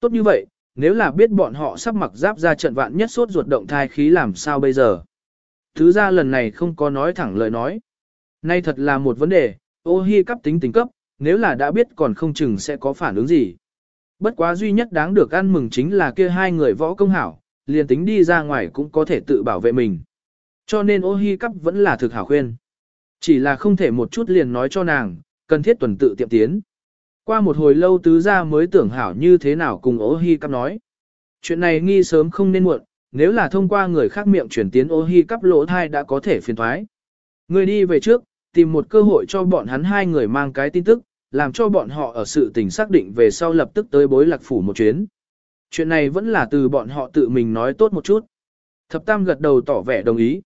tốt như vậy, nếu là biết bọn họ sắp mặc giáp ra trận vạn nhất sốt ruột động thai khí làm sao bây giờ. Thứ ra lần này không có nói thẳng lời nói. Nay thật là một vấn đề, ô hi cấp tính tính cấp, nếu là đã biết còn không chừng sẽ có phản ứng gì. Bất quá duy nhất đáng được ăn mừng chính là kia hai người võ công hảo, liền tính đi ra ngoài cũng có thể tự bảo vệ mình. Cho nên ô hi cấp vẫn là thực hảo khuyên. Chỉ là không thể một chút liền nói cho nàng, cần thiết tuần tự tiệm tiến. Qua một hồi lâu tứ gia mới tưởng hảo như thế nào cùng ô hi cấp nói. Chuyện này nghi sớm không nên muộn, nếu là thông qua người khác miệng chuyển tiến ô hi cấp lỗ thai đã có thể phiền thoái. Người đi về trước, tìm một cơ hội cho bọn hắn hai người mang cái tin tức, làm cho bọn họ ở sự tình xác định về sau lập tức tới bối lạc phủ một chuyến. Chuyện này vẫn là từ bọn họ tự mình nói tốt một chút. Thập Tam gật đầu tỏ vẻ đồng ý.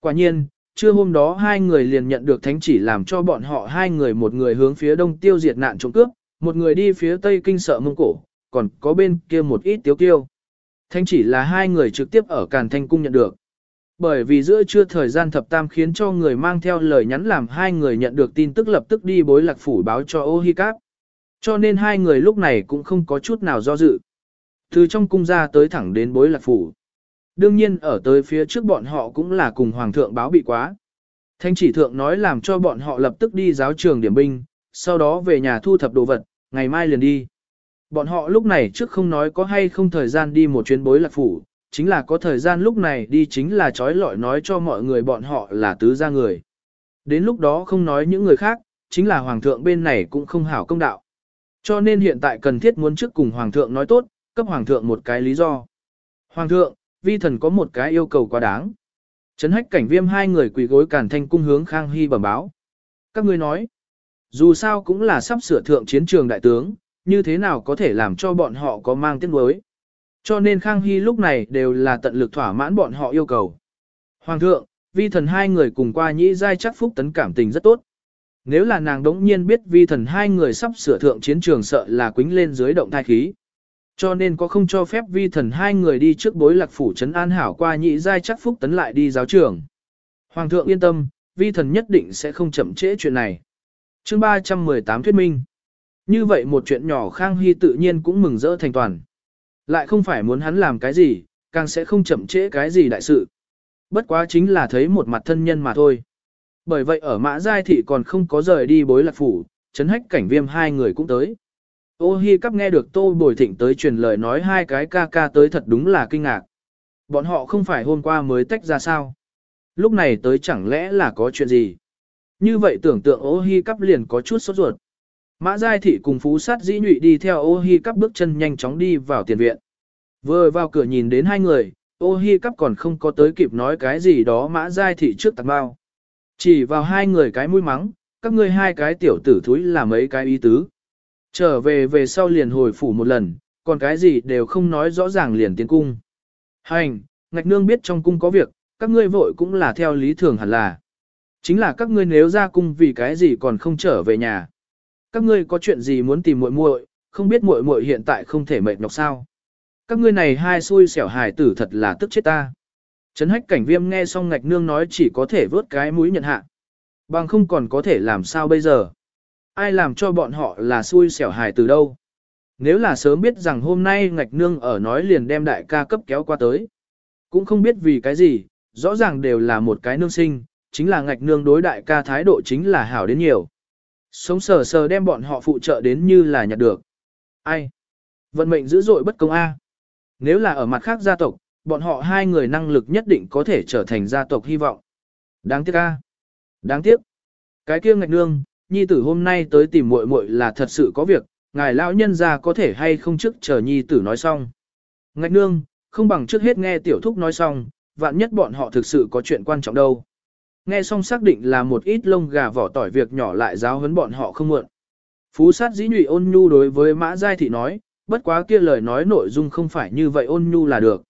Quả nhiên, trưa hôm đó hai người liền nhận được thánh chỉ làm cho bọn họ hai người một người hướng phía đông tiêu diệt nạn trộm cướp, một người đi phía tây kinh sợ mông cổ, còn có bên kia một ít tiếu tiêu. Thánh chỉ là hai người trực tiếp ở Càn Thanh Cung nhận được. Bởi vì giữa trưa thời gian thập tam khiến cho người mang theo lời nhắn làm hai người nhận được tin tức lập tức đi bối lạc phủ báo cho ô hi cáp. Cho nên hai người lúc này cũng không có chút nào do dự. Từ trong cung ra tới thẳng đến bối lạc phủ. Đương nhiên ở tới phía trước bọn họ cũng là cùng hoàng thượng báo bị quá. Thanh chỉ thượng nói làm cho bọn họ lập tức đi giáo trường điểm binh, sau đó về nhà thu thập đồ vật, ngày mai liền đi. Bọn họ lúc này trước không nói có hay không thời gian đi một chuyến bối lạc phủ, chính là có thời gian lúc này đi chính là trói lọi nói cho mọi người bọn họ là tứ gia người. Đến lúc đó không nói những người khác, chính là hoàng thượng bên này cũng không hảo công đạo. Cho nên hiện tại cần thiết muốn trước cùng hoàng thượng nói tốt, cấp hoàng thượng một cái lý do. Hoàng thượng, vi thần có một cái yêu cầu quá đáng. Trấn hách cảnh viêm hai người quỳ gối cản thanh cung hướng Khang Hy bẩm báo. Các ngươi nói, dù sao cũng là sắp sửa thượng chiến trường đại tướng, như thế nào có thể làm cho bọn họ có mang tiếng đối. Cho nên Khang Hy lúc này đều là tận lực thỏa mãn bọn họ yêu cầu. Hoàng thượng, vi thần hai người cùng qua nhĩ giai chắc phúc tấn cảm tình rất tốt. Nếu là nàng đống nhiên biết vi thần hai người sắp sửa thượng chiến trường sợ là quính lên dưới động thai khí. Cho nên có không cho phép vi thần hai người đi trước bối lạc phủ trấn an hảo qua nhị giai chắc phúc tấn lại đi giáo trường. Hoàng thượng yên tâm, vi thần nhất định sẽ không chậm trễ chuyện này. chương 318 thuyết minh. Như vậy một chuyện nhỏ Khang Hy tự nhiên cũng mừng rỡ thành toàn. Lại không phải muốn hắn làm cái gì, càng sẽ không chậm trễ cái gì đại sự. Bất quá chính là thấy một mặt thân nhân mà thôi. Bởi vậy ở Mã Giai Thị còn không có rời đi bối lạc phủ, chấn hách cảnh viêm hai người cũng tới. Ô Hi cắp nghe được Tô Bồi Thịnh tới truyền lời nói hai cái ca ca tới thật đúng là kinh ngạc. Bọn họ không phải hôm qua mới tách ra sao. Lúc này tới chẳng lẽ là có chuyện gì. Như vậy tưởng tượng ô Hi cắp liền có chút sốt ruột. Mã Giai Thị cùng Phú Sát Dĩ Nhụy đi theo ô hi cắp bước chân nhanh chóng đi vào tiền viện. Vừa vào cửa nhìn đến hai người, ô hi cắp còn không có tới kịp nói cái gì đó Mã Giai Thị trước tạc bao. Chỉ vào hai người cái mũi mắng, các ngươi hai cái tiểu tử thúi là mấy cái ý tứ. Trở về về sau liền hồi phủ một lần, còn cái gì đều không nói rõ ràng liền tiến cung. Hành, ngạch nương biết trong cung có việc, các ngươi vội cũng là theo lý thường hẳn là. Chính là các ngươi nếu ra cung vì cái gì còn không trở về nhà. Các ngươi có chuyện gì muốn tìm muội muội, không biết muội muội hiện tại không thể mệt nhọc sao? Các ngươi này hai xui xẻo hài tử thật là tức chết ta. Trấn hách cảnh viêm nghe xong ngạch nương nói chỉ có thể vớt cái mũi nhận hạ. Bằng không còn có thể làm sao bây giờ. Ai làm cho bọn họ là xui xẻo hài từ đâu. Nếu là sớm biết rằng hôm nay ngạch nương ở nói liền đem đại ca cấp kéo qua tới. Cũng không biết vì cái gì, rõ ràng đều là một cái nương sinh, chính là ngạch nương đối đại ca thái độ chính là hảo đến nhiều. Sống sờ sờ đem bọn họ phụ trợ đến như là nhặt được. Ai? Vận mệnh dữ dội bất công A. Nếu là ở mặt khác gia tộc, bọn họ hai người năng lực nhất định có thể trở thành gia tộc hy vọng. Đáng tiếc A. Đáng tiếc. Cái kia ngạch nương, nhi tử hôm nay tới tìm muội muội là thật sự có việc, ngài lão nhân gia có thể hay không trước chờ nhi tử nói xong. Ngạch nương, không bằng trước hết nghe tiểu thúc nói xong, vạn nhất bọn họ thực sự có chuyện quan trọng đâu. Nghe xong xác định là một ít lông gà vỏ tỏi việc nhỏ lại giáo huấn bọn họ không muộn. Phú sát dĩ nhụy ôn nhu đối với mã giai thị nói, bất quá kia lời nói nội dung không phải như vậy ôn nhu là được.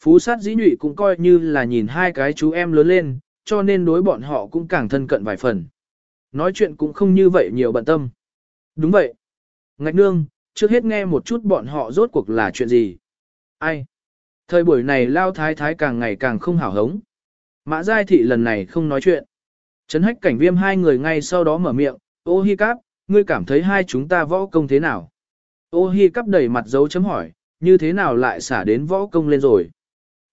Phú sát dĩ nhụy cũng coi như là nhìn hai cái chú em lớn lên, cho nên đối bọn họ cũng càng thân cận vài phần. Nói chuyện cũng không như vậy nhiều bận tâm. Đúng vậy. Ngạch nương, trước hết nghe một chút bọn họ rốt cuộc là chuyện gì. Ai? Thời buổi này lao thái thái càng ngày càng không hảo hống. Mã Giai Thị lần này không nói chuyện. Trấn hách cảnh viêm hai người ngay sau đó mở miệng, ô hi cáp, ngươi cảm thấy hai chúng ta võ công thế nào? Ô hi cáp đầy mặt dấu chấm hỏi, như thế nào lại xả đến võ công lên rồi.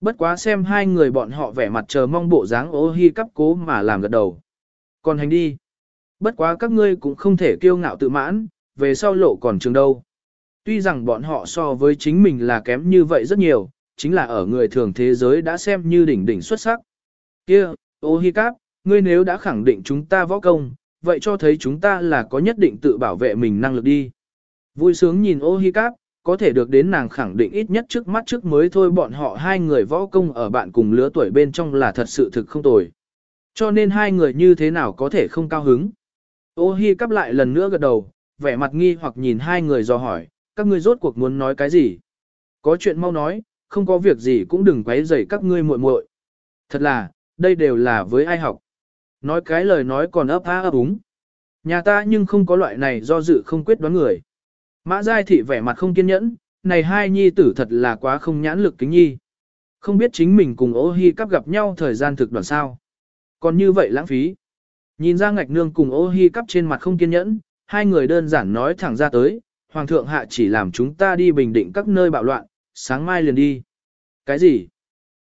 Bất quá xem hai người bọn họ vẻ mặt chờ mong bộ dáng ô hi cáp cố mà làm gật đầu. Còn hành đi. Bất quá các ngươi cũng không thể kiêu ngạo tự mãn, về sau lộ còn trường đâu. Tuy rằng bọn họ so với chính mình là kém như vậy rất nhiều, chính là ở người thường thế giới đã xem như đỉnh đỉnh xuất sắc. Kia, ô hi cáp, ngươi nếu đã khẳng định chúng ta võ công, vậy cho thấy chúng ta là có nhất định tự bảo vệ mình năng lực đi. Vui sướng nhìn ô hi cáp, có thể được đến nàng khẳng định ít nhất trước mắt trước mới thôi bọn họ hai người võ công ở bạn cùng lứa tuổi bên trong là thật sự thực không tồi. Cho nên hai người như thế nào có thể không cao hứng. Ô hi cắp lại lần nữa gật đầu, vẻ mặt nghi hoặc nhìn hai người dò hỏi, các ngươi rốt cuộc muốn nói cái gì? Có chuyện mau nói, không có việc gì cũng đừng quấy rầy các ngươi muội muội. Thật là, đây đều là với ai học. Nói cái lời nói còn ấp á ấp úng. Nhà ta nhưng không có loại này do dự không quyết đoán người. Mã Giai Thị vẻ mặt không kiên nhẫn, này hai nhi tử thật là quá không nhãn lực kính nhi. Không biết chính mình cùng ô hi cắp gặp nhau thời gian thực đoạn sao. Còn như vậy lãng phí. Nhìn ra ngạch nương cùng ô hi cắp trên mặt không kiên nhẫn, hai người đơn giản nói thẳng ra tới, Hoàng thượng hạ chỉ làm chúng ta đi bình định các nơi bạo loạn, sáng mai liền đi. Cái gì?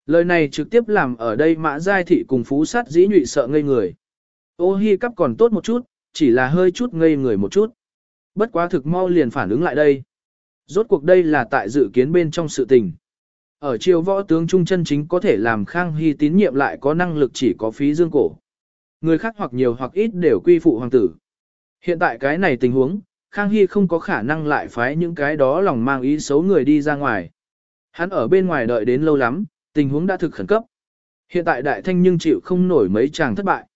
Lời này trực tiếp làm ở đây mã giai thị cùng phú sát dĩ nhụy sợ ngây người. Ô hi cắp còn tốt một chút, chỉ là hơi chút ngây người một chút. Bất quá thực mau liền phản ứng lại đây. Rốt cuộc đây là tại dự kiến bên trong sự tình. Ở triều võ tướng trung chân chính có thể làm Khang Hy tín nhiệm lại có năng lực chỉ có phí dương cổ. Người khác hoặc nhiều hoặc ít đều quy phụ hoàng tử. Hiện tại cái này tình huống, Khang Hy không có khả năng lại phái những cái đó lòng mang ý xấu người đi ra ngoài. Hắn ở bên ngoài đợi đến lâu lắm, tình huống đã thực khẩn cấp. Hiện tại đại thanh nhưng chịu không nổi mấy chàng thất bại.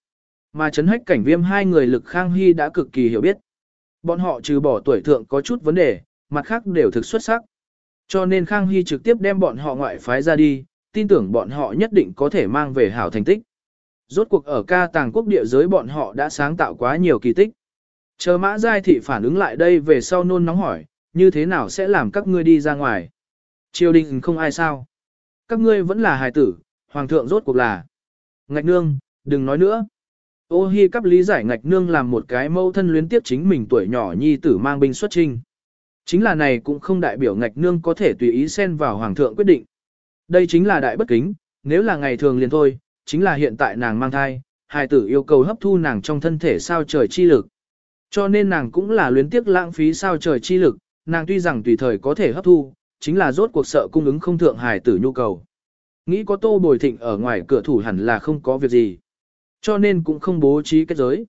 Mà chấn hách cảnh viêm hai người lực Khang Hy đã cực kỳ hiểu biết. Bọn họ trừ bỏ tuổi thượng có chút vấn đề, mặt khác đều thực xuất sắc. Cho nên Khang Hy trực tiếp đem bọn họ ngoại phái ra đi, tin tưởng bọn họ nhất định có thể mang về hảo thành tích. Rốt cuộc ở ca tàng quốc địa giới bọn họ đã sáng tạo quá nhiều kỳ tích. Chờ mã giai thị phản ứng lại đây về sau nôn nóng hỏi, như thế nào sẽ làm các ngươi đi ra ngoài? Triều đình không ai sao? Các ngươi vẫn là hài tử, hoàng thượng rốt cuộc là. Ngạch nương, đừng nói nữa. Ô hi cắp lý giải ngạch nương làm một cái mâu thân luyến tiếp chính mình tuổi nhỏ nhi tử mang binh xuất trinh. Chính là này cũng không đại biểu ngạch nương có thể tùy ý xen vào hoàng thượng quyết định. Đây chính là đại bất kính, nếu là ngày thường liền thôi, chính là hiện tại nàng mang thai, hài tử yêu cầu hấp thu nàng trong thân thể sao trời chi lực. Cho nên nàng cũng là luyến tiếc lãng phí sao trời chi lực, nàng tuy rằng tùy thời có thể hấp thu, chính là rốt cuộc sợ cung ứng không thượng hài tử nhu cầu. Nghĩ có tô bồi thịnh ở ngoài cửa thủ hẳn là không có việc gì. Cho nên cũng không bố trí kết giới.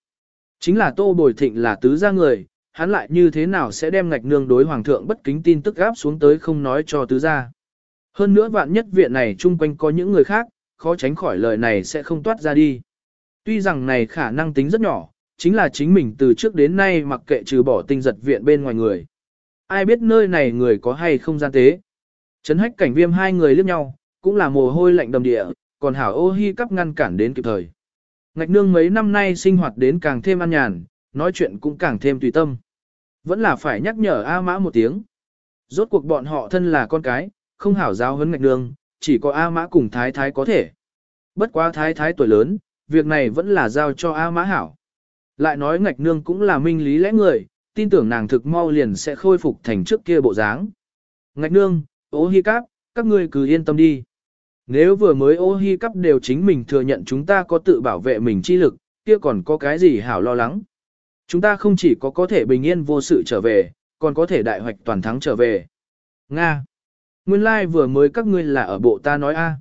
Chính là tô bồi thịnh là tứ gia người, hắn lại như thế nào sẽ đem ngạch nương đối hoàng thượng bất kính tin tức gáp xuống tới không nói cho tứ gia. Hơn nữa vạn nhất viện này chung quanh có những người khác, khó tránh khỏi lời này sẽ không toát ra đi. Tuy rằng này khả năng tính rất nhỏ, chính là chính mình từ trước đến nay mặc kệ trừ bỏ tinh giật viện bên ngoài người. Ai biết nơi này người có hay không gian tế. Trấn hách cảnh viêm hai người liếc nhau, cũng là mồ hôi lạnh đầm địa, còn hảo ô hi cắp ngăn cản đến kịp thời. Ngạch nương mấy năm nay sinh hoạt đến càng thêm an nhàn, nói chuyện cũng càng thêm tùy tâm. Vẫn là phải nhắc nhở A Mã một tiếng. Rốt cuộc bọn họ thân là con cái, không hảo giáo huấn ngạch nương, chỉ có A Mã cùng Thái Thái có thể. Bất quá Thái Thái tuổi lớn, việc này vẫn là giao cho A Mã hảo. Lại nói ngạch nương cũng là minh lý lẽ người, tin tưởng nàng thực mau liền sẽ khôi phục thành trước kia bộ dáng. Ngạch nương, ô hi cáp, các ngươi cứ yên tâm đi. Nếu vừa mới ô hi cắp đều chính mình thừa nhận chúng ta có tự bảo vệ mình chi lực, kia còn có cái gì hảo lo lắng. Chúng ta không chỉ có có thể bình yên vô sự trở về, còn có thể đại hoạch toàn thắng trở về. Nga. Nguyên lai like vừa mới các ngươi là ở bộ ta nói a.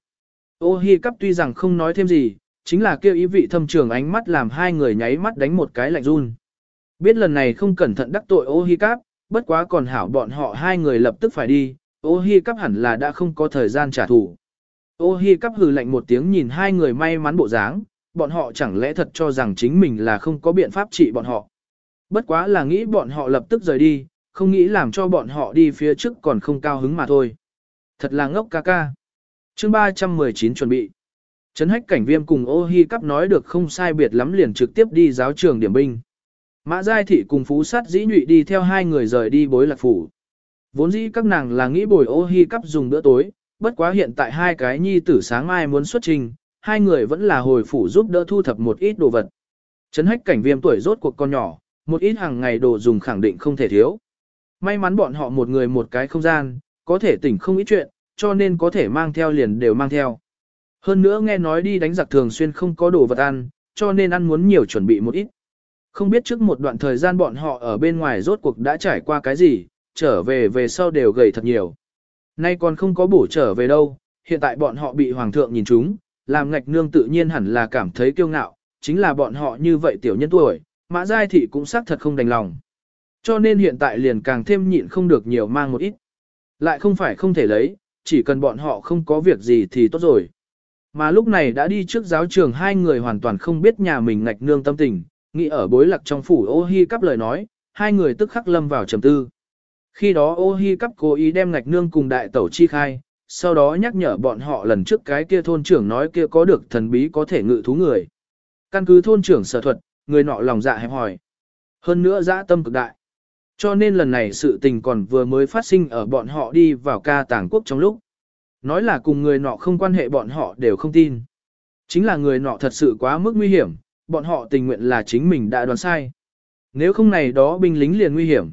Ô hi cắp tuy rằng không nói thêm gì, chính là kêu ý vị thâm trường ánh mắt làm hai người nháy mắt đánh một cái lạnh run. Biết lần này không cẩn thận đắc tội ô hi cắp, bất quá còn hảo bọn họ hai người lập tức phải đi, ô hi cắp hẳn là đã không có thời gian trả thù. Ô hi cắp hừ lạnh một tiếng nhìn hai người may mắn bộ dáng, bọn họ chẳng lẽ thật cho rằng chính mình là không có biện pháp trị bọn họ. Bất quá là nghĩ bọn họ lập tức rời đi, không nghĩ làm cho bọn họ đi phía trước còn không cao hứng mà thôi. Thật là ngốc ca ca. Chương 319 chuẩn bị. Trấn hách cảnh viêm cùng ô hi cắp nói được không sai biệt lắm liền trực tiếp đi giáo trường điểm binh. Mã Giai Thị cùng Phú Sát dĩ nhụy đi theo hai người rời đi bối lạc phủ. Vốn dĩ các nàng là nghĩ bồi ô hi cắp dùng bữa tối, bất quá hiện tại hai cái nhi tử sáng mai muốn xuất trình, hai người vẫn là hồi phủ giúp đỡ thu thập một ít đồ vật. Trấn hách cảnh viêm tuổi rốt cuộc con nhỏ, một ít hàng ngày đồ dùng khẳng định không thể thiếu. May mắn bọn họ một người một cái không gian, có thể tỉnh không ít chuyện, cho nên có thể mang theo liền đều mang theo. Hơn nữa nghe nói đi đánh giặc thường xuyên không có đồ vật ăn, cho nên ăn muốn nhiều chuẩn bị một ít. Không biết trước một đoạn thời gian bọn họ ở bên ngoài rốt cuộc đã trải qua cái gì, trở về về sau đều gầy thật nhiều. Nay còn không có bổ trở về đâu, hiện tại bọn họ bị hoàng thượng nhìn chúng, làm ngạch nương tự nhiên hẳn là cảm thấy kiêu ngạo, chính là bọn họ như vậy tiểu nhân tuổi, mã giai thị cũng xác thật không đành lòng. Cho nên hiện tại liền càng thêm nhịn không được nhiều mang một ít. Lại không phải không thể lấy, chỉ cần bọn họ không có việc gì thì tốt rồi. Mà lúc này đã đi trước giáo trường hai người hoàn toàn không biết nhà mình ngạch nương tâm tình, nghĩ ở bối lạc trong phủ ô hi cắp lời nói, hai người tức khắc lâm vào trầm tư. Khi đó ô hi cắp cố ý đem ngạch nương cùng đại tẩu chi khai, sau đó nhắc nhở bọn họ lần trước cái kia thôn trưởng nói kia có được thần bí có thể ngự thú người. Căn cứ thôn trưởng sở thuật, người nọ lòng dạ hẹp hỏi Hơn nữa dã tâm cực đại. Cho nên lần này sự tình còn vừa mới phát sinh ở bọn họ đi vào ca tàng quốc trong lúc. Nói là cùng người nọ không quan hệ bọn họ đều không tin. Chính là người nọ thật sự quá mức nguy hiểm, bọn họ tình nguyện là chính mình đã đoán sai. Nếu không này đó binh lính liền nguy hiểm.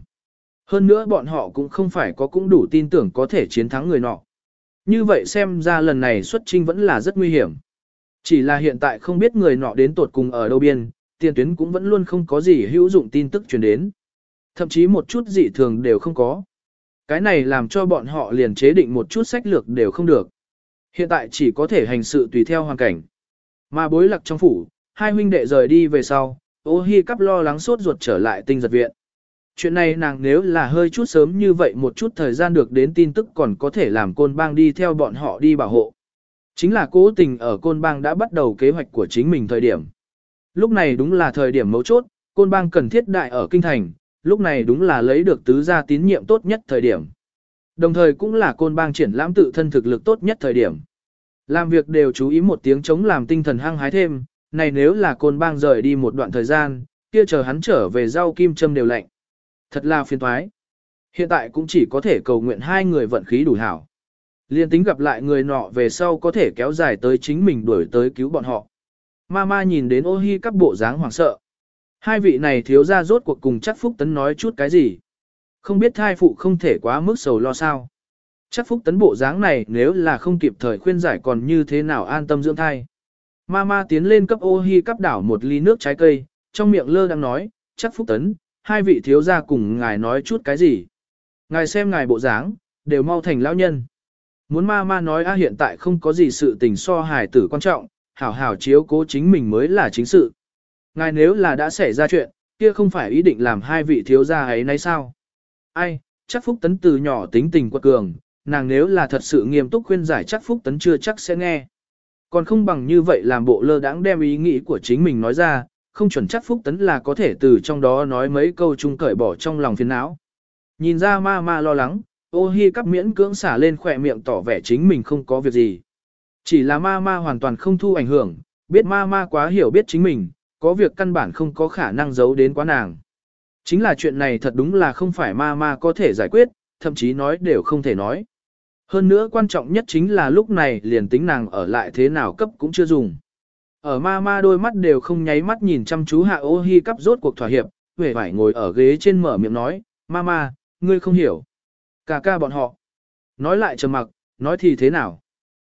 Hơn nữa bọn họ cũng không phải có cũng đủ tin tưởng có thể chiến thắng người nọ. Như vậy xem ra lần này xuất trinh vẫn là rất nguy hiểm. Chỉ là hiện tại không biết người nọ đến tột cùng ở đâu biên, tiền tuyến cũng vẫn luôn không có gì hữu dụng tin tức truyền đến. Thậm chí một chút dị thường đều không có. Cái này làm cho bọn họ liền chế định một chút sách lược đều không được. Hiện tại chỉ có thể hành sự tùy theo hoàn cảnh. Mà bối lạc trong phủ, hai huynh đệ rời đi về sau, ô hi cắp lo lắng sốt ruột trở lại tinh giật viện. Chuyện này nàng nếu là hơi chút sớm như vậy một chút thời gian được đến tin tức còn có thể làm côn bang đi theo bọn họ đi bảo hộ. Chính là cố tình ở côn bang đã bắt đầu kế hoạch của chính mình thời điểm. Lúc này đúng là thời điểm mấu chốt, côn bang cần thiết đại ở kinh thành, lúc này đúng là lấy được tứ gia tín nhiệm tốt nhất thời điểm. Đồng thời cũng là côn bang triển lãm tự thân thực lực tốt nhất thời điểm. Làm việc đều chú ý một tiếng chống làm tinh thần hăng hái thêm, này nếu là côn bang rời đi một đoạn thời gian, kia chờ hắn trở về rau kim châm đều lạnh. Thật là phiền thoái. Hiện tại cũng chỉ có thể cầu nguyện hai người vận khí đủ hảo. Liên tính gặp lại người nọ về sau có thể kéo dài tới chính mình đuổi tới cứu bọn họ. Mama nhìn đến ô hi các bộ dáng hoảng sợ. Hai vị này thiếu ra rốt cuộc cùng chắc Phúc Tấn nói chút cái gì. Không biết thai phụ không thể quá mức sầu lo sao. Chắc Phúc Tấn bộ dáng này nếu là không kịp thời khuyên giải còn như thế nào an tâm dưỡng thai. Mama tiến lên cấp ô hi cắp đảo một ly nước trái cây, trong miệng lơ đang nói, chắc Phúc Tấn, hai vị thiếu gia cùng ngài nói chút cái gì. Ngài xem ngài bộ dáng, đều mau thành lão nhân. Muốn ma ma nói a hiện tại không có gì sự tình so hài tử quan trọng, hảo hảo chiếu cố chính mình mới là chính sự. Ngài nếu là đã xảy ra chuyện, kia không phải ý định làm hai vị thiếu gia ấy nấy sao? Ai, chắc Phúc Tấn từ nhỏ tính tình quật cường, nàng nếu là thật sự nghiêm túc khuyên giải chắc Phúc Tấn chưa chắc sẽ nghe. Còn không bằng như vậy làm bộ lơ đãng đem ý nghĩ của chính mình nói ra, không chuẩn chắc Phúc Tấn là có thể từ trong đó nói mấy câu chung cởi bỏ trong lòng phiền não. Nhìn ra ma ma lo lắng, ô hi cắp miễn cưỡng xả lên khỏe miệng tỏ vẻ chính mình không có việc gì. Chỉ là ma ma hoàn toàn không thu ảnh hưởng, biết ma ma quá hiểu biết chính mình, có việc căn bản không có khả năng giấu đến quá nàng. Chính là chuyện này thật đúng là không phải ma ma có thể giải quyết, thậm chí nói đều không thể nói. Hơn nữa quan trọng nhất chính là lúc này liền tính nàng ở lại thế nào cấp cũng chưa dùng. Ở ma ma đôi mắt đều không nháy mắt nhìn chăm chú hạ ô hi cắp rốt cuộc thỏa hiệp, vẻ vải ngồi ở ghế trên mở miệng nói, ma ma, ngươi không hiểu. Cả ca bọn họ. Nói lại trầm mặc, nói thì thế nào?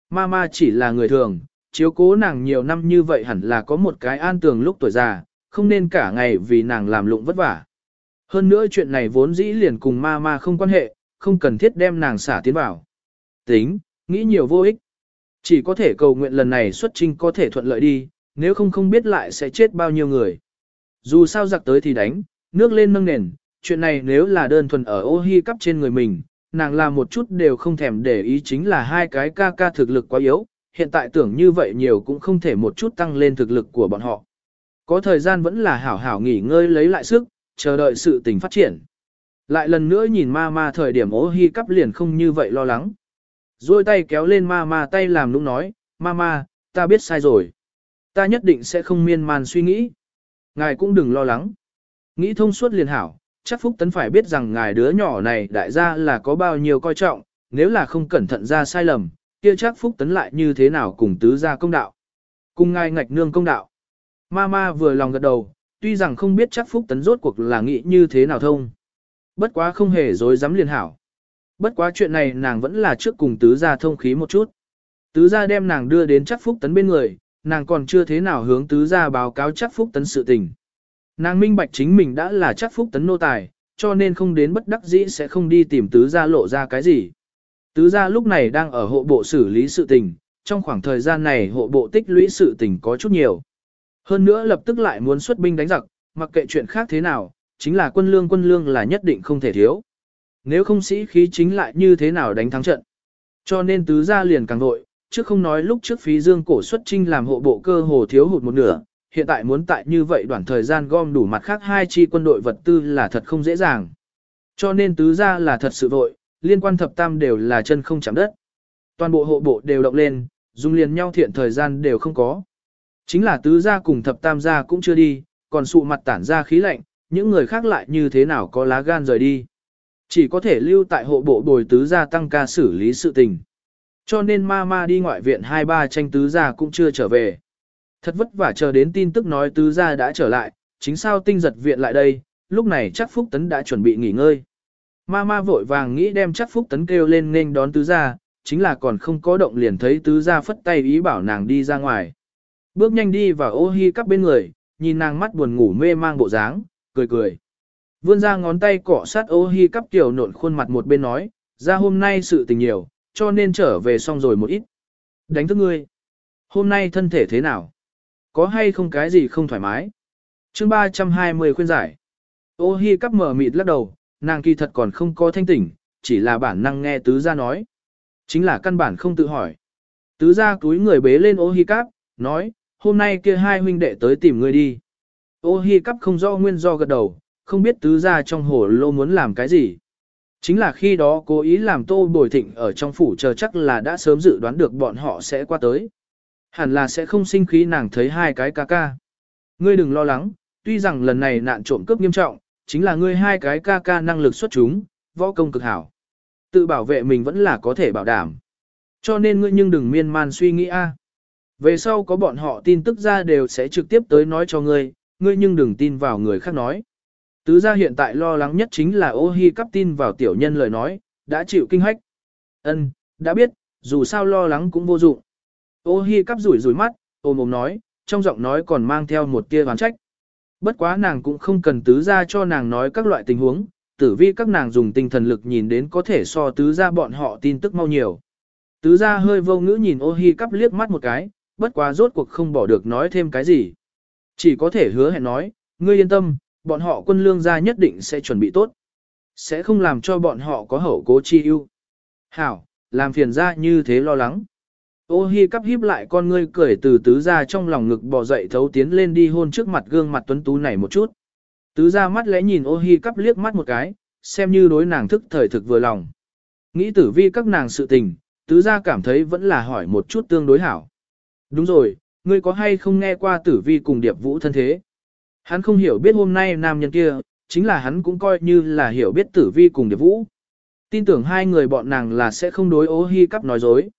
Ma ma chỉ là người thường, chiếu cố nàng nhiều năm như vậy hẳn là có một cái an tường lúc tuổi già, không nên cả ngày vì nàng làm lụng vất vả. Hơn nữa chuyện này vốn dĩ liền cùng ma ma không quan hệ, không cần thiết đem nàng xả tiến vào. Tính, nghĩ nhiều vô ích. Chỉ có thể cầu nguyện lần này xuất trinh có thể thuận lợi đi, nếu không không biết lại sẽ chết bao nhiêu người. Dù sao giặc tới thì đánh, nước lên nâng nền, chuyện này nếu là đơn thuần ở ô hi cắp trên người mình, nàng làm một chút đều không thèm để ý chính là hai cái ca ca thực lực quá yếu, hiện tại tưởng như vậy nhiều cũng không thể một chút tăng lên thực lực của bọn họ. Có thời gian vẫn là hảo hảo nghỉ ngơi lấy lại sức, chờ đợi sự tình phát triển. Lại lần nữa nhìn ma ma thời điểm ố hi cắp liền không như vậy lo lắng. Rồi tay kéo lên ma ma tay làm nũng nói, ma ma, ta biết sai rồi. Ta nhất định sẽ không miên man suy nghĩ. Ngài cũng đừng lo lắng. Nghĩ thông suốt liền hảo, chắc Phúc Tấn phải biết rằng ngài đứa nhỏ này đại gia là có bao nhiêu coi trọng, nếu là không cẩn thận ra sai lầm, kia chắc Phúc Tấn lại như thế nào cùng tứ gia công đạo. Cùng ngài ngạch nương công đạo. Ma ma vừa lòng gật đầu, tuy rằng không biết chắc Phúc Tấn rốt cuộc là nghĩ như thế nào thông. Bất quá không hề dối dám liền hảo. Bất quá chuyện này nàng vẫn là trước cùng tứ gia thông khí một chút. Tứ gia đem nàng đưa đến chắc phúc tấn bên người, nàng còn chưa thế nào hướng tứ gia báo cáo chắc phúc tấn sự tình. Nàng minh bạch chính mình đã là chắc phúc tấn nô tài, cho nên không đến bất đắc dĩ sẽ không đi tìm tứ gia lộ ra cái gì. Tứ gia lúc này đang ở hộ bộ xử lý sự tình, trong khoảng thời gian này hộ bộ tích lũy sự tình có chút nhiều. Hơn nữa lập tức lại muốn xuất binh đánh giặc, mặc kệ chuyện khác thế nào, chính là quân lương quân lương là nhất định không thể thiếu. Nếu không sĩ khí chính lại như thế nào đánh thắng trận. Cho nên tứ gia liền càng nội, trước không nói lúc trước phí dương cổ xuất trinh làm hộ bộ cơ hồ thiếu hụt một nửa, hiện tại muốn tại như vậy đoạn thời gian gom đủ mặt khác hai chi quân đội vật tư là thật không dễ dàng. Cho nên tứ gia là thật sự vội, liên quan thập tam đều là chân không chạm đất. Toàn bộ hộ bộ đều động lên, dùng liền nhau thiện thời gian đều không có. Chính là tứ gia cùng thập tam gia cũng chưa đi, còn sụ mặt tản ra khí lạnh, những người khác lại như thế nào có lá gan rời đi. Chỉ có thể lưu tại hộ bộ bồi tứ gia tăng ca xử lý sự tình. Cho nên ma ma đi ngoại viện hai ba tranh tứ gia cũng chưa trở về. Thật vất vả chờ đến tin tức nói tứ gia đã trở lại, chính sao tinh giật viện lại đây, lúc này chắc Phúc Tấn đã chuẩn bị nghỉ ngơi. Ma ma vội vàng nghĩ đem chắc Phúc Tấn kêu lên nên đón tứ gia, chính là còn không có động liền thấy tứ gia phất tay ý bảo nàng đi ra ngoài. Bước nhanh đi vào ô hi cắp bên người, nhìn nàng mắt buồn ngủ mê mang bộ dáng, cười cười. Vươn ra ngón tay cọ sát ô hi cắp tiểu nộn khuôn mặt một bên nói, ra hôm nay sự tình nhiều, cho nên trở về xong rồi một ít. Đánh thức ngươi. Hôm nay thân thể thế nào? Có hay không cái gì không thoải mái? chương 320 khuyên giải. Ô hi cắp mở mịt lắc đầu, nàng kỳ thật còn không có thanh tỉnh, chỉ là bản năng nghe tứ gia nói. Chính là căn bản không tự hỏi. Tứ gia túi người bế lên ô hi cáp, nói, hôm nay kia hai huynh đệ tới tìm ngươi đi. Ô hi cáp không do nguyên do gật đầu, không biết tứ gia trong hồ lô muốn làm cái gì. Chính là khi đó cố ý làm tô bồi thịnh ở trong phủ chờ chắc là đã sớm dự đoán được bọn họ sẽ qua tới. Hẳn là sẽ không sinh khí nàng thấy hai cái ca ca. Ngươi đừng lo lắng, tuy rằng lần này nạn trộm cướp nghiêm trọng, chính là ngươi hai cái ca ca năng lực xuất chúng, võ công cực hảo. Tự bảo vệ mình vẫn là có thể bảo đảm. Cho nên ngươi nhưng đừng miên man suy nghĩ a. Về sau có bọn họ tin tức ra đều sẽ trực tiếp tới nói cho ngươi, ngươi nhưng đừng tin vào người khác nói. Tứ gia hiện tại lo lắng nhất chính là ô hi cắp tin vào tiểu nhân lời nói, đã chịu kinh hách. Ân, đã biết, dù sao lo lắng cũng vô dụng. Ô hi cắp rủi rủi mắt, ôm ôm nói, trong giọng nói còn mang theo một tia oán trách. Bất quá nàng cũng không cần tứ gia cho nàng nói các loại tình huống, tử vi các nàng dùng tinh thần lực nhìn đến có thể so tứ gia bọn họ tin tức mau nhiều. Tứ gia hơi vô ngữ nhìn ô hi cắp liếc mắt một cái, bất quá rốt cuộc không bỏ được nói thêm cái gì. Chỉ có thể hứa hẹn nói, ngươi yên tâm, bọn họ quân lương gia nhất định sẽ chuẩn bị tốt. Sẽ không làm cho bọn họ có hậu cố chi ưu. Hảo, làm phiền ra như thế lo lắng. Ô hi cắp híp lại con ngươi cười từ tứ ra trong lòng ngực bò dậy thấu tiến lên đi hôn trước mặt gương mặt tuấn tú này một chút. Tứ ra mắt lẽ nhìn ô hi cắp liếc mắt một cái, xem như đối nàng thức thời thực vừa lòng. Nghĩ tử vi các nàng sự tình, tứ ra cảm thấy vẫn là hỏi một chút tương đối hảo. Đúng rồi, ngươi có hay không nghe qua tử vi cùng điệp vũ thân thế? Hắn không hiểu biết hôm nay nam nhân kia, chính là hắn cũng coi như là hiểu biết tử vi cùng điệp vũ. Tin tưởng hai người bọn nàng là sẽ không đối ô hi cắp nói dối.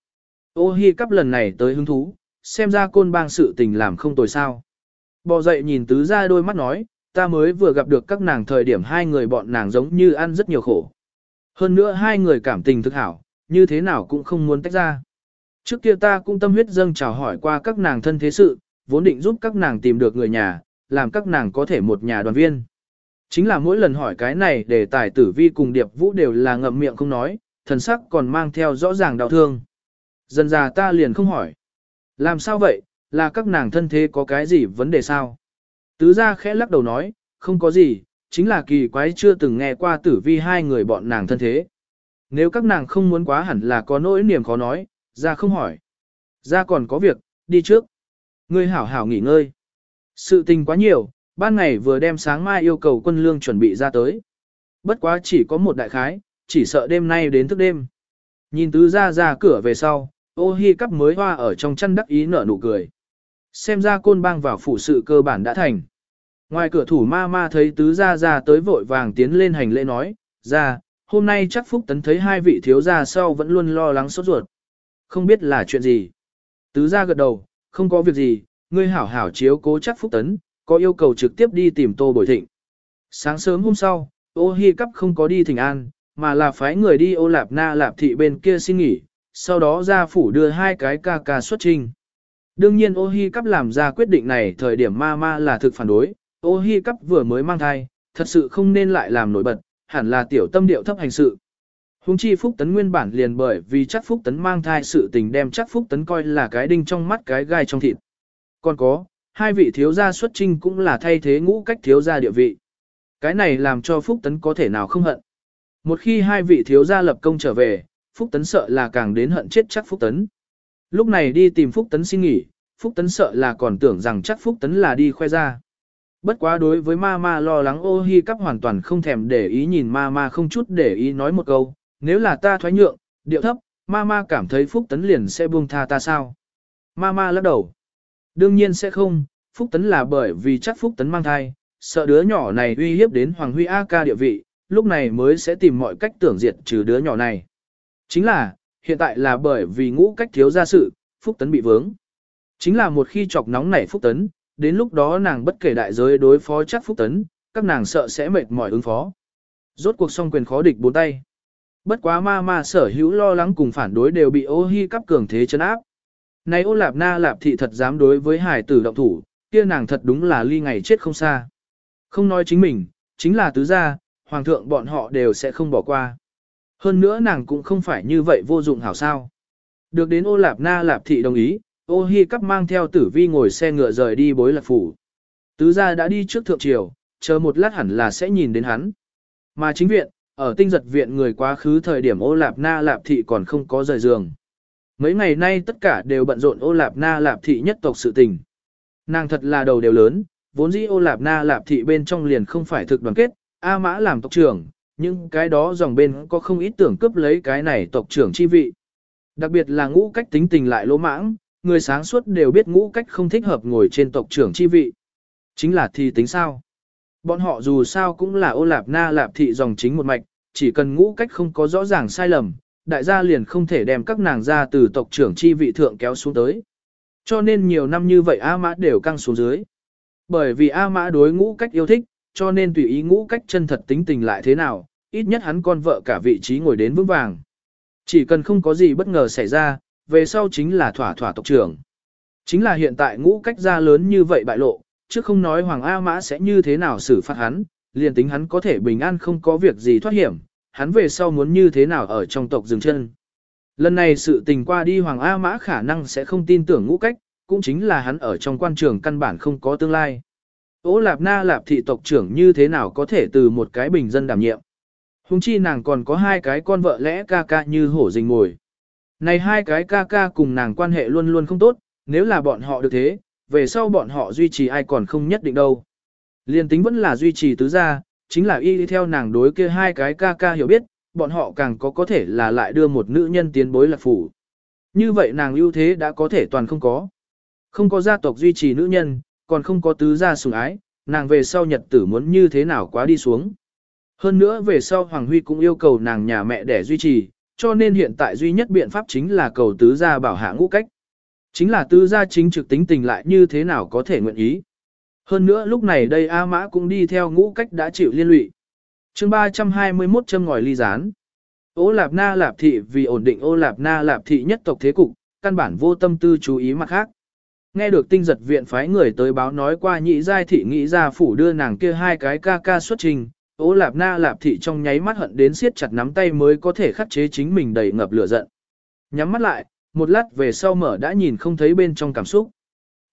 Ô hi cắp lần này tới hứng thú, xem ra côn bang sự tình làm không tồi sao. Bò dậy nhìn tứ ra đôi mắt nói, ta mới vừa gặp được các nàng thời điểm hai người bọn nàng giống như ăn rất nhiều khổ. Hơn nữa hai người cảm tình thực hảo, như thế nào cũng không muốn tách ra. Trước kia ta cũng tâm huyết dâng chào hỏi qua các nàng thân thế sự, vốn định giúp các nàng tìm được người nhà, làm các nàng có thể một nhà đoàn viên. Chính là mỗi lần hỏi cái này để tài tử vi cùng điệp vũ đều là ngậm miệng không nói, thần sắc còn mang theo rõ ràng đau thương. Dần già ta liền không hỏi. Làm sao vậy, là các nàng thân thế có cái gì vấn đề sao? Tứ gia khẽ lắc đầu nói, không có gì, chính là kỳ quái chưa từng nghe qua tử vi hai người bọn nàng thân thế. Nếu các nàng không muốn quá hẳn là có nỗi niềm khó nói, ra không hỏi. Ra còn có việc, đi trước. Ngươi hảo hảo nghỉ ngơi. Sự tình quá nhiều, ban ngày vừa đem sáng mai yêu cầu quân lương chuẩn bị ra tới. Bất quá chỉ có một đại khái, chỉ sợ đêm nay đến thức đêm. Nhìn tứ ra ra cửa về sau, ô hi cắp mới hoa ở trong chăn đắc ý nở nụ cười. Xem ra côn bang vào phủ sự cơ bản đã thành. Ngoài cửa thủ ma ma thấy tứ gia ra tới vội vàng tiến lên hành lễ nói, ra, hôm nay chắc Phúc Tấn thấy hai vị thiếu gia sau vẫn luôn lo lắng sốt ruột. Không biết là chuyện gì. Tứ gia gật đầu, không có việc gì, ngươi hảo hảo chiếu cố chắc Phúc Tấn, có yêu cầu trực tiếp đi tìm Tô Bồi Thịnh. Sáng sớm hôm sau, ô hi cắp không có đi thỉnh an, mà là phái người đi ô lạp na lạp thị bên kia xin nghỉ, sau đó ra phủ đưa hai cái ca ca xuất trình. Đương nhiên ô hi cắp làm ra quyết định này thời điểm ma ma là thực phản đối, ô hi cắp vừa mới mang thai, thật sự không nên lại làm nổi bật, hẳn là tiểu tâm điệu thấp hành sự. Hùng chi Phúc Tấn nguyên bản liền bởi vì chắc Phúc Tấn mang thai sự tình đem chắc Phúc Tấn coi là cái đinh trong mắt cái gai trong thịt. Còn có, hai vị thiếu gia xuất trinh cũng là thay thế ngũ cách thiếu gia địa vị. Cái này làm cho Phúc Tấn có thể nào không hận. Một khi hai vị thiếu gia lập công trở về, Phúc Tấn sợ là càng đến hận chết chắc Phúc Tấn. Lúc này đi tìm Phúc Tấn xin nghỉ, Phúc Tấn sợ là còn tưởng rằng chắc Phúc Tấn là đi khoe ra. Bất quá đối với ma ma lo lắng ô hi cắp hoàn toàn không thèm để ý nhìn ma ma không chút để ý nói một câu, nếu là ta thoái nhượng, điệu thấp, ma ma cảm thấy Phúc Tấn liền sẽ buông tha ta sao. Ma ma lắc đầu. Đương nhiên sẽ không, Phúc Tấn là bởi vì chắc Phúc Tấn mang thai, sợ đứa nhỏ này uy hiếp đến Hoàng Huy A ca địa vị, lúc này mới sẽ tìm mọi cách tưởng diệt trừ đứa nhỏ này. Chính là, hiện tại là bởi vì ngũ cách thiếu gia sự, Phúc Tấn bị vướng. Chính là một khi chọc nóng nảy Phúc Tấn, đến lúc đó nàng bất kể đại giới đối phó chắc Phúc Tấn, các nàng sợ sẽ mệt mỏi ứng phó. Rốt cuộc song quyền khó địch bốn tay. Bất quá ma ma sở hữu lo lắng cùng phản đối đều bị ô hi cắp cường thế chấn áp. Này ô lạp na lạp thị thật dám đối với hải tử động thủ, kia nàng thật đúng là ly ngày chết không xa. Không nói chính mình, chính là tứ gia, hoàng thượng bọn họ đều sẽ không bỏ qua. Hơn nữa nàng cũng không phải như vậy vô dụng hảo sao. Được đến ô lạp na lạp thị đồng ý, ô hi cắp mang theo tử vi ngồi xe ngựa rời đi bối lạc phủ. Tứ gia đã đi trước thượng triều, chờ một lát hẳn là sẽ nhìn đến hắn. Mà chính viện, ở tinh giật viện người quá khứ thời điểm ô lạp na lạp thị còn không có rời giường. Mấy ngày nay tất cả đều bận rộn ô lạp na lạp thị nhất tộc sự tình. Nàng thật là đầu đều lớn, vốn dĩ ô lạp na lạp thị bên trong liền không phải thực đoàn kết, A mã làm tộc trưởng, nhưng cái đó dòng bên có không ít tưởng cướp lấy cái này tộc trưởng chi vị. Đặc biệt là ngũ cách tính tình lại lỗ mãng, người sáng suốt đều biết ngũ cách không thích hợp ngồi trên tộc trưởng chi vị. Chính là thì tính sao? Bọn họ dù sao cũng là ô lạp na lạp thị dòng chính một mạch, chỉ cần ngũ cách không có rõ ràng sai lầm, đại gia liền không thể đem các nàng ra từ tộc trưởng chi vị thượng kéo xuống tới. Cho nên nhiều năm như vậy A Mã đều căng xuống dưới. Bởi vì A Mã đối ngũ cách yêu thích, cho nên tùy ý ngũ cách chân thật tính tình lại thế nào, ít nhất hắn con vợ cả vị trí ngồi đến vững vàng. Chỉ cần không có gì bất ngờ xảy ra, về sau chính là thỏa thỏa tộc trưởng. Chính là hiện tại ngũ cách ra lớn như vậy bại lộ, chứ không nói Hoàng A Mã sẽ như thế nào xử phạt hắn, liền tính hắn có thể bình an không có việc gì thoát hiểm, hắn về sau muốn như thế nào ở trong tộc dừng chân. Lần này sự tình qua đi Hoàng A Mã khả năng sẽ không tin tưởng ngũ cách, cũng chính là hắn ở trong quan trường căn bản không có tương lai. Ô Lạp Na Lạp thị tộc trưởng như thế nào có thể từ một cái bình dân đảm nhiệm. Hùng chi nàng còn có hai cái con vợ lẽ ca ca như hổ rình ngồi. Này hai cái ca ca cùng nàng quan hệ luôn luôn không tốt, nếu là bọn họ được thế, về sau bọn họ duy trì ai còn không nhất định đâu. Liên tính vẫn là duy trì tứ gia, chính là y đi theo nàng đối kia hai cái ca ca hiểu biết, bọn họ càng có có thể là lại đưa một nữ nhân tiến bối lạc phủ. Như vậy nàng ưu thế đã có thể toàn không có. Không có gia tộc duy trì nữ nhân, còn không có tứ gia sủng ái, nàng về sau nhật tử muốn như thế nào quá đi xuống. Hơn nữa về sau Hoàng Huy cũng yêu cầu nàng nhà mẹ để duy trì, cho nên hiện tại duy nhất biện pháp chính là cầu tứ gia bảo hạ ngũ cách. Chính là tứ gia chính trực tính tình lại như thế nào có thể nguyện ý. Hơn nữa lúc này đây A Mã cũng đi theo ngũ cách đã chịu liên lụy. chương 321 châm ngòi ly gián. Ô Lạp Na Lạp Thị vì ổn định ô Lạp Na Lạp Thị nhất tộc thế cục, căn bản vô tâm tư chú ý mặt khác. Nghe được tinh giật viện phái người tới báo nói qua nhị giai thị nghĩ ra phủ đưa nàng kia hai cái ca ca xuất trình, Ô Lạp Na Lạp Thị trong nháy mắt hận đến siết chặt nắm tay mới có thể khắc chế chính mình đầy ngập lửa giận. Nhắm mắt lại, một lát về sau mở đã nhìn không thấy bên trong cảm xúc.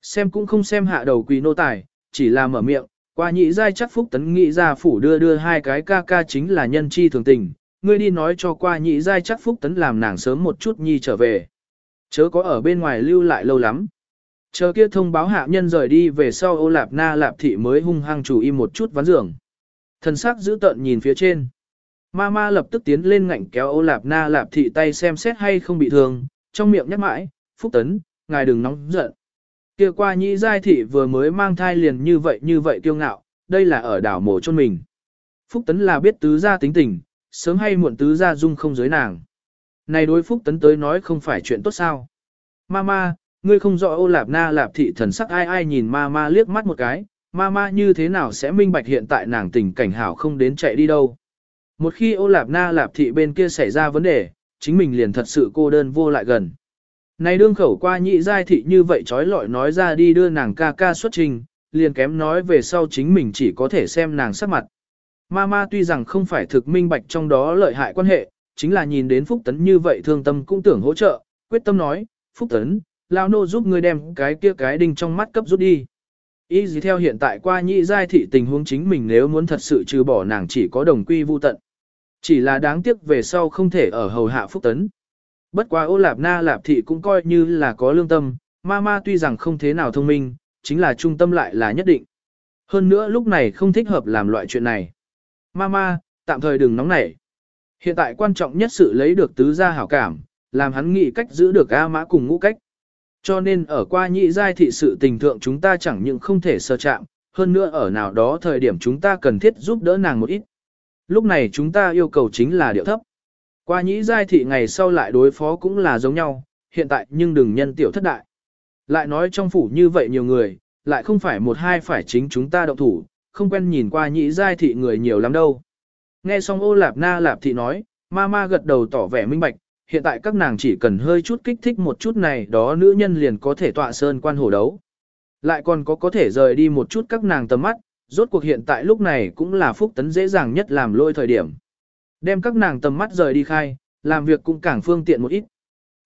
Xem cũng không xem hạ đầu quỳ nô tài, chỉ là mở miệng, qua nhị giai chắc phúc tấn nghĩ ra phủ đưa đưa hai cái ca ca chính là nhân chi thường tình, ngươi đi nói cho qua nhị giai chắc phúc tấn làm nàng sớm một chút nhi trở về. Chớ có ở bên ngoài lưu lại lâu lắm. Chờ kia thông báo hạ nhân rời đi về sau ô lạp na lạp thị mới hung hăng chủ im một chút ván giường. Thần sắc giữ tợn nhìn phía trên. Ma ma lập tức tiến lên ngạnh kéo ô lạp na lạp thị tay xem xét hay không bị thương, trong miệng nhắc mãi, phúc tấn, ngài đừng nóng giận. Kia qua nhĩ giai thị vừa mới mang thai liền như vậy như vậy kiêu ngạo, đây là ở đảo mổ chôn mình. Phúc tấn là biết tứ gia tính tình, sớm hay muộn tứ gia dung không giới nàng. Này đối phúc tấn tới nói không phải chuyện tốt sao. Mama, ngươi không rõ ô lạp na lạp thị thần sắc ai ai nhìn mama liếc mắt một cái, mama như thế nào sẽ minh bạch hiện tại nàng tình cảnh hảo không đến chạy đi đâu. Một khi ô lạp na lạp thị bên kia xảy ra vấn đề, chính mình liền thật sự cô đơn vô lại gần. Này đương khẩu qua nhị giai thị như vậy trói lọi nói ra đi đưa nàng ca ca xuất trình, liền kém nói về sau chính mình chỉ có thể xem nàng sắc mặt. Mama tuy rằng không phải thực minh bạch trong đó lợi hại quan hệ, chính là nhìn đến Phúc Tấn như vậy thương tâm cũng tưởng hỗ trợ, quyết tâm nói, Phúc Tấn, lao nô giúp ngươi đem cái kia cái đinh trong mắt cấp rút đi. Ý gì theo hiện tại qua nhị giai thị tình huống chính mình nếu muốn thật sự trừ bỏ nàng chỉ có đồng quy vu tận. Chỉ là đáng tiếc về sau không thể ở hầu hạ Phúc Tấn. Bất quá ô lạp na lạp thị cũng coi như là có lương tâm, ma ma tuy rằng không thế nào thông minh, chính là trung tâm lại là nhất định. Hơn nữa lúc này không thích hợp làm loại chuyện này. Ma ma, tạm thời đừng nóng nảy. Hiện tại quan trọng nhất sự lấy được tứ gia hảo cảm, làm hắn nghĩ cách giữ được A mã cùng ngũ cách. Cho nên ở qua nhị giai thị sự tình thượng chúng ta chẳng những không thể sơ chạm, hơn nữa ở nào đó thời điểm chúng ta cần thiết giúp đỡ nàng một ít. Lúc này chúng ta yêu cầu chính là điệu thấp. Qua nhĩ giai thị ngày sau lại đối phó cũng là giống nhau, hiện tại nhưng đừng nhân tiểu thất đại. Lại nói trong phủ như vậy nhiều người, lại không phải một hai phải chính chúng ta động thủ, không quen nhìn qua nhĩ giai thị người nhiều lắm đâu. Nghe xong ô lạp na lạp thị nói, ma ma gật đầu tỏ vẻ minh bạch, hiện tại các nàng chỉ cần hơi chút kích thích một chút này đó nữ nhân liền có thể tọa sơn quan hổ đấu. Lại còn có có thể rời đi một chút các nàng tầm mắt, rốt cuộc hiện tại lúc này cũng là phúc tấn dễ dàng nhất làm lôi thời điểm. Đem các nàng tầm mắt rời đi khai, làm việc cũng càng phương tiện một ít.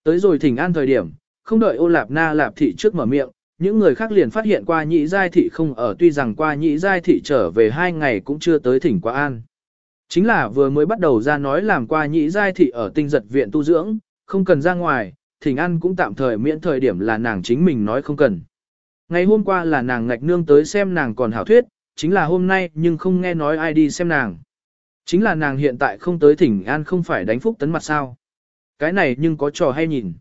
Tới rồi thỉnh an thời điểm, không đợi ô lạp na lạp thị trước mở miệng, những người khác liền phát hiện qua nhị giai thị không ở tuy rằng qua nhị giai thị trở về hai ngày cũng chưa tới thỉnh qua an. Chính là vừa mới bắt đầu ra nói làm qua nhị giai thị ở tinh giật viện tu dưỡng, không cần ra ngoài, thỉnh an cũng tạm thời miễn thời điểm là nàng chính mình nói không cần. Ngày hôm qua là nàng ngạch nương tới xem nàng còn hảo thuyết, chính là hôm nay nhưng không nghe nói ai đi xem nàng. Chính là nàng hiện tại không tới thỉnh an không phải đánh phúc tấn mặt sao. Cái này nhưng có trò hay nhìn.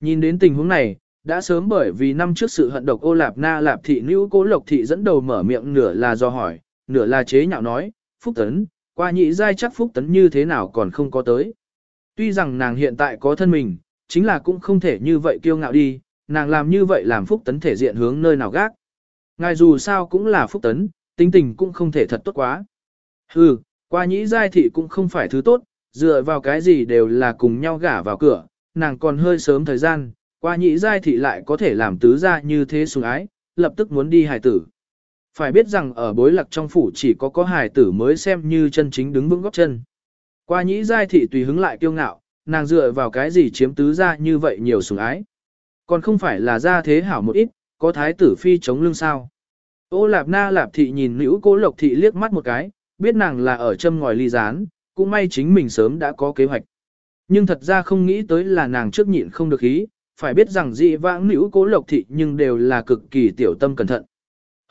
Nhìn đến tình huống này, đã sớm bởi vì năm trước sự hận độc ô lạp na lạp thị nữ cố lộc thị dẫn đầu mở miệng nửa là do hỏi, nửa là chế nhạo nói, phúc tấn, qua nhị giai chắc phúc tấn như thế nào còn không có tới. Tuy rằng nàng hiện tại có thân mình, chính là cũng không thể như vậy kiêu ngạo đi, nàng làm như vậy làm phúc tấn thể diện hướng nơi nào gác. Ngài dù sao cũng là phúc tấn, tính tình cũng không thể thật tốt quá. Hừ, qua nhĩ giai thị cũng không phải thứ tốt, dựa vào cái gì đều là cùng nhau gả vào cửa, nàng còn hơi sớm thời gian, qua nhĩ giai thị lại có thể làm tứ gia như thế sùng ái, lập tức muốn đi hài tử. Phải biết rằng ở bối lạc trong phủ chỉ có có hài tử mới xem như chân chính đứng vững góc chân. Qua nhĩ giai thị tùy hứng lại kiêu ngạo, nàng dựa vào cái gì chiếm tứ gia như vậy nhiều sủng ái. Còn không phải là gia thế hảo một ít, có thái tử phi chống lưng sao. Ô lạp na lạp thị nhìn nữ cố lộc thị liếc mắt một cái, biết nàng là ở châm ngòi ly gián, cũng may chính mình sớm đã có kế hoạch. Nhưng thật ra không nghĩ tới là nàng trước nhịn không được ý, phải biết rằng dị vãng nữ cố lộc thị nhưng đều là cực kỳ tiểu tâm cẩn thận.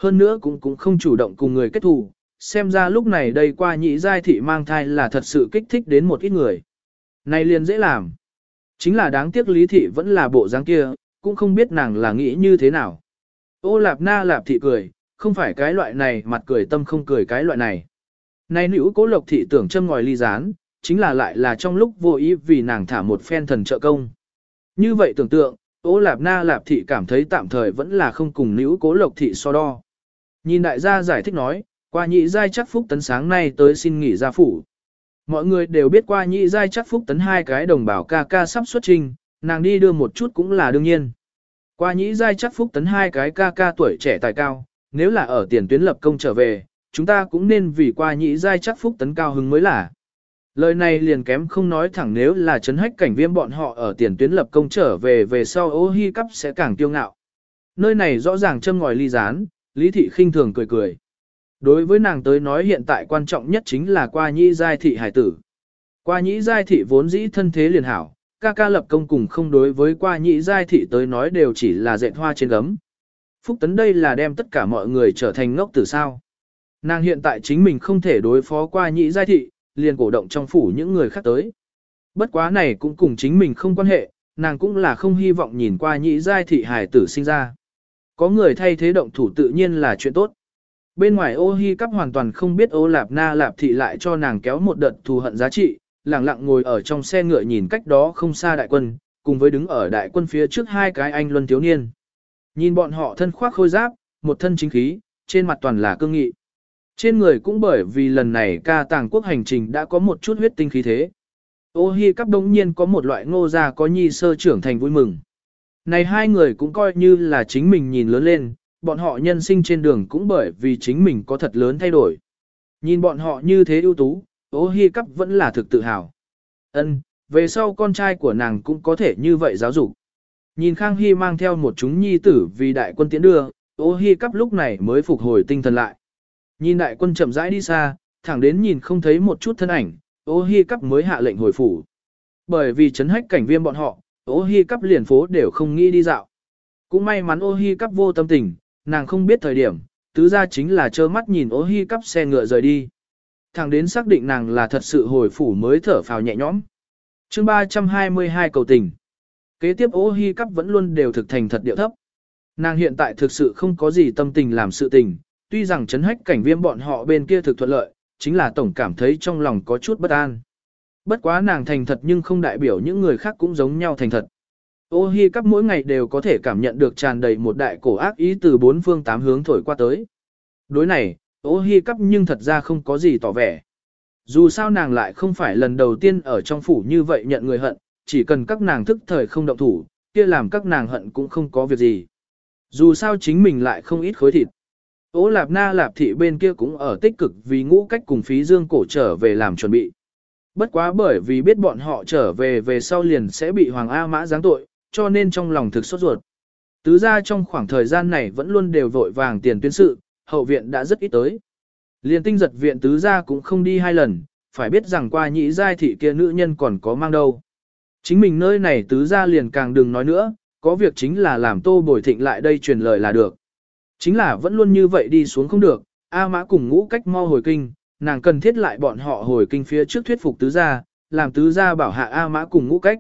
Hơn nữa cũng cũng không chủ động cùng người kết thù, xem ra lúc này đây qua nhị giai thị mang thai là thật sự kích thích đến một ít người. Này liền dễ làm. Chính là đáng tiếc lý thị vẫn là bộ dáng kia, cũng không biết nàng là nghĩ như thế nào. Ô lạp na lạp thị cười, không phải cái loại này mặt cười tâm không cười cái loại này. Này nữ cố lộc thị tưởng châm ngòi ly gián, chính là lại là trong lúc vô ý vì nàng thả một phen thần trợ công. Như vậy tưởng tượng, Ô Lạp Na Lạp thị cảm thấy tạm thời vẫn là không cùng nữ cố lộc thị so đo. Nhìn đại gia giải thích nói, qua nhị giai chắc phúc tấn sáng nay tới xin nghỉ gia phủ. Mọi người đều biết qua nhị giai chắc phúc tấn hai cái đồng bào ca ca sắp xuất trình, nàng đi đưa một chút cũng là đương nhiên. Qua nhị giai chắc phúc tấn hai cái ca ca tuổi trẻ tài cao, nếu là ở tiền tuyến lập công trở về, chúng ta cũng nên vì qua nhị giai chắc phúc tấn cao hứng mới là. Lời này liền kém không nói thẳng nếu là chấn hách cảnh viêm bọn họ ở tiền tuyến lập công trở về về sau ô hi cắp sẽ càng tiêu ngạo. Nơi này rõ ràng châm ngòi ly gián, lý thị khinh thường cười cười. Đối với nàng tới nói hiện tại quan trọng nhất chính là qua Nhĩ giai thị hải tử. Qua Nhĩ giai thị vốn dĩ thân thế liền hảo, ca ca lập công cùng không đối với qua Nhĩ giai thị tới nói đều chỉ là dệt hoa trên gấm. Phúc tấn đây là đem tất cả mọi người trở thành ngốc tử sao. Nàng hiện tại chính mình không thể đối phó qua Nhĩ giai thị, liền cổ động trong phủ những người khác tới. Bất quá này cũng cùng chính mình không quan hệ, nàng cũng là không hy vọng nhìn qua Nhĩ giai thị Hải tử sinh ra. Có người thay thế động thủ tự nhiên là chuyện tốt. Bên ngoài ô hi cắp hoàn toàn không biết ô lạp na lạp thị lại cho nàng kéo một đợt thù hận giá trị, lặng lặng ngồi ở trong xe ngựa nhìn cách đó không xa đại quân, cùng với đứng ở đại quân phía trước hai cái anh luân thiếu niên. Nhìn bọn họ thân khoác khôi giáp, một thân chính khí, trên mặt toàn là cương nghị. Trên người cũng bởi vì lần này ca tàng quốc hành trình đã có một chút huyết tinh khí thế. Ô hi cắp đống nhiên có một loại ngô gia có nhi sơ trưởng thành vui mừng. Này hai người cũng coi như là chính mình nhìn lớn lên, bọn họ nhân sinh trên đường cũng bởi vì chính mình có thật lớn thay đổi. Nhìn bọn họ như thế ưu tú, ố hi cắp vẫn là thực tự hào. Ân, về sau con trai của nàng cũng có thể như vậy giáo dục. Nhìn Khang Hy mang theo một chúng nhi tử vì đại quân tiến đưa, ô hi cắp lúc này mới phục hồi tinh thần lại. Nhìn đại quân chậm rãi đi xa, thẳng đến nhìn không thấy một chút thân ảnh, ô hi cắp mới hạ lệnh hồi phủ. Bởi vì chấn hách cảnh viêm bọn họ, ô hi cắp liền phố đều không nghĩ đi dạo. Cũng may mắn ô hi cắp vô tâm tình, nàng không biết thời điểm, tứ ra chính là trơ mắt nhìn ô hi cắp xe ngựa rời đi. thằng đến xác định nàng là thật sự hồi phủ mới thở phào nhẹ nhõm. chương 322 cầu tình. Kế tiếp ô hi cắp vẫn luôn đều thực thành thật điệu thấp. Nàng hiện tại thực sự không có gì tâm tình làm sự tình, tuy rằng chấn hách cảnh viêm bọn họ bên kia thực thuận lợi, chính là tổng cảm thấy trong lòng có chút bất an. Bất quá nàng thành thật nhưng không đại biểu những người khác cũng giống nhau thành thật. Ô hi cắp mỗi ngày đều có thể cảm nhận được tràn đầy một đại cổ ác ý từ bốn phương tám hướng thổi qua tới. Đối này, ô hi cắp nhưng thật ra không có gì tỏ vẻ. Dù sao nàng lại không phải lần đầu tiên ở trong phủ như vậy nhận người hận, chỉ cần các nàng thức thời không động thủ, kia làm các nàng hận cũng không có việc gì. Dù sao chính mình lại không ít khối thịt. Ô lạp na lạp thị bên kia cũng ở tích cực vì ngũ cách cùng phí dương cổ trở về làm chuẩn bị. Bất quá bởi vì biết bọn họ trở về về sau liền sẽ bị Hoàng A Mã giáng tội, cho nên trong lòng thực sốt ruột. Tứ ra trong khoảng thời gian này vẫn luôn đều vội vàng tiền tuyến sự, hậu viện đã rất ít tới. liền tinh giật viện tứ ra cũng không đi hai lần, phải biết rằng qua nhị giai thị kia nữ nhân còn có mang đâu. Chính mình nơi này tứ ra liền càng đừng nói nữa, có việc chính là làm tô bồi thịnh lại đây truyền lời là được. Chính là vẫn luôn như vậy đi xuống không được, A mã cùng ngũ cách mau hồi kinh, nàng cần thiết lại bọn họ hồi kinh phía trước thuyết phục tứ gia, làm tứ gia bảo hạ A mã cùng ngũ cách.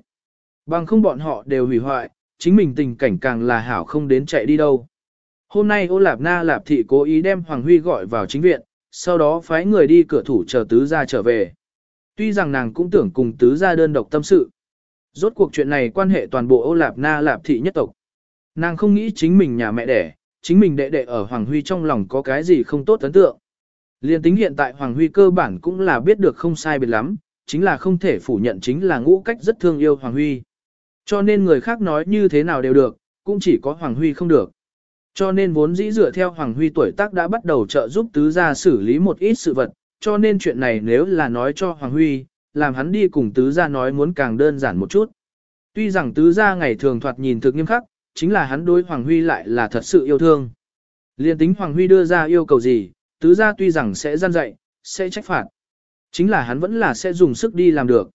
Bằng không bọn họ đều hủy hoại, chính mình tình cảnh càng là hảo không đến chạy đi đâu. Hôm nay ô lạp na lạp thị cố ý đem Hoàng Huy gọi vào chính viện, sau đó phái người đi cửa thủ chờ tứ gia trở về. Tuy rằng nàng cũng tưởng cùng tứ gia đơn độc tâm sự. Rốt cuộc chuyện này quan hệ toàn bộ ô lạp na lạp thị nhất tộc. Nàng không nghĩ chính mình nhà mẹ đẻ, chính mình đệ đệ ở Hoàng Huy trong lòng có cái gì không tốt ấn tượng. Liên tính hiện tại Hoàng Huy cơ bản cũng là biết được không sai biệt lắm, chính là không thể phủ nhận chính là ngũ cách rất thương yêu Hoàng Huy. Cho nên người khác nói như thế nào đều được, cũng chỉ có Hoàng Huy không được. Cho nên vốn dĩ dựa theo Hoàng Huy tuổi tác đã bắt đầu trợ giúp tứ gia xử lý một ít sự vật, cho nên chuyện này nếu là nói cho Hoàng Huy, làm hắn đi cùng tứ gia nói muốn càng đơn giản một chút. Tuy rằng tứ gia ngày thường thoạt nhìn thực nghiêm khắc, chính là hắn đối Hoàng Huy lại là thật sự yêu thương. Liên tính Hoàng Huy đưa ra yêu cầu gì, tứ gia tuy rằng sẽ gian dạy, sẽ trách phạt. Chính là hắn vẫn là sẽ dùng sức đi làm được.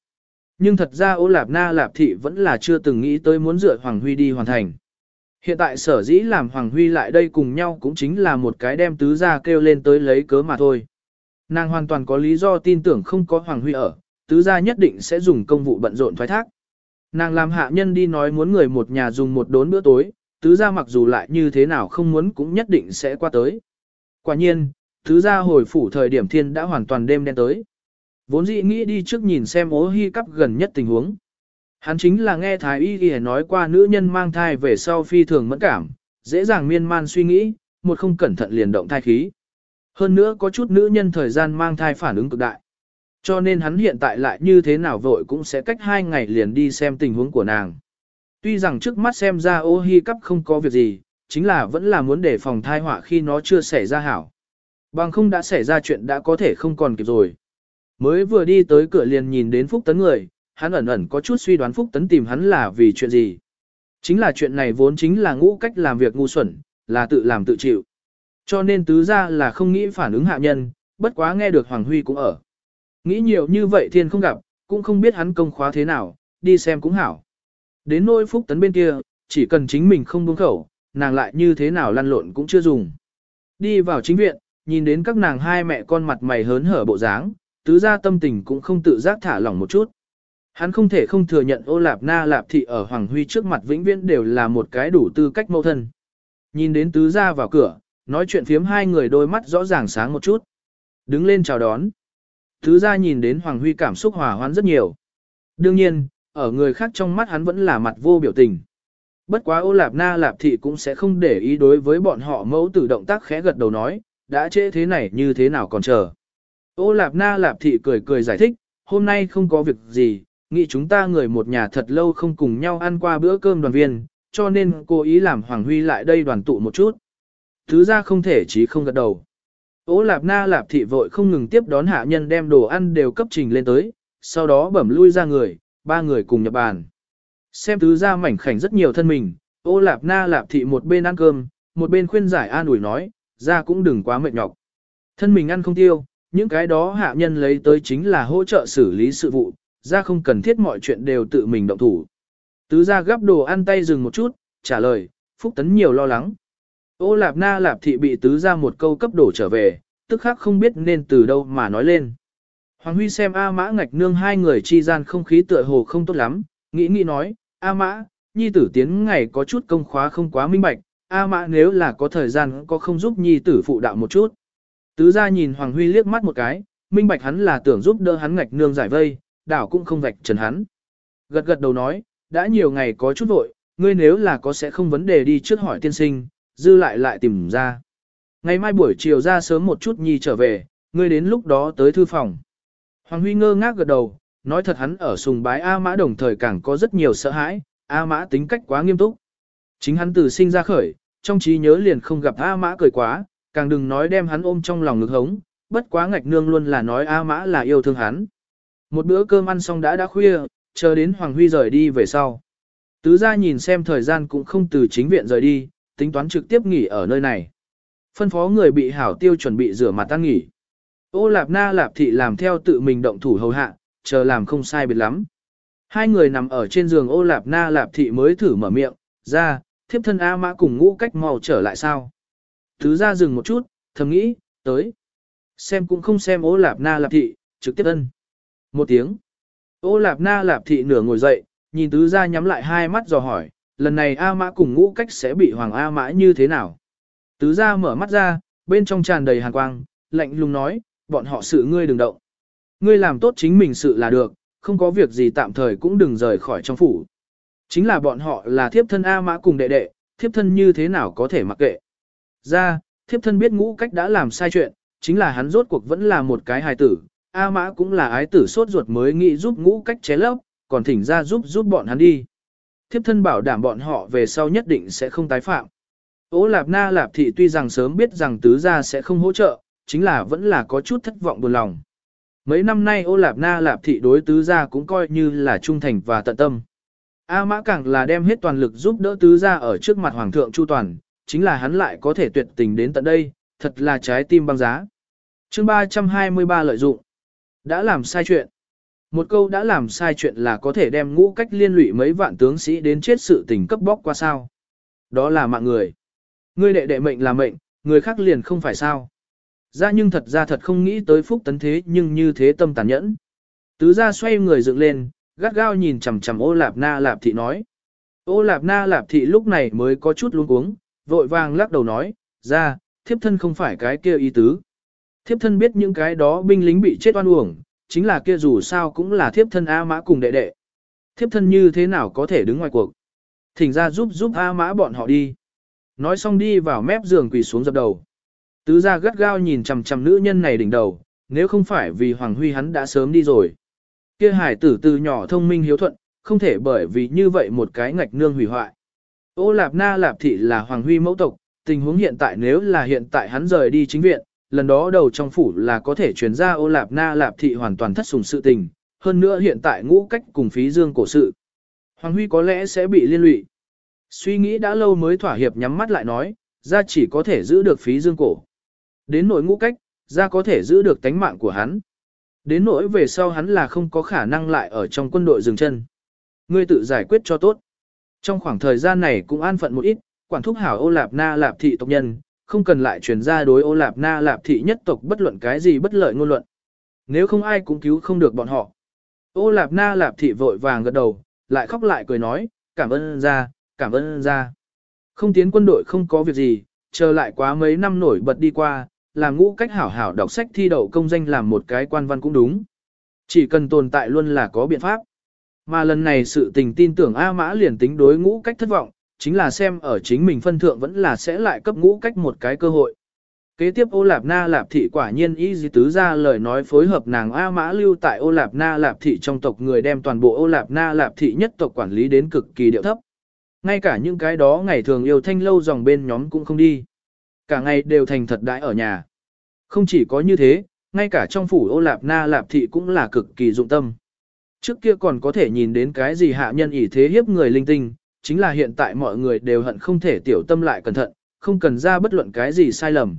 Nhưng thật ra ô lạp na lạp thị vẫn là chưa từng nghĩ tới muốn dựa Hoàng Huy đi hoàn thành. Hiện tại sở dĩ làm Hoàng Huy lại đây cùng nhau cũng chính là một cái đem tứ gia kêu lên tới lấy cớ mà thôi. Nàng hoàn toàn có lý do tin tưởng không có Hoàng Huy ở, tứ gia nhất định sẽ dùng công vụ bận rộn thoái thác. Nàng làm hạ nhân đi nói muốn người một nhà dùng một đốn bữa tối, tứ gia mặc dù lại như thế nào không muốn cũng nhất định sẽ qua tới. Quả nhiên, thứ gia hồi phủ thời điểm thiên đã hoàn toàn đêm đen tới. Vốn dĩ nghĩ đi trước nhìn xem ố hy cắp gần nhất tình huống. Hắn chính là nghe Thái Y Y nói qua nữ nhân mang thai về sau phi thường mẫn cảm, dễ dàng miên man suy nghĩ, một không cẩn thận liền động thai khí. Hơn nữa có chút nữ nhân thời gian mang thai phản ứng cực đại. Cho nên hắn hiện tại lại như thế nào vội cũng sẽ cách hai ngày liền đi xem tình huống của nàng. Tuy rằng trước mắt xem ra ô hi cắp không có việc gì, chính là vẫn là muốn để phòng thai họa khi nó chưa xảy ra hảo. Bằng không đã xảy ra chuyện đã có thể không còn kịp rồi. Mới vừa đi tới cửa liền nhìn đến Phúc Tấn người, hắn ẩn ẩn có chút suy đoán Phúc Tấn tìm hắn là vì chuyện gì. Chính là chuyện này vốn chính là ngũ cách làm việc ngu xuẩn, là tự làm tự chịu. Cho nên tứ ra là không nghĩ phản ứng hạ nhân, bất quá nghe được Hoàng Huy cũng ở. Nghĩ nhiều như vậy thiên không gặp, cũng không biết hắn công khóa thế nào, đi xem cũng hảo. Đến nỗi phúc tấn bên kia, chỉ cần chính mình không buông khẩu, nàng lại như thế nào lăn lộn cũng chưa dùng. Đi vào chính viện, nhìn đến các nàng hai mẹ con mặt mày hớn hở bộ dáng, tứ gia tâm tình cũng không tự giác thả lỏng một chút. Hắn không thể không thừa nhận ô lạp na lạp thị ở Hoàng Huy trước mặt vĩnh viễn đều là một cái đủ tư cách mẫu thân. Nhìn đến tứ gia vào cửa, nói chuyện phiếm hai người đôi mắt rõ ràng sáng một chút. Đứng lên chào đón. Tứ gia nhìn đến Hoàng Huy cảm xúc hòa hoãn rất nhiều. Đương nhiên, ở người khác trong mắt hắn vẫn là mặt vô biểu tình. Bất quá ô lạp na lạp thị cũng sẽ không để ý đối với bọn họ mẫu tử động tác khẽ gật đầu nói, đã trễ thế này như thế nào còn chờ. Ô lạp na lạp thị cười cười giải thích, hôm nay không có việc gì, nghĩ chúng ta người một nhà thật lâu không cùng nhau ăn qua bữa cơm đoàn viên, cho nên cô ý làm Hoàng Huy lại đây đoàn tụ một chút. Thứ ra không thể chí không gật đầu. Ô lạp na lạp thị vội không ngừng tiếp đón hạ nhân đem đồ ăn đều cấp trình lên tới, sau đó bẩm lui ra người, ba người cùng nhập bàn. Xem thứ ra mảnh khảnh rất nhiều thân mình, ô lạp na lạp thị một bên ăn cơm, một bên khuyên giải an ủi nói, ra cũng đừng quá mệt nhọc. Thân mình ăn không tiêu, những cái đó hạ nhân lấy tới chính là hỗ trợ xử lý sự vụ, ra không cần thiết mọi chuyện đều tự mình động thủ. Tứ ra gắp đồ ăn tay dừng một chút, trả lời, Phúc Tấn nhiều lo lắng. Ô lạp na lạp thị bị tứ ra một câu cấp đổ trở về, tức khắc không biết nên từ đâu mà nói lên. Hoàng Huy xem A Mã ngạch nương hai người chi gian không khí tựa hồ không tốt lắm, nghĩ nghĩ nói, A Mã, nhi tử tiến ngày có chút công khóa không quá minh bạch, A Mã nếu là có thời gian có không giúp nhi tử phụ đạo một chút. Tứ ra nhìn Hoàng Huy liếc mắt một cái, minh bạch hắn là tưởng giúp đỡ hắn ngạch nương giải vây, đảo cũng không vạch trần hắn. Gật gật đầu nói, đã nhiều ngày có chút vội, ngươi nếu là có sẽ không vấn đề đi trước hỏi tiên sinh, dư lại lại tìm ra. Ngày mai buổi chiều ra sớm một chút nhi trở về, ngươi đến lúc đó tới thư phòng. Hoàng Huy ngơ ngác gật đầu, nói thật hắn ở sùng bái A Mã đồng thời càng có rất nhiều sợ hãi, A Mã tính cách quá nghiêm túc. Chính hắn từ sinh ra khởi, trong trí nhớ liền không gặp A Mã cười quá, càng đừng nói đem hắn ôm trong lòng ngực hống, bất quá ngạch nương luôn là nói A Mã là yêu thương hắn. Một bữa cơm ăn xong đã đã khuya, chờ đến Hoàng Huy rời đi về sau. Tứ gia nhìn xem thời gian cũng không từ chính viện rời đi, tính toán trực tiếp nghỉ ở nơi này. Phân phó người bị hảo tiêu chuẩn bị rửa mặt tan nghỉ. Ô lạp na lạp thị làm theo tự mình động thủ hầu hạ, chờ làm không sai biệt lắm. Hai người nằm ở trên giường ô lạp na lạp thị mới thử mở miệng, ra, thiếp thân A mã cùng ngũ cách mau trở lại sao. Thứ ra dừng một chút, thầm nghĩ, tới. Xem cũng không xem ô lạp na lạp thị, trực tiếp ân. Một tiếng. Ô lạp na lạp thị nửa ngồi dậy, nhìn tứ ra nhắm lại hai mắt dò hỏi, lần này A mã cùng ngũ cách sẽ bị hoàng A mã như thế nào? Tứ ra mở mắt ra, bên trong tràn đầy hàn quang, lạnh lùng nói, bọn họ sự ngươi đừng động. Ngươi làm tốt chính mình sự là được, không có việc gì tạm thời cũng đừng rời khỏi trong phủ. Chính là bọn họ là thiếp thân A mã cùng đệ đệ, thiếp thân như thế nào có thể mặc kệ. Ra, thiếp thân biết ngũ cách đã làm sai chuyện, chính là hắn rốt cuộc vẫn là một cái hài tử, A mã cũng là ái tử sốt ruột mới nghĩ giúp ngũ cách ché lấp, còn thỉnh ra giúp giúp bọn hắn đi. Thiếp thân bảo đảm bọn họ về sau nhất định sẽ không tái phạm. Ô Lạp Na Lạp Thị tuy rằng sớm biết rằng tứ gia sẽ không hỗ trợ, chính là vẫn là có chút thất vọng buồn lòng. Mấy năm nay ô Lạp Na Lạp Thị đối tứ gia cũng coi như là trung thành và tận tâm. A Mã càng là đem hết toàn lực giúp đỡ tứ gia ở trước mặt Hoàng thượng Chu Toàn, chính là hắn lại có thể tuyệt tình đến tận đây, thật là trái tim băng giá. chương 323 lợi dụng. Đã làm sai chuyện. Một câu đã làm sai chuyện là có thể đem ngũ cách liên lụy mấy vạn tướng sĩ đến chết sự tình cấp bóc qua sao. Đó là mạng người. Ngươi đệ đệ mệnh là mệnh, người khác liền không phải sao. Ra nhưng thật ra thật không nghĩ tới phúc tấn thế nhưng như thế tâm tàn nhẫn. Tứ ra xoay người dựng lên, gắt gao nhìn chằm chằm ô lạp na lạp thị nói. Ô lạp na lạp thị lúc này mới có chút luống cuống, vội vàng lắc đầu nói, ra, thiếp thân không phải cái kia ý tứ. Thiếp thân biết những cái đó binh lính bị chết oan uổng, chính là kia dù sao cũng là thiếp thân A mã cùng đệ đệ. Thiếp thân như thế nào có thể đứng ngoài cuộc. Thỉnh ra giúp giúp A mã bọn họ đi. Nói xong đi vào mép giường quỳ xuống dập đầu. Tứ ra gắt gao nhìn chằm chằm nữ nhân này đỉnh đầu, nếu không phải vì Hoàng Huy hắn đã sớm đi rồi. Kia hải tử từ nhỏ thông minh hiếu thuận, không thể bởi vì như vậy một cái ngạch nương hủy hoại. Ô Lạp Na Lạp Thị là Hoàng Huy mẫu tộc, tình huống hiện tại nếu là hiện tại hắn rời đi chính viện, lần đó đầu trong phủ là có thể truyền ra ô Lạp Na Lạp Thị hoàn toàn thất sùng sự tình, hơn nữa hiện tại ngũ cách cùng phí dương cổ sự. Hoàng Huy có lẽ sẽ bị liên lụy. Suy nghĩ đã lâu mới thỏa hiệp nhắm mắt lại nói, ra chỉ có thể giữ được phí dương cổ. Đến nỗi ngũ cách, ra có thể giữ được tánh mạng của hắn. Đến nỗi về sau hắn là không có khả năng lại ở trong quân đội dừng chân. Ngươi tự giải quyết cho tốt. Trong khoảng thời gian này cũng an phận một ít, quản thúc hảo ô lạp na lạp thị tộc nhân, không cần lại truyền ra đối ô lạp na lạp thị nhất tộc bất luận cái gì bất lợi ngôn luận. Nếu không ai cũng cứu không được bọn họ. Ô lạp na lạp thị vội vàng gật đầu, lại khóc lại cười nói, cảm ơn ra, cảm ơn ra. Không tiến quân đội không có việc gì, chờ lại quá mấy năm nổi bật đi qua, làm ngũ cách hảo hảo đọc sách thi đậu công danh làm một cái quan văn cũng đúng. Chỉ cần tồn tại luôn là có biện pháp. Mà lần này sự tình tin tưởng A Mã liền tính đối ngũ cách thất vọng, chính là xem ở chính mình phân thượng vẫn là sẽ lại cấp ngũ cách một cái cơ hội. Kế tiếp ô lạp na lạp thị quả nhiên ý dì tứ ra lời nói phối hợp nàng A mã lưu tại ô lạp na lạp thị trong tộc người đem toàn bộ ô lạp na lạp thị nhất tộc quản lý đến cực kỳ điệu thấp. Ngay cả những cái đó ngày thường yêu thanh lâu dòng bên nhóm cũng không đi. Cả ngày đều thành thật đãi ở nhà. Không chỉ có như thế, ngay cả trong phủ ô lạp na lạp thị cũng là cực kỳ dụng tâm. Trước kia còn có thể nhìn đến cái gì hạ nhân ỷ thế hiếp người linh tinh, chính là hiện tại mọi người đều hận không thể tiểu tâm lại cẩn thận, không cần ra bất luận cái gì sai lầm.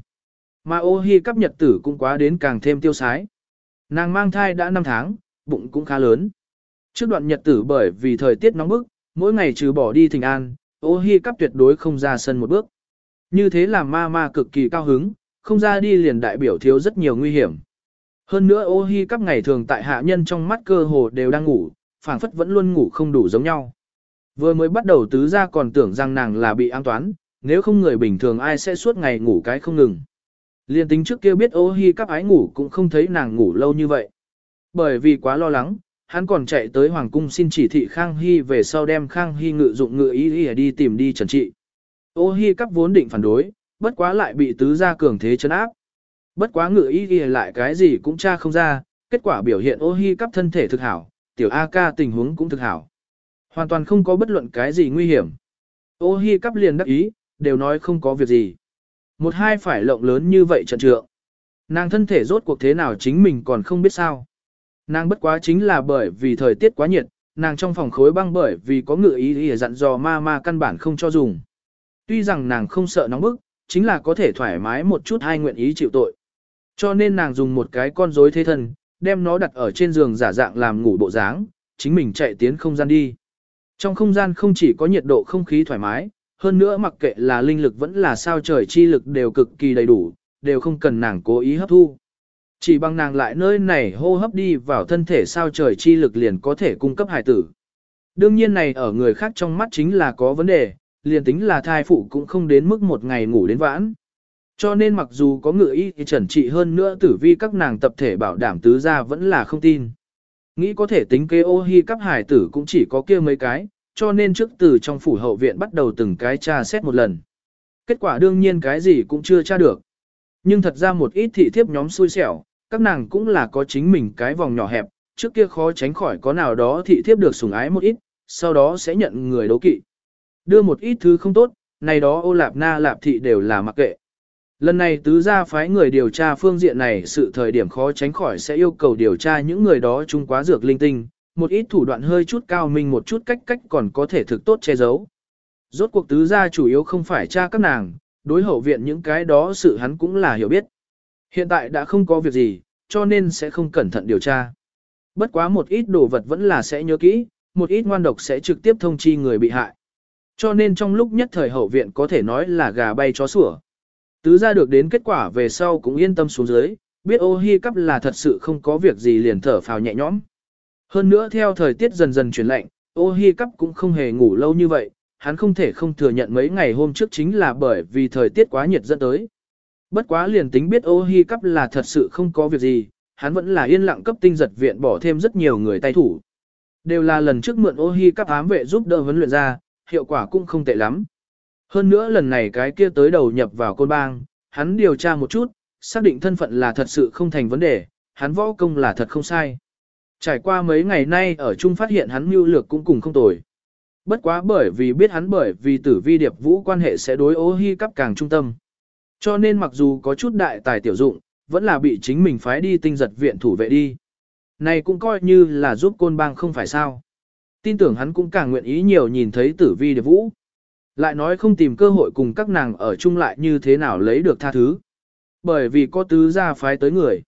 Mà ô hi cắp nhật tử cũng quá đến càng thêm tiêu sái. Nàng mang thai đã 5 tháng, bụng cũng khá lớn. Trước đoạn nhật tử bởi vì thời tiết nóng bức, mỗi ngày trừ bỏ đi thỉnh an, ô hi cắp tuyệt đối không ra sân một bước. Như thế làm ma ma cực kỳ cao hứng, không ra đi liền đại biểu thiếu rất nhiều nguy hiểm. Hơn nữa ô hi các ngày thường tại hạ nhân trong mắt cơ hồ đều đang ngủ, phảng phất vẫn luôn ngủ không đủ giống nhau. Vừa mới bắt đầu tứ ra còn tưởng rằng nàng là bị an toán, nếu không người bình thường ai sẽ suốt ngày ngủ cái không ngừng. Liên tính trước kia biết ô hi các ái ngủ cũng không thấy nàng ngủ lâu như vậy. Bởi vì quá lo lắng, hắn còn chạy tới Hoàng Cung xin chỉ thị Khang Hy về sau đem Khang Hy ngự dụng ngự ý ý đi tìm đi trần trị. Ô hi cắp vốn định phản đối, bất quá lại bị tứ gia cường thế chấn áp. Bất quá ngự ý ghi lại cái gì cũng tra không ra, kết quả biểu hiện ô hi cắp thân thể thực hảo, tiểu A ca tình huống cũng thực hảo. Hoàn toàn không có bất luận cái gì nguy hiểm. Ô hi cắp liền đắc ý, đều nói không có việc gì. Một hai phải lộng lớn như vậy trận trượng. Nàng thân thể rốt cuộc thế nào chính mình còn không biết sao. Nàng bất quá chính là bởi vì thời tiết quá nhiệt, nàng trong phòng khối băng bởi vì có ngự ý ý dặn dò ma ma căn bản không cho dùng. Tuy rằng nàng không sợ nóng bức, chính là có thể thoải mái một chút hai nguyện ý chịu tội. Cho nên nàng dùng một cái con rối thế thân, đem nó đặt ở trên giường giả dạng làm ngủ bộ dáng, chính mình chạy tiến không gian đi. Trong không gian không chỉ có nhiệt độ không khí thoải mái, hơn nữa mặc kệ là linh lực vẫn là sao trời chi lực đều cực kỳ đầy đủ, đều không cần nàng cố ý hấp thu. Chỉ bằng nàng lại nơi này hô hấp đi vào thân thể sao trời chi lực liền có thể cung cấp hài tử. Đương nhiên này ở người khác trong mắt chính là có vấn đề, liền tính là thai phụ cũng không đến mức một ngày ngủ đến vãn. Cho nên mặc dù có ngựa y thì trần trị hơn nữa tử vi các nàng tập thể bảo đảm tứ gia vẫn là không tin. Nghĩ có thể tính kế ô hi cắp hải tử cũng chỉ có kia mấy cái, cho nên trước từ trong phủ hậu viện bắt đầu từng cái tra xét một lần. Kết quả đương nhiên cái gì cũng chưa tra được. Nhưng thật ra một ít thị thiếp nhóm xui xẻo, các nàng cũng là có chính mình cái vòng nhỏ hẹp, trước kia khó tránh khỏi có nào đó thị thiếp được sủng ái một ít, sau đó sẽ nhận người đấu kỵ. Đưa một ít thứ không tốt, này đó ô lạp na lạp thị đều là mặc kệ. Lần này tứ gia phái người điều tra phương diện này sự thời điểm khó tránh khỏi sẽ yêu cầu điều tra những người đó chung quá dược linh tinh, một ít thủ đoạn hơi chút cao minh một chút cách cách còn có thể thực tốt che giấu. Rốt cuộc tứ gia chủ yếu không phải tra các nàng, đối hậu viện những cái đó sự hắn cũng là hiểu biết. Hiện tại đã không có việc gì, cho nên sẽ không cẩn thận điều tra. Bất quá một ít đồ vật vẫn là sẽ nhớ kỹ, một ít ngoan độc sẽ trực tiếp thông chi người bị hại. Cho nên trong lúc nhất thời hậu viện có thể nói là gà bay chó sủa. Tứ ra được đến kết quả về sau cũng yên tâm xuống dưới, biết ô hi cắp là thật sự không có việc gì liền thở phào nhẹ nhõm. Hơn nữa theo thời tiết dần dần chuyển lạnh, ô hi cắp cũng không hề ngủ lâu như vậy, hắn không thể không thừa nhận mấy ngày hôm trước chính là bởi vì thời tiết quá nhiệt dẫn tới. Bất quá liền tính biết ô hi cắp là thật sự không có việc gì, hắn vẫn là yên lặng cấp tinh giật viện bỏ thêm rất nhiều người tay thủ. Đều là lần trước mượn ô hi cắp ám vệ giúp đỡ huấn luyện ra, hiệu quả cũng không tệ lắm. Hơn nữa lần này cái kia tới đầu nhập vào côn bang, hắn điều tra một chút, xác định thân phận là thật sự không thành vấn đề, hắn võ công là thật không sai. Trải qua mấy ngày nay ở chung phát hiện hắn mưu lược cũng cùng không tồi. Bất quá bởi vì biết hắn bởi vì tử vi điệp vũ quan hệ sẽ đối ô hi cắp càng trung tâm. Cho nên mặc dù có chút đại tài tiểu dụng, vẫn là bị chính mình phái đi tinh giật viện thủ vệ đi. Này cũng coi như là giúp côn bang không phải sao. Tin tưởng hắn cũng càng nguyện ý nhiều nhìn thấy tử vi điệp vũ. Lại nói không tìm cơ hội cùng các nàng ở chung lại như thế nào lấy được tha thứ. Bởi vì có tứ gia phái tới người.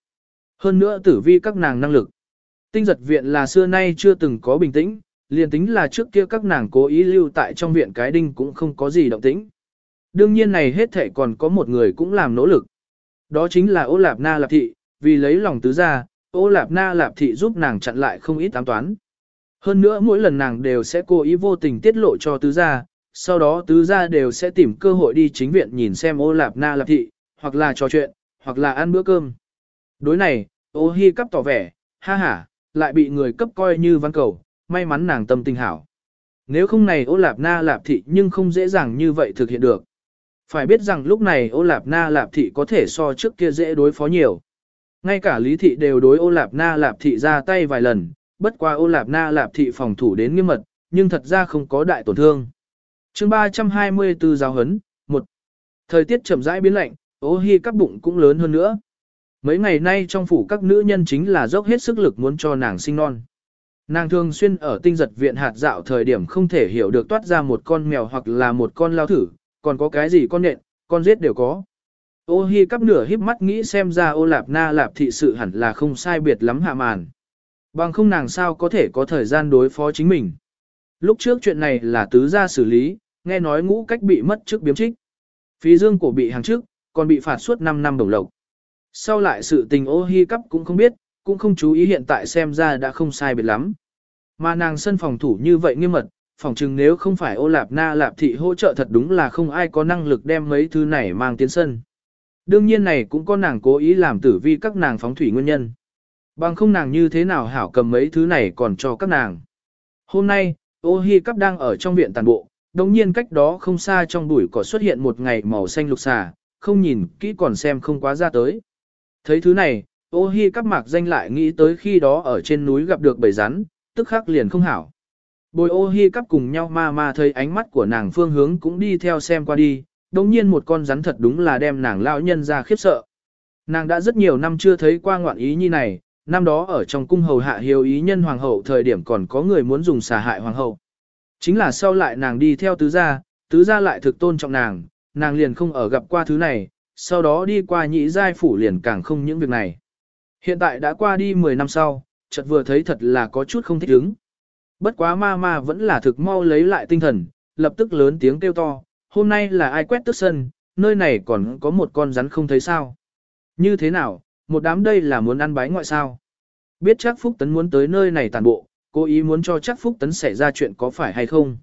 Hơn nữa tử vi các nàng năng lực. Tinh giật viện là xưa nay chưa từng có bình tĩnh, liền tính là trước kia các nàng cố ý lưu tại trong viện cái đinh cũng không có gì động tĩnh. Đương nhiên này hết thể còn có một người cũng làm nỗ lực. Đó chính là ô lạp na lạp thị, vì lấy lòng tứ gia, ô lạp na lạp thị giúp nàng chặn lại không ít tám toán. Hơn nữa mỗi lần nàng đều sẽ cố ý vô tình tiết lộ cho tứ gia, sau đó tứ gia đều sẽ tìm cơ hội đi chính viện nhìn xem ô lạp na lạp thị, hoặc là trò chuyện, hoặc là ăn bữa cơm. Đối này, ô hi cắp tỏ vẻ, ha ha, lại bị người cấp coi như văn cầu, may mắn nàng tâm tình hảo. Nếu không này ô lạp na lạp thị nhưng không dễ dàng như vậy thực hiện được. Phải biết rằng lúc này ô lạp na lạp thị có thể so trước kia dễ đối phó nhiều. Ngay cả lý thị đều đối ô lạp na lạp thị ra tay vài lần, bất qua ô lạp na lạp thị phòng thủ đến nghiêm mật, nhưng thật ra không có đại tổn thương. chương 324 giáo hấn, 1. Thời tiết chậm rãi biến lạnh, ô hi các bụng cũng lớn hơn nữa. Mấy ngày nay trong phủ các nữ nhân chính là dốc hết sức lực muốn cho nàng sinh non. Nàng thường xuyên ở tinh giật viện hạt dạo thời điểm không thể hiểu được toát ra một con mèo hoặc là một con lao thử, còn có cái gì con nện, con giết đều có. Ô hi cắp nửa híp mắt nghĩ xem ra ô lạp na lạp thị sự hẳn là không sai biệt lắm hạ màn. Bằng không nàng sao có thể có thời gian đối phó chính mình. Lúc trước chuyện này là tứ gia xử lý, nghe nói ngũ cách bị mất trước biếm trích. Phí dương cổ bị hàng trước, còn bị phạt suốt 5 năm đồng lộc. Sau lại sự tình ô hi cắp cũng không biết, cũng không chú ý hiện tại xem ra đã không sai biệt lắm. Mà nàng sân phòng thủ như vậy nghiêm mật, phòng chừng nếu không phải ô lạp na lạp thị hỗ trợ thật đúng là không ai có năng lực đem mấy thứ này mang tiến sân. Đương nhiên này cũng có nàng cố ý làm tử vi các nàng phóng thủy nguyên nhân. Bằng không nàng như thế nào hảo cầm mấy thứ này còn cho các nàng. Hôm nay, ô hi cắp đang ở trong viện tàn bộ, đồng nhiên cách đó không xa trong bụi cỏ xuất hiện một ngày màu xanh lục xà, không nhìn kỹ còn xem không quá ra tới. Thấy thứ này, ô hi cắp mạc danh lại nghĩ tới khi đó ở trên núi gặp được bầy rắn, tức khắc liền không hảo. Bồi ô hi cắp cùng nhau ma ma thấy ánh mắt của nàng phương hướng cũng đi theo xem qua đi, đồng nhiên một con rắn thật đúng là đem nàng lão nhân ra khiếp sợ. Nàng đã rất nhiều năm chưa thấy qua ngoạn ý như này, năm đó ở trong cung hầu hạ hiếu ý nhân hoàng hậu thời điểm còn có người muốn dùng xà hại hoàng hậu. Chính là sau lại nàng đi theo tứ gia, tứ gia lại thực tôn trọng nàng, nàng liền không ở gặp qua thứ này, sau đó đi qua nhị giai phủ liền càng không những việc này. Hiện tại đã qua đi 10 năm sau, chợt vừa thấy thật là có chút không thích ứng. Bất quá ma ma vẫn là thực mau lấy lại tinh thần, lập tức lớn tiếng kêu to, hôm nay là ai quét tức sân, nơi này còn có một con rắn không thấy sao. Như thế nào, một đám đây là muốn ăn bái ngoại sao. Biết chắc Phúc Tấn muốn tới nơi này tàn bộ, cố ý muốn cho chắc Phúc Tấn xảy ra chuyện có phải hay không.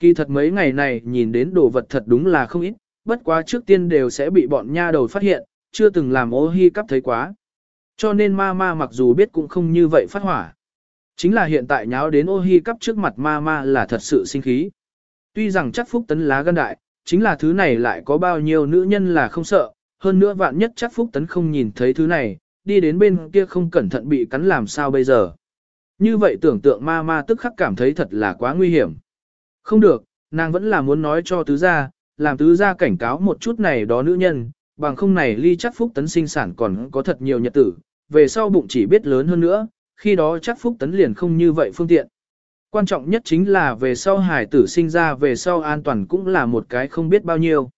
Kỳ thật mấy ngày này nhìn đến đồ vật thật đúng là không ít, bất quá trước tiên đều sẽ bị bọn nha đầu phát hiện, chưa từng làm ô hi cắp thấy quá. Cho nên ma ma mặc dù biết cũng không như vậy phát hỏa. Chính là hiện tại nháo đến ô hi cắp trước mặt ma ma là thật sự sinh khí. Tuy rằng chắc phúc tấn lá gân đại, chính là thứ này lại có bao nhiêu nữ nhân là không sợ, hơn nữa vạn nhất chắc phúc tấn không nhìn thấy thứ này, đi đến bên kia không cẩn thận bị cắn làm sao bây giờ. Như vậy tưởng tượng ma ma tức khắc cảm thấy thật là quá nguy hiểm. Không được, nàng vẫn là muốn nói cho tứ gia, làm tứ gia cảnh cáo một chút này đó nữ nhân, bằng không này ly chắc phúc tấn sinh sản còn có thật nhiều nhật tử, về sau bụng chỉ biết lớn hơn nữa, khi đó chắc phúc tấn liền không như vậy phương tiện. Quan trọng nhất chính là về sau hải tử sinh ra về sau an toàn cũng là một cái không biết bao nhiêu.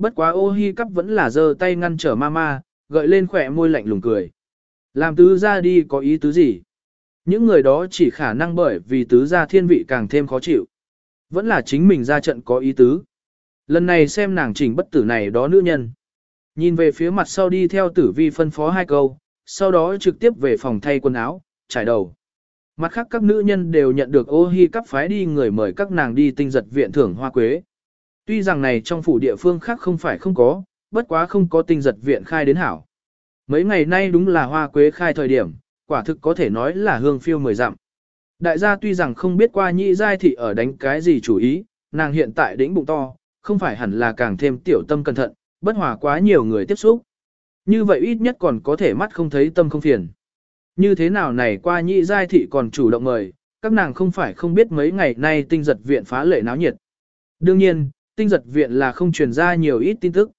Bất quá ô hi cắp vẫn là giơ tay ngăn trở mama, gợi lên khỏe môi lạnh lùng cười. Làm tứ gia đi có ý tứ gì? Những người đó chỉ khả năng bởi vì tứ gia thiên vị càng thêm khó chịu. Vẫn là chính mình ra trận có ý tứ. Lần này xem nàng chỉnh bất tử này đó nữ nhân. Nhìn về phía mặt sau đi theo tử vi phân phó hai câu, sau đó trực tiếp về phòng thay quần áo, trải đầu. Mặt khác các nữ nhân đều nhận được ô hi cắp phái đi người mời các nàng đi tinh giật viện thưởng hoa quế. Tuy rằng này trong phủ địa phương khác không phải không có, bất quá không có tinh giật viện khai đến hảo. Mấy ngày nay đúng là hoa quế khai thời điểm, quả thực có thể nói là hương phiêu mười dặm. Đại gia tuy rằng không biết qua nhị giai thị ở đánh cái gì chủ ý, nàng hiện tại đỉnh bụng to, không phải hẳn là càng thêm tiểu tâm cẩn thận, bất hòa quá nhiều người tiếp xúc. Như vậy ít nhất còn có thể mắt không thấy tâm không phiền. Như thế nào này qua nhị giai thị còn chủ động mời, các nàng không phải không biết mấy ngày nay tinh giật viện phá lệ náo nhiệt. Đương nhiên, tinh giật viện là không truyền ra nhiều ít tin tức.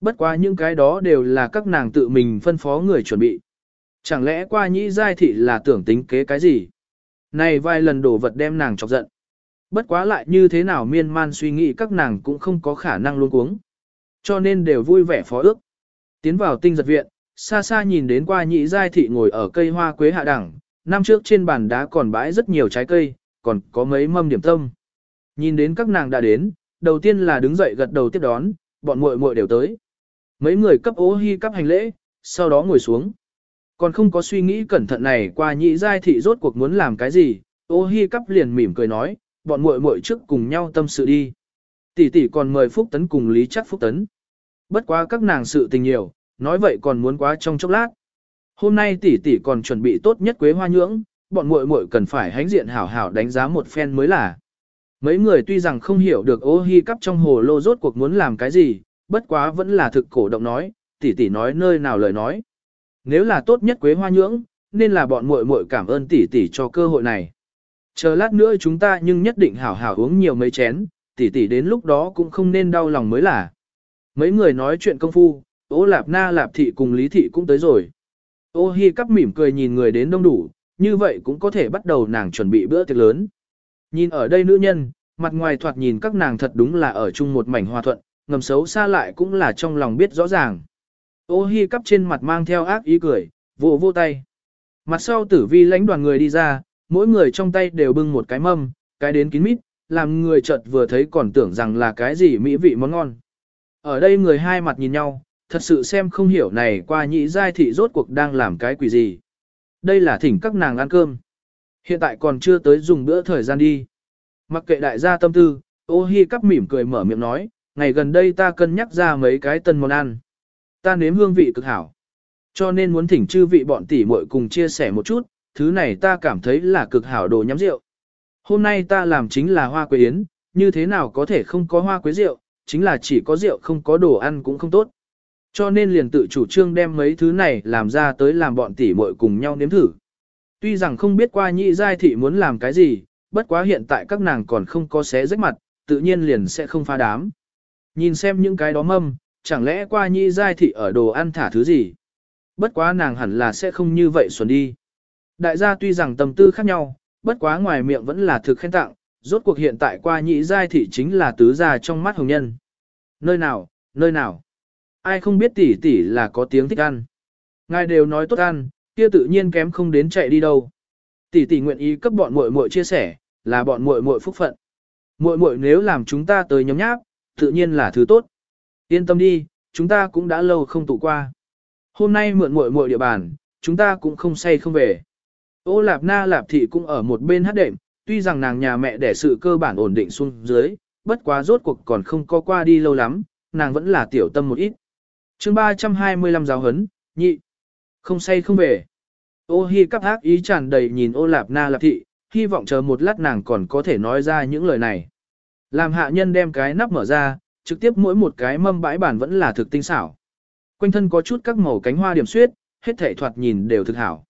Bất quá những cái đó đều là các nàng tự mình phân phó người chuẩn bị. Chẳng lẽ qua Nhĩ giai thị là tưởng tính kế cái gì? Này vài lần đổ vật đem nàng chọc giận. Bất quá lại như thế nào miên man suy nghĩ các nàng cũng không có khả năng luôn cuống. Cho nên đều vui vẻ phó ước. Tiến vào tinh giật viện, xa xa nhìn đến qua nhị giai thị ngồi ở cây hoa quế hạ đẳng, năm trước trên bàn đá còn bãi rất nhiều trái cây, còn có mấy mâm điểm tâm. Nhìn đến các nàng đã đến, đầu tiên là đứng dậy gật đầu tiếp đón, bọn muội muội đều tới. Mấy người cấp ố hy cấp hành lễ, sau đó ngồi xuống. Còn không có suy nghĩ cẩn thận này qua nhị giai thị rốt cuộc muốn làm cái gì, ô hi cấp liền mỉm cười nói, bọn muội muội trước cùng nhau tâm sự đi. Tỷ tỷ còn mời Phúc Tấn cùng Lý chắc Phúc Tấn. Bất quá các nàng sự tình nhiều, nói vậy còn muốn quá trong chốc lát. Hôm nay tỷ tỷ còn chuẩn bị tốt nhất quế hoa nhưỡng, bọn muội muội cần phải hánh diện hảo hảo đánh giá một phen mới là. Mấy người tuy rằng không hiểu được ô hi cắp trong hồ lô rốt cuộc muốn làm cái gì, bất quá vẫn là thực cổ động nói, tỷ tỷ nói nơi nào lời nói. Nếu là tốt nhất quế hoa nhưỡng, nên là bọn muội muội cảm ơn tỷ tỷ cho cơ hội này. Chờ lát nữa chúng ta nhưng nhất định hảo hảo uống nhiều mấy chén, tỷ tỷ đến lúc đó cũng không nên đau lòng mới là. Mấy người nói chuyện công phu, ô lạp na lạp thị cùng lý thị cũng tới rồi. Ô hi cắp mỉm cười nhìn người đến đông đủ, như vậy cũng có thể bắt đầu nàng chuẩn bị bữa tiệc lớn. Nhìn ở đây nữ nhân, mặt ngoài thoạt nhìn các nàng thật đúng là ở chung một mảnh hòa thuận, ngầm xấu xa lại cũng là trong lòng biết rõ ràng. Ô hi cắp trên mặt mang theo ác ý cười, vô vô tay. Mặt sau tử vi lãnh đoàn người đi ra, mỗi người trong tay đều bưng một cái mâm, cái đến kín mít, làm người chợt vừa thấy còn tưởng rằng là cái gì mỹ vị món ngon. Ở đây người hai mặt nhìn nhau, thật sự xem không hiểu này qua nhị giai thị rốt cuộc đang làm cái quỷ gì. Đây là thỉnh các nàng ăn cơm. Hiện tại còn chưa tới dùng bữa thời gian đi. Mặc kệ đại gia tâm tư, ô hi cắp mỉm cười mở miệng nói, ngày gần đây ta cân nhắc ra mấy cái tân món ăn. Ta nếm hương vị cực hảo. Cho nên muốn thỉnh chư vị bọn tỷ muội cùng chia sẻ một chút, thứ này ta cảm thấy là cực hảo đồ nhắm rượu. Hôm nay ta làm chính là hoa quế yến, như thế nào có thể không có hoa quế rượu, chính là chỉ có rượu không có đồ ăn cũng không tốt. Cho nên liền tự chủ trương đem mấy thứ này làm ra tới làm bọn tỷ muội cùng nhau nếm thử. Tuy rằng không biết qua nhị giai thị muốn làm cái gì, bất quá hiện tại các nàng còn không có xé rách mặt, tự nhiên liền sẽ không phá đám. Nhìn xem những cái đó mâm, chẳng lẽ qua nhị giai thị ở đồ ăn thả thứ gì. Bất quá nàng hẳn là sẽ không như vậy xuẩn đi. Đại gia tuy rằng tâm tư khác nhau, bất quá ngoài miệng vẫn là thực khen tặng, rốt cuộc hiện tại qua nhị giai thị chính là tứ gia trong mắt hồng nhân. Nơi nào, nơi nào? Ai không biết tỷ tỷ là có tiếng thích ăn. Ngài đều nói tốt ăn, kia tự nhiên kém không đến chạy đi đâu. Tỷ tỷ nguyện ý cấp bọn muội muội chia sẻ, là bọn muội muội phúc phận. Muội muội nếu làm chúng ta tới nhóm nháp, tự nhiên là thứ tốt. Yên tâm đi, chúng ta cũng đã lâu không tụ qua. Hôm nay mượn muội muội địa bàn, chúng ta cũng không say không về. Ô Lạp Na Lạp Thị cũng ở một bên hát đệm, tuy rằng nàng nhà mẹ đẻ sự cơ bản ổn định xuống dưới, bất quá rốt cuộc còn không có qua đi lâu lắm, nàng vẫn là tiểu tâm một ít. chương 325 giáo hấn, nhị, không say không về. Ô Hi cắp ác ý tràn đầy nhìn ô Lạp Na Lạp Thị, hy vọng chờ một lát nàng còn có thể nói ra những lời này. Làm hạ nhân đem cái nắp mở ra, trực tiếp mỗi một cái mâm bãi bản vẫn là thực tinh xảo. Quanh thân có chút các màu cánh hoa điểm xuyết, hết thảy thoạt nhìn đều thực hảo.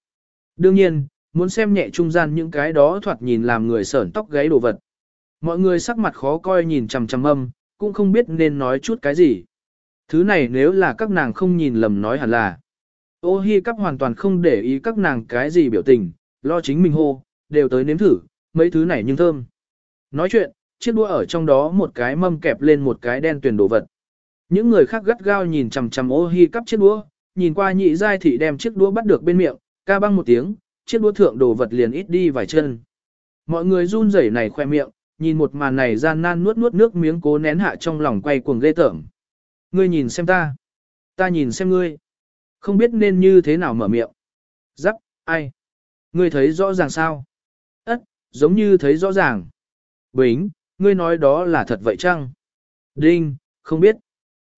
Đương nhiên, muốn xem nhẹ trung gian những cái đó thoạt nhìn làm người sởn tóc gáy đồ vật. Mọi người sắc mặt khó coi nhìn chằm chằm âm, cũng không biết nên nói chút cái gì. Thứ này nếu là các nàng không nhìn lầm nói hẳn là. Ô hi cắp hoàn toàn không để ý các nàng cái gì biểu tình, lo chính mình hô, đều tới nếm thử, mấy thứ này nhưng thơm. Nói chuyện, chiếc đũa ở trong đó một cái mâm kẹp lên một cái đen tuyển đồ vật. Những người khác gắt gao nhìn chằm chằm ô hi cắp chiếc đũa, nhìn qua nhị giai thị đem chiếc đũa bắt được bên miệng, ca băng một tiếng, chiếc đũa thượng đồ vật liền ít đi vài chân. Mọi người run rẩy này khoe miệng, nhìn một màn này gian nan nuốt nuốt nước miếng cố nén hạ trong lòng quay cuồng ghê tởm. Ngươi nhìn xem ta, ta nhìn xem ngươi, không biết nên như thế nào mở miệng. Giắc, ai? Ngươi thấy rõ ràng sao? Ất, giống như thấy rõ ràng. Bính, ngươi nói đó là thật vậy chăng? Đinh, không biết.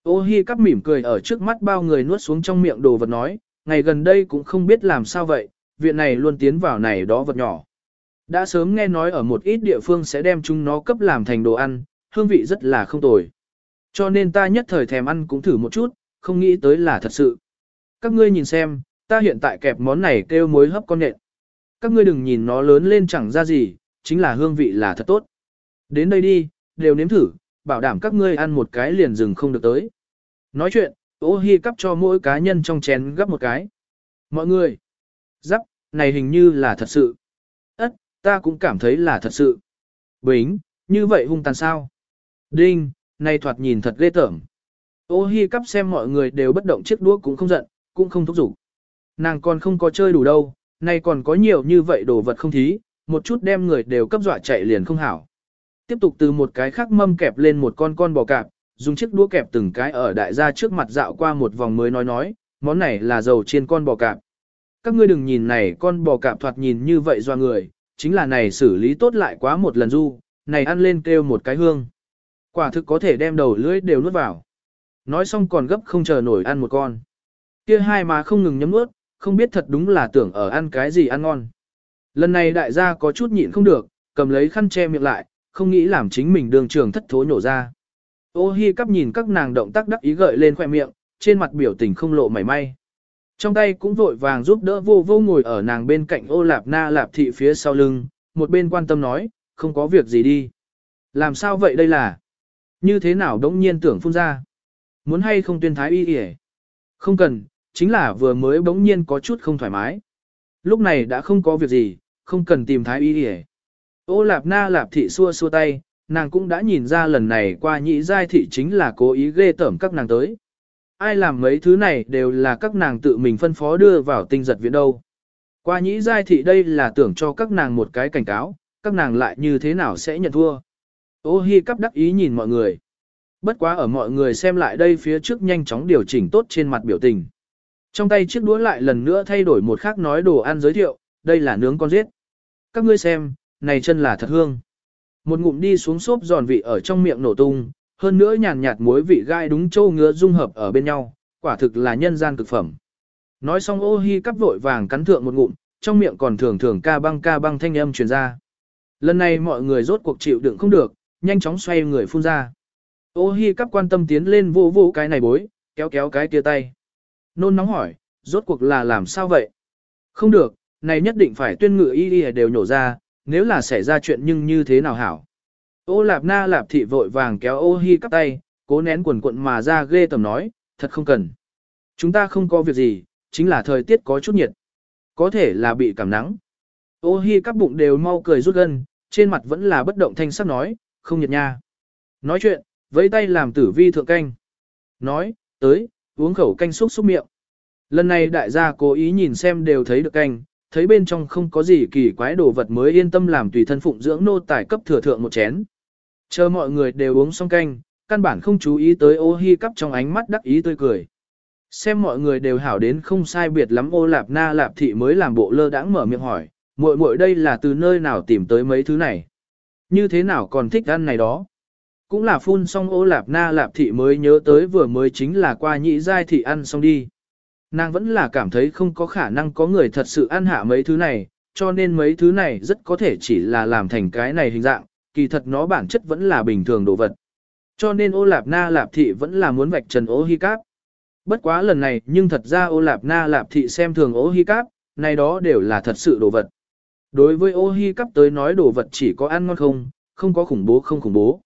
Ô hi cắp mỉm cười ở trước mắt bao người nuốt xuống trong miệng đồ vật nói, ngày gần đây cũng không biết làm sao vậy, viện này luôn tiến vào này đó vật nhỏ. Đã sớm nghe nói ở một ít địa phương sẽ đem chúng nó cấp làm thành đồ ăn, hương vị rất là không tồi. Cho nên ta nhất thời thèm ăn cũng thử một chút, không nghĩ tới là thật sự. Các ngươi nhìn xem, ta hiện tại kẹp món này kêu muối hấp con nện. Các ngươi đừng nhìn nó lớn lên chẳng ra gì, chính là hương vị là thật tốt. Đến đây đi, đều nếm thử, bảo đảm các ngươi ăn một cái liền dừng không được tới. Nói chuyện, ô hi cắp cho mỗi cá nhân trong chén gấp một cái. Mọi người, giáp, này hình như là thật sự. Ất, ta cũng cảm thấy là thật sự. Bính, như vậy hung tàn sao? Đinh, này thoạt nhìn thật ghê tởm. Ô hi cắp xem mọi người đều bất động chiếc đũa cũng không giận, cũng không thúc giục. Nàng còn không có chơi đủ đâu, nay còn có nhiều như vậy đồ vật không thí, một chút đem người đều cấp dọa chạy liền không hảo. Tiếp tục từ một cái khác mâm kẹp lên một con con bò cạp, dùng chiếc đũa kẹp từng cái ở đại gia trước mặt dạo qua một vòng mới nói nói, món này là dầu chiên con bò cạp. Các ngươi đừng nhìn này con bò cạp thoạt nhìn như vậy do người, chính là này xử lý tốt lại quá một lần du, này ăn lên kêu một cái hương. Quả thực có thể đem đầu lưỡi đều nuốt vào. Nói xong còn gấp không chờ nổi ăn một con. Kia hai má không ngừng nhấm nuốt, không biết thật đúng là tưởng ở ăn cái gì ăn ngon. Lần này đại gia có chút nhịn không được, cầm lấy khăn che miệng lại, không nghĩ làm chính mình đường trường thất thố nhổ ra. Ô hi cắp nhìn các nàng động tác đắc ý gợi lên khoẻ miệng, trên mặt biểu tình không lộ mảy may. Trong tay cũng vội vàng giúp đỡ vô vô ngồi ở nàng bên cạnh ô lạp na lạp thị phía sau lưng, một bên quan tâm nói, không có việc gì đi. Làm sao vậy đây là? Như thế nào đống nhiên tưởng phun ra? Muốn hay không tuyên thái y y Không cần, chính là vừa mới bỗng nhiên có chút không thoải mái. Lúc này đã không có việc gì, không cần tìm thái y hề. Ô lạp na lạp thị xua xua tay, nàng cũng đã nhìn ra lần này qua nhị giai thị chính là cố ý ghê tởm các nàng tới. Ai làm mấy thứ này đều là các nàng tự mình phân phó đưa vào tinh giật viện đâu. Qua nhĩ giai thị đây là tưởng cho các nàng một cái cảnh cáo, các nàng lại như thế nào sẽ nhận thua. Ô hi cắp đắc ý nhìn mọi người. Bất quá ở mọi người xem lại đây phía trước nhanh chóng điều chỉnh tốt trên mặt biểu tình. Trong tay chiếc đũa lại lần nữa thay đổi một khác nói đồ ăn giới thiệu, đây là nướng con giết. Các ngươi xem, này chân là thật hương. Một ngụm đi xuống xốp giòn vị ở trong miệng nổ tung, hơn nữa nhàn nhạt muối vị gai đúng châu ngứa dung hợp ở bên nhau, quả thực là nhân gian cực phẩm. Nói xong ô hi cắp vội vàng cắn thượng một ngụm, trong miệng còn thường thường ca băng ca băng thanh âm truyền ra. Lần này mọi người rốt cuộc chịu đựng không được, nhanh chóng xoay người phun ra. Ô hi cắp quan tâm tiến lên vô vô cái này bối, kéo kéo cái kia tay. Nôn nóng hỏi, rốt cuộc là làm sao vậy? Không được, này nhất định phải tuyên ngự y y đều nhổ ra, nếu là xảy ra chuyện nhưng như thế nào hảo? Ô lạp na lạp thị vội vàng kéo ô hi cắp tay, cố nén quần quận mà ra ghê tầm nói, thật không cần. Chúng ta không có việc gì, chính là thời tiết có chút nhiệt. Có thể là bị cảm nắng. Ô hi cắp bụng đều mau cười rút gân, trên mặt vẫn là bất động thanh sắc nói, không nhiệt nha. Nói chuyện, với tay làm tử vi thượng canh. Nói, tới, uống khẩu canh xúc xúc miệng. Lần này đại gia cố ý nhìn xem đều thấy được canh, thấy bên trong không có gì kỳ quái đồ vật mới yên tâm làm tùy thân phụng dưỡng nô tài cấp thừa thượng một chén. Chờ mọi người đều uống xong canh, căn bản không chú ý tới ô hi cắp trong ánh mắt đắc ý tươi cười. Xem mọi người đều hảo đến không sai biệt lắm ô lạp na lạp thị mới làm bộ lơ đãng mở miệng hỏi, muội muội đây là từ nơi nào tìm tới mấy thứ này. Như thế nào còn thích ăn này đó. Cũng là phun xong ô lạp na lạp thị mới nhớ tới vừa mới chính là qua nhị giai thị ăn xong đi. Nàng vẫn là cảm thấy không có khả năng có người thật sự ăn hạ mấy thứ này, cho nên mấy thứ này rất có thể chỉ là làm thành cái này hình dạng, kỳ thật nó bản chất vẫn là bình thường đồ vật. Cho nên ô lạp na lạp thị vẫn là muốn vạch trần ô hi cáp. Bất quá lần này nhưng thật ra ô lạp na lạp thị xem thường ô hi cáp, này đó đều là thật sự đồ vật. Đối với ô hi cáp tới nói đồ vật chỉ có ăn ngon không, không có khủng bố không khủng bố.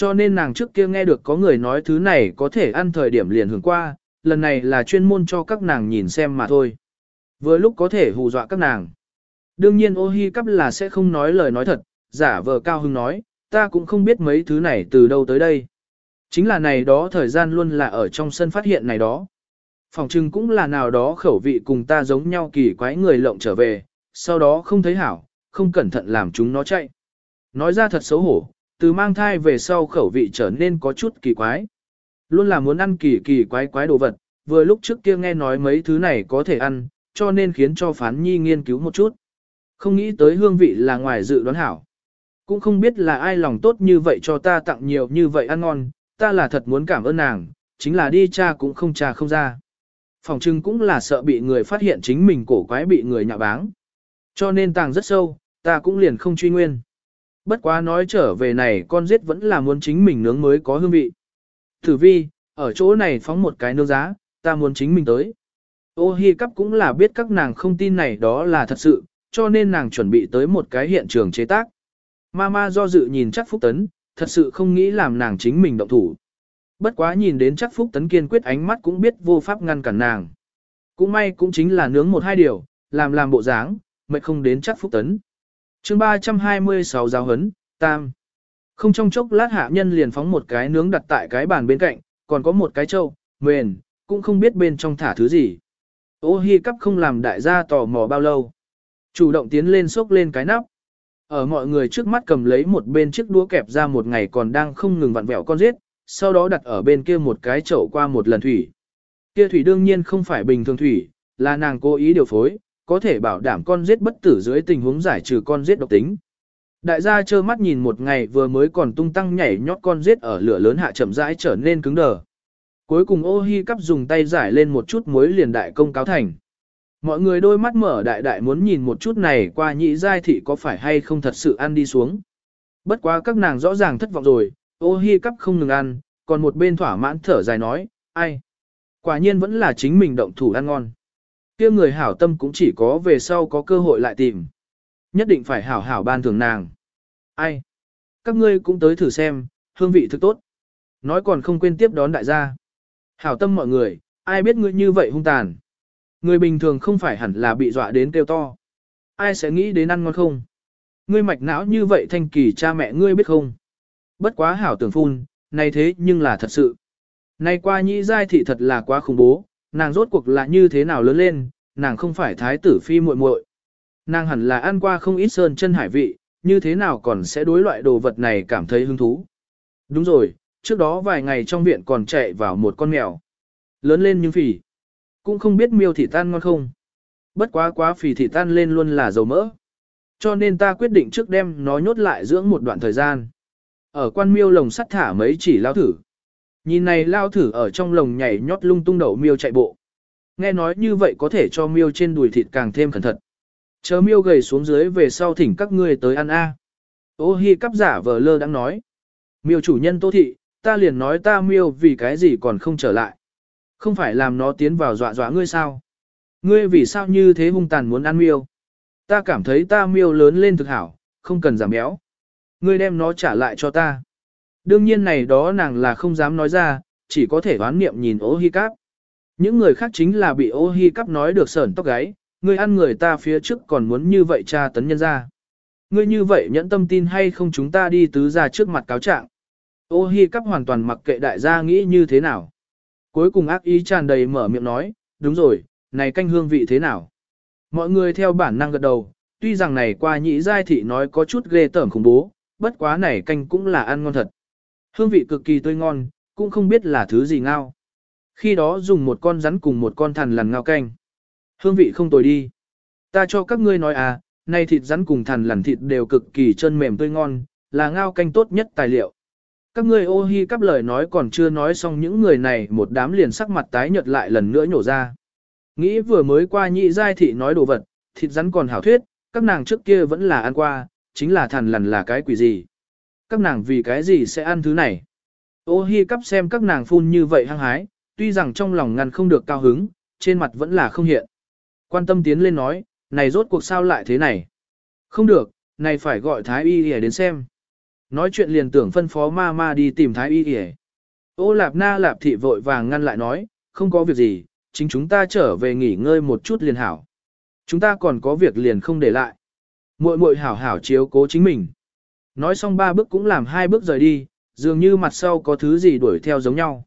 Cho nên nàng trước kia nghe được có người nói thứ này có thể ăn thời điểm liền hưởng qua, lần này là chuyên môn cho các nàng nhìn xem mà thôi. Vừa lúc có thể hù dọa các nàng. Đương nhiên ô hi cắp là sẽ không nói lời nói thật, giả vờ cao hưng nói, ta cũng không biết mấy thứ này từ đâu tới đây. Chính là này đó thời gian luôn là ở trong sân phát hiện này đó. Phòng trưng cũng là nào đó khẩu vị cùng ta giống nhau kỳ quái người lộng trở về, sau đó không thấy hảo, không cẩn thận làm chúng nó chạy. Nói ra thật xấu hổ, từ mang thai về sau khẩu vị trở nên có chút kỳ quái. Luôn là muốn ăn kỳ kỳ quái quái đồ vật, vừa lúc trước kia nghe nói mấy thứ này có thể ăn, cho nên khiến cho phán nhi nghiên cứu một chút. Không nghĩ tới hương vị là ngoài dự đoán hảo. Cũng không biết là ai lòng tốt như vậy cho ta tặng nhiều như vậy ăn ngon, ta là thật muốn cảm ơn nàng, chính là đi cha cũng không cha không ra. Phòng trưng cũng là sợ bị người phát hiện chính mình cổ quái bị người nhạ báng. Cho nên tàng rất sâu, ta cũng liền không truy nguyên. Bất quá nói trở về này con giết vẫn là muốn chính mình nướng mới có hương vị. Thử vi, ở chỗ này phóng một cái nướng giá, ta muốn chính mình tới. Ô hi cắp cũng là biết các nàng không tin này đó là thật sự, cho nên nàng chuẩn bị tới một cái hiện trường chế tác. Mama do dự nhìn chắc Phúc Tấn, thật sự không nghĩ làm nàng chính mình động thủ. Bất quá nhìn đến chắc Phúc Tấn kiên quyết ánh mắt cũng biết vô pháp ngăn cản nàng. Cũng may cũng chính là nướng một hai điều, làm làm bộ dáng, mệt không đến chắc Phúc Tấn chương 326 giáo hấn, tam. Không trong chốc lát hạ nhân liền phóng một cái nướng đặt tại cái bàn bên cạnh, còn có một cái trâu, mền, cũng không biết bên trong thả thứ gì. Ô hi cắp không làm đại gia tò mò bao lâu. Chủ động tiến lên xốc lên cái nắp. Ở mọi người trước mắt cầm lấy một bên chiếc đũa kẹp ra một ngày còn đang không ngừng vặn vẹo con giết, sau đó đặt ở bên kia một cái chậu qua một lần thủy. Kia thủy đương nhiên không phải bình thường thủy, là nàng cố ý điều phối, có thể bảo đảm con giết bất tử dưới tình huống giải trừ con giết độc tính. Đại gia trơ mắt nhìn một ngày vừa mới còn tung tăng nhảy nhót con giết ở lửa lớn hạ chậm rãi trở nên cứng đờ. Cuối cùng ô hi cắp dùng tay giải lên một chút muối liền đại công cáo thành. Mọi người đôi mắt mở đại đại muốn nhìn một chút này qua nhị giai thị có phải hay không thật sự ăn đi xuống. Bất quá các nàng rõ ràng thất vọng rồi, ô hi cắp không ngừng ăn, còn một bên thỏa mãn thở dài nói, ai. Quả nhiên vẫn là chính mình động thủ ăn ngon kia người hảo tâm cũng chỉ có về sau có cơ hội lại tìm. Nhất định phải hảo hảo ban thưởng nàng. Ai? Các ngươi cũng tới thử xem, hương vị thực tốt. Nói còn không quên tiếp đón đại gia. Hảo tâm mọi người, ai biết ngươi như vậy hung tàn. Người bình thường không phải hẳn là bị dọa đến kêu to. Ai sẽ nghĩ đến ăn ngon không? Ngươi mạch não như vậy thanh kỳ cha mẹ ngươi biết không? Bất quá hảo tưởng phun, này thế nhưng là thật sự. Này qua nhĩ giai thị thật là quá khủng bố, nàng rốt cuộc là như thế nào lớn lên, nàng không phải thái tử phi muội muội. Nàng hẳn là ăn qua không ít sơn chân hải vị, như thế nào còn sẽ đối loại đồ vật này cảm thấy hứng thú. Đúng rồi, trước đó vài ngày trong viện còn chạy vào một con mèo. Lớn lên nhưng phì. Cũng không biết miêu thị tan ngon không. Bất quá quá phì thị tan lên luôn là dầu mỡ. Cho nên ta quyết định trước đem nó nhốt lại dưỡng một đoạn thời gian. Ở quan miêu lồng sắt thả mấy chỉ lao thử. Nhìn này lao thử ở trong lồng nhảy nhót lung tung đậu miêu chạy bộ. Nghe nói như vậy có thể cho miêu trên đùi thịt càng thêm cẩn thận. Chờ miêu gầy xuống dưới về sau thỉnh các ngươi tới ăn a. Ô hi cắp giả vờ lơ đang nói. Miêu chủ nhân tô thị, ta liền nói ta miêu vì cái gì còn không trở lại. Không phải làm nó tiến vào dọa dọa ngươi sao? Ngươi vì sao như thế hung tàn muốn ăn miêu? Ta cảm thấy ta miêu lớn lên thực hảo, không cần giảm béo. Ngươi đem nó trả lại cho ta. Đương nhiên này đó nàng là không dám nói ra, chỉ có thể đoán niệm nhìn ô hi cắp. Những người khác chính là bị ô hi cắp nói được sởn tóc gáy, người ăn người ta phía trước còn muốn như vậy tra tấn nhân ra. Ngươi như vậy nhẫn tâm tin hay không chúng ta đi tứ ra trước mặt cáo trạng. Ô hi cắp hoàn toàn mặc kệ đại gia nghĩ như thế nào. Cuối cùng ác ý tràn đầy mở miệng nói, đúng rồi, này canh hương vị thế nào? Mọi người theo bản năng gật đầu, tuy rằng này qua nhị giai thị nói có chút ghê tởm khủng bố, bất quá này canh cũng là ăn ngon thật. Hương vị cực kỳ tươi ngon, cũng không biết là thứ gì ngao. Khi đó dùng một con rắn cùng một con thằn lằn ngao canh. Hương vị không tồi đi. Ta cho các ngươi nói à, nay thịt rắn cùng thằn lằn thịt đều cực kỳ chân mềm tươi ngon, là ngao canh tốt nhất tài liệu. Các ngươi ô hi cắp lời nói còn chưa nói xong những người này một đám liền sắc mặt tái nhợt lại lần nữa nhổ ra. Nghĩ vừa mới qua nhị giai thị nói đồ vật, thịt rắn còn hảo thuyết, các nàng trước kia vẫn là ăn qua, chính là thằn lằn là cái quỷ gì. Các nàng vì cái gì sẽ ăn thứ này. Ô hi cắp xem các nàng phun như vậy hăng hái, tuy rằng trong lòng ngăn không được cao hứng, trên mặt vẫn là không hiện. Quan tâm tiến lên nói, này rốt cuộc sao lại thế này? Không được, này phải gọi Thái Y để đến xem. Nói chuyện liền tưởng phân phó ma ma đi tìm Thái Y để. Ô Lạp Na Lạp Thị vội vàng ngăn lại nói, không có việc gì, chính chúng ta trở về nghỉ ngơi một chút liền hảo. Chúng ta còn có việc liền không để lại. Muội muội hảo hảo chiếu cố chính mình. Nói xong ba bước cũng làm hai bước rời đi, dường như mặt sau có thứ gì đuổi theo giống nhau.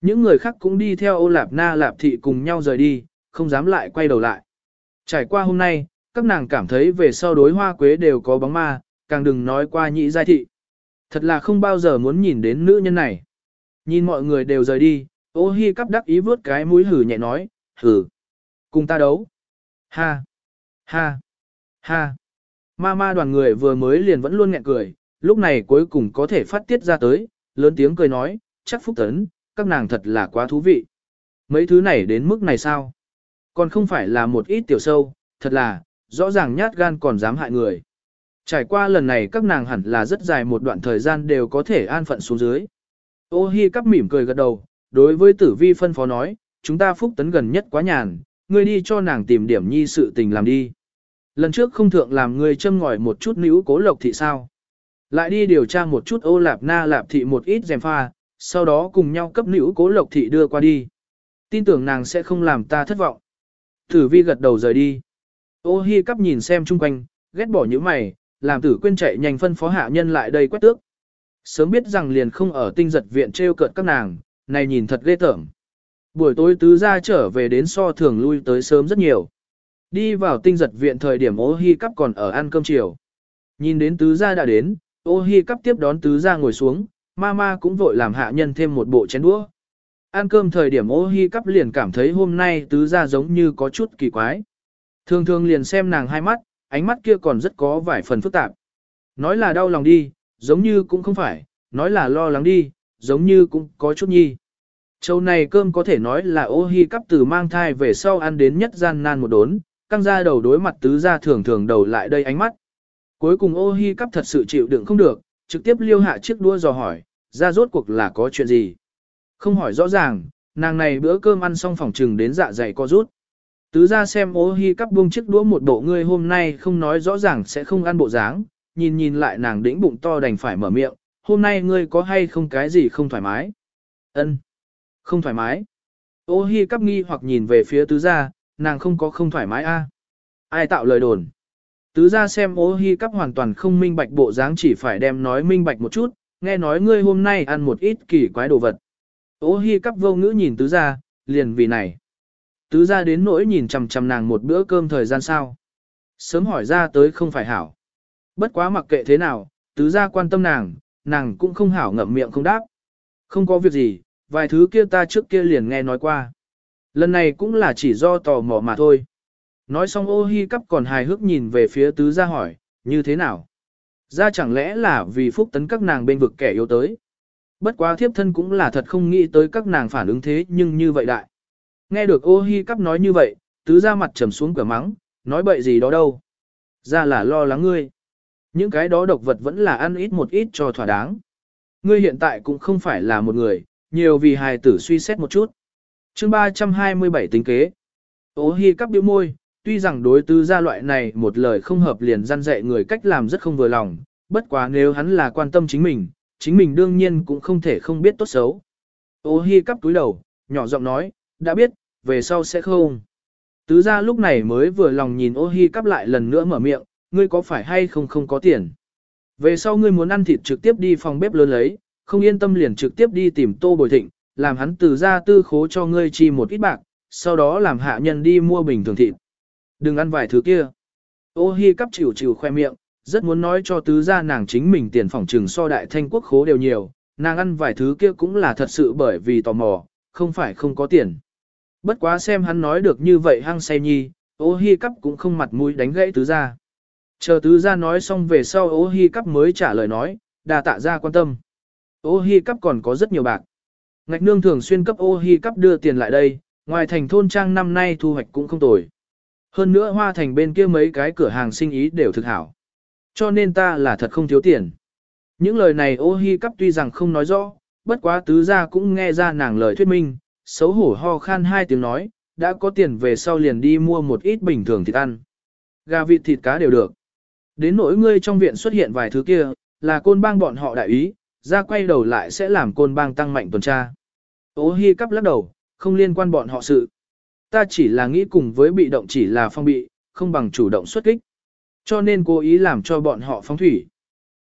Những người khác cũng đi theo ô lạp na lạp thị cùng nhau rời đi, không dám lại quay đầu lại. Trải qua hôm nay, các nàng cảm thấy về sau đối hoa quế đều có bóng ma, càng đừng nói qua nhị giai thị. Thật là không bao giờ muốn nhìn đến nữ nhân này. Nhìn mọi người đều rời đi, ô hi cắp đắc ý vớt cái mũi hử nhẹ nói, hử. Cùng ta đấu. Ha. Ha. Ha. Ma ma đoàn người vừa mới liền vẫn luôn nghẹn cười, lúc này cuối cùng có thể phát tiết ra tới, lớn tiếng cười nói, chắc phúc tấn, các nàng thật là quá thú vị. Mấy thứ này đến mức này sao? Còn không phải là một ít tiểu sâu, thật là, rõ ràng nhát gan còn dám hại người. Trải qua lần này các nàng hẳn là rất dài một đoạn thời gian đều có thể an phận xuống dưới. Ô hi cắp mỉm cười gật đầu, đối với tử vi phân phó nói, chúng ta phúc tấn gần nhất quá nhàn, ngươi đi cho nàng tìm điểm nhi sự tình làm đi. Lần trước không thượng làm người châm ngòi một chút nữ cố lộc thị sao. Lại đi điều tra một chút ô lạp na lạp thị một ít dèm pha, sau đó cùng nhau cấp nữ cố lộc thị đưa qua đi. Tin tưởng nàng sẽ không làm ta thất vọng. Tử vi gật đầu rời đi. Ô hi cắp nhìn xem chung quanh, ghét bỏ những mày, làm tử quên chạy nhanh phân phó hạ nhân lại đây quét tước. Sớm biết rằng liền không ở tinh giật viện treo cợt các nàng, này nhìn thật ghê tởm. Buổi tối tứ ra trở về đến so thường lui tới sớm rất nhiều. Đi vào tinh giật viện thời điểm ô hi cắp còn ở ăn cơm chiều. Nhìn đến tứ gia đã đến, ô hi cắp tiếp đón tứ gia ngồi xuống, Mama cũng vội làm hạ nhân thêm một bộ chén đũa. Ăn cơm thời điểm ô hi cắp liền cảm thấy hôm nay tứ gia giống như có chút kỳ quái. Thường thường liền xem nàng hai mắt, ánh mắt kia còn rất có vài phần phức tạp. Nói là đau lòng đi, giống như cũng không phải, nói là lo lắng đi, giống như cũng có chút nhi. Châu này cơm có thể nói là ô hi cắp từ mang thai về sau ăn đến nhất gian nan một đốn, căng ra đầu đối mặt tứ gia thường thường đầu lại đây ánh mắt. Cuối cùng ô hi cắp thật sự chịu đựng không được, trực tiếp liêu hạ chiếc đua dò hỏi, ra rốt cuộc là có chuyện gì. Không hỏi rõ ràng, nàng này bữa cơm ăn xong phòng trừng đến dạ dày co rút. Tứ ra xem ô hi cắp buông chiếc đũa một bộ ngươi hôm nay không nói rõ ràng sẽ không ăn bộ dáng, nhìn nhìn lại nàng đĩnh bụng to đành phải mở miệng, hôm nay ngươi có hay không cái gì không thoải mái? Ân, Không thoải mái. Ô hi cắp nghi hoặc nhìn về phía tứ gia, nàng không có không thoải mái a. Ai tạo lời đồn? Tứ gia xem ô hi cắp hoàn toàn không minh bạch bộ dáng chỉ phải đem nói minh bạch một chút, nghe nói ngươi hôm nay ăn một ít kỳ quái đồ vật. Ô hi cắp vô ngữ nhìn tứ gia, liền vì này. Tứ gia đến nỗi nhìn chằm chằm nàng một bữa cơm thời gian sao. Sớm hỏi ra tới không phải hảo. Bất quá mặc kệ thế nào, tứ gia quan tâm nàng, nàng cũng không hảo ngậm miệng không đáp. Không có việc gì, vài thứ kia ta trước kia liền nghe nói qua. Lần này cũng là chỉ do tò mò mà thôi. Nói xong ô hi cắp còn hài hước nhìn về phía tứ gia hỏi, như thế nào? Ra chẳng lẽ là vì phúc tấn các nàng bên vực kẻ yếu tới? Bất quá thiếp thân cũng là thật không nghĩ tới các nàng phản ứng thế nhưng như vậy đại. Nghe được ô hi cắp nói như vậy, tứ gia mặt trầm xuống cửa mắng, nói bậy gì đó đâu. Ra là lo lắng ngươi. Những cái đó độc vật vẫn là ăn ít một ít cho thỏa đáng. Ngươi hiện tại cũng không phải là một người, nhiều vì hài tử suy xét một chút chương 327 tính kế. Ô hi cắp biểu môi, tuy rằng đối tư gia loại này một lời không hợp liền gian dạy người cách làm rất không vừa lòng, bất quá nếu hắn là quan tâm chính mình, chính mình đương nhiên cũng không thể không biết tốt xấu. Ô hi cắp túi đầu, nhỏ giọng nói, đã biết, về sau sẽ không. Tứ gia lúc này mới vừa lòng nhìn ô hi cắp lại lần nữa mở miệng, ngươi có phải hay không không có tiền. Về sau ngươi muốn ăn thịt trực tiếp đi phòng bếp lớn lấy, không yên tâm liền trực tiếp đi tìm tô bồi thịnh, làm hắn từ ra tư khố cho ngươi chi một ít bạc, sau đó làm hạ nhân đi mua bình thường thịt. Đừng ăn vài thứ kia. Ô hi cắp chịu chịu khoe miệng, rất muốn nói cho tứ gia nàng chính mình tiền phòng trừng so đại thanh quốc khố đều nhiều, nàng ăn vài thứ kia cũng là thật sự bởi vì tò mò, không phải không có tiền. Bất quá xem hắn nói được như vậy hăng say nhi, ô hi cắp cũng không mặt mũi đánh gãy tứ gia. Chờ tứ gia nói xong về sau ô hi cắp mới trả lời nói, đà tạ ra quan tâm. Ô hi cắp còn có rất nhiều bạc. Ngạch nương thường xuyên cấp ô hi cấp đưa tiền lại đây, ngoài thành thôn trang năm nay thu hoạch cũng không tồi. Hơn nữa hoa thành bên kia mấy cái cửa hàng sinh ý đều thực hảo. Cho nên ta là thật không thiếu tiền. Những lời này ô hi cấp tuy rằng không nói rõ, bất quá tứ gia cũng nghe ra nàng lời thuyết minh, xấu hổ ho khan hai tiếng nói, đã có tiền về sau liền đi mua một ít bình thường thịt ăn. Gà vịt thịt cá đều được. Đến nỗi ngươi trong viện xuất hiện vài thứ kia, là côn bang bọn họ đại ý, ra quay đầu lại sẽ làm côn bang tăng mạnh tuần tra. Ô hi cắp lắc đầu, không liên quan bọn họ sự. Ta chỉ là nghĩ cùng với bị động chỉ là phong bị, không bằng chủ động xuất kích. Cho nên cố ý làm cho bọn họ phóng thủy.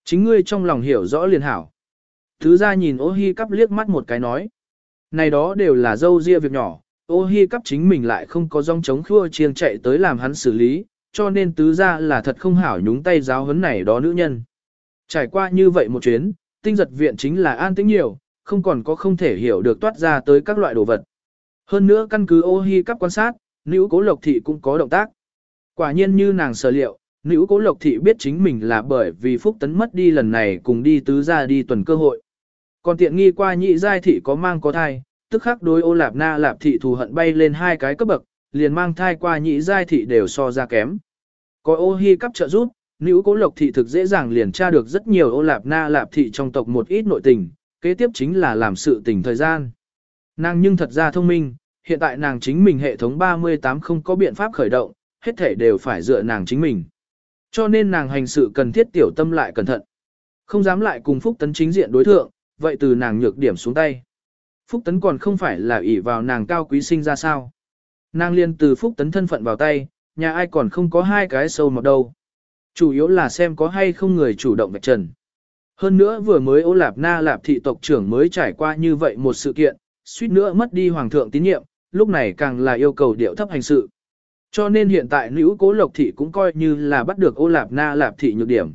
Chính ngươi trong lòng hiểu rõ liền hảo. Thứ ra nhìn ô hi cắp liếc mắt một cái nói. Này đó đều là dâu ria việc nhỏ, ô hi cắp chính mình lại không có dòng chống khua chiêng chạy tới làm hắn xử lý, cho nên tứ ra là thật không hảo nhúng tay giáo huấn này đó nữ nhân. Trải qua như vậy một chuyến, tinh giật viện chính là an tĩnh nhiều, không còn có không thể hiểu được toát ra tới các loại đồ vật. Hơn nữa căn cứ ô hi cắp quan sát, nữ cố lộc thị cũng có động tác. Quả nhiên như nàng sở liệu, nữ cố lộc thị biết chính mình là bởi vì phúc tấn mất đi lần này cùng đi tứ ra đi tuần cơ hội. Còn tiện nghi qua nhị giai thị có mang có thai, tức khắc đối ô lạp na lạp thị thù hận bay lên hai cái cấp bậc, liền mang thai qua nhị giai thị đều so ra kém. Có ô hi cắp trợ giúp, nữ cố lộc thị thực dễ dàng liền tra được rất nhiều ô lạp na lạp thị trong tộc một ít nội tình, kế tiếp chính là làm sự tình thời gian. Nàng nhưng thật ra thông minh, hiện tại nàng chính mình hệ thống 38 không có biện pháp khởi động, hết thể đều phải dựa nàng chính mình. Cho nên nàng hành sự cần thiết tiểu tâm lại cẩn thận. Không dám lại cùng Phúc Tấn chính diện đối thượng, vậy từ nàng nhược điểm xuống tay. Phúc Tấn còn không phải là ỷ vào nàng cao quý sinh ra sao. Nàng liên từ Phúc Tấn thân phận vào tay, nhà ai còn không có hai cái sâu mọt đâu. Chủ yếu là xem có hay không người chủ động vạch trần. Hơn nữa vừa mới ô lạp na lạp thị tộc trưởng mới trải qua như vậy một sự kiện, suýt nữa mất đi hoàng thượng tín nhiệm, lúc này càng là yêu cầu điệu thấp hành sự. Cho nên hiện tại nữ cố lộc thị cũng coi như là bắt được ô lạp na lạp thị nhược điểm.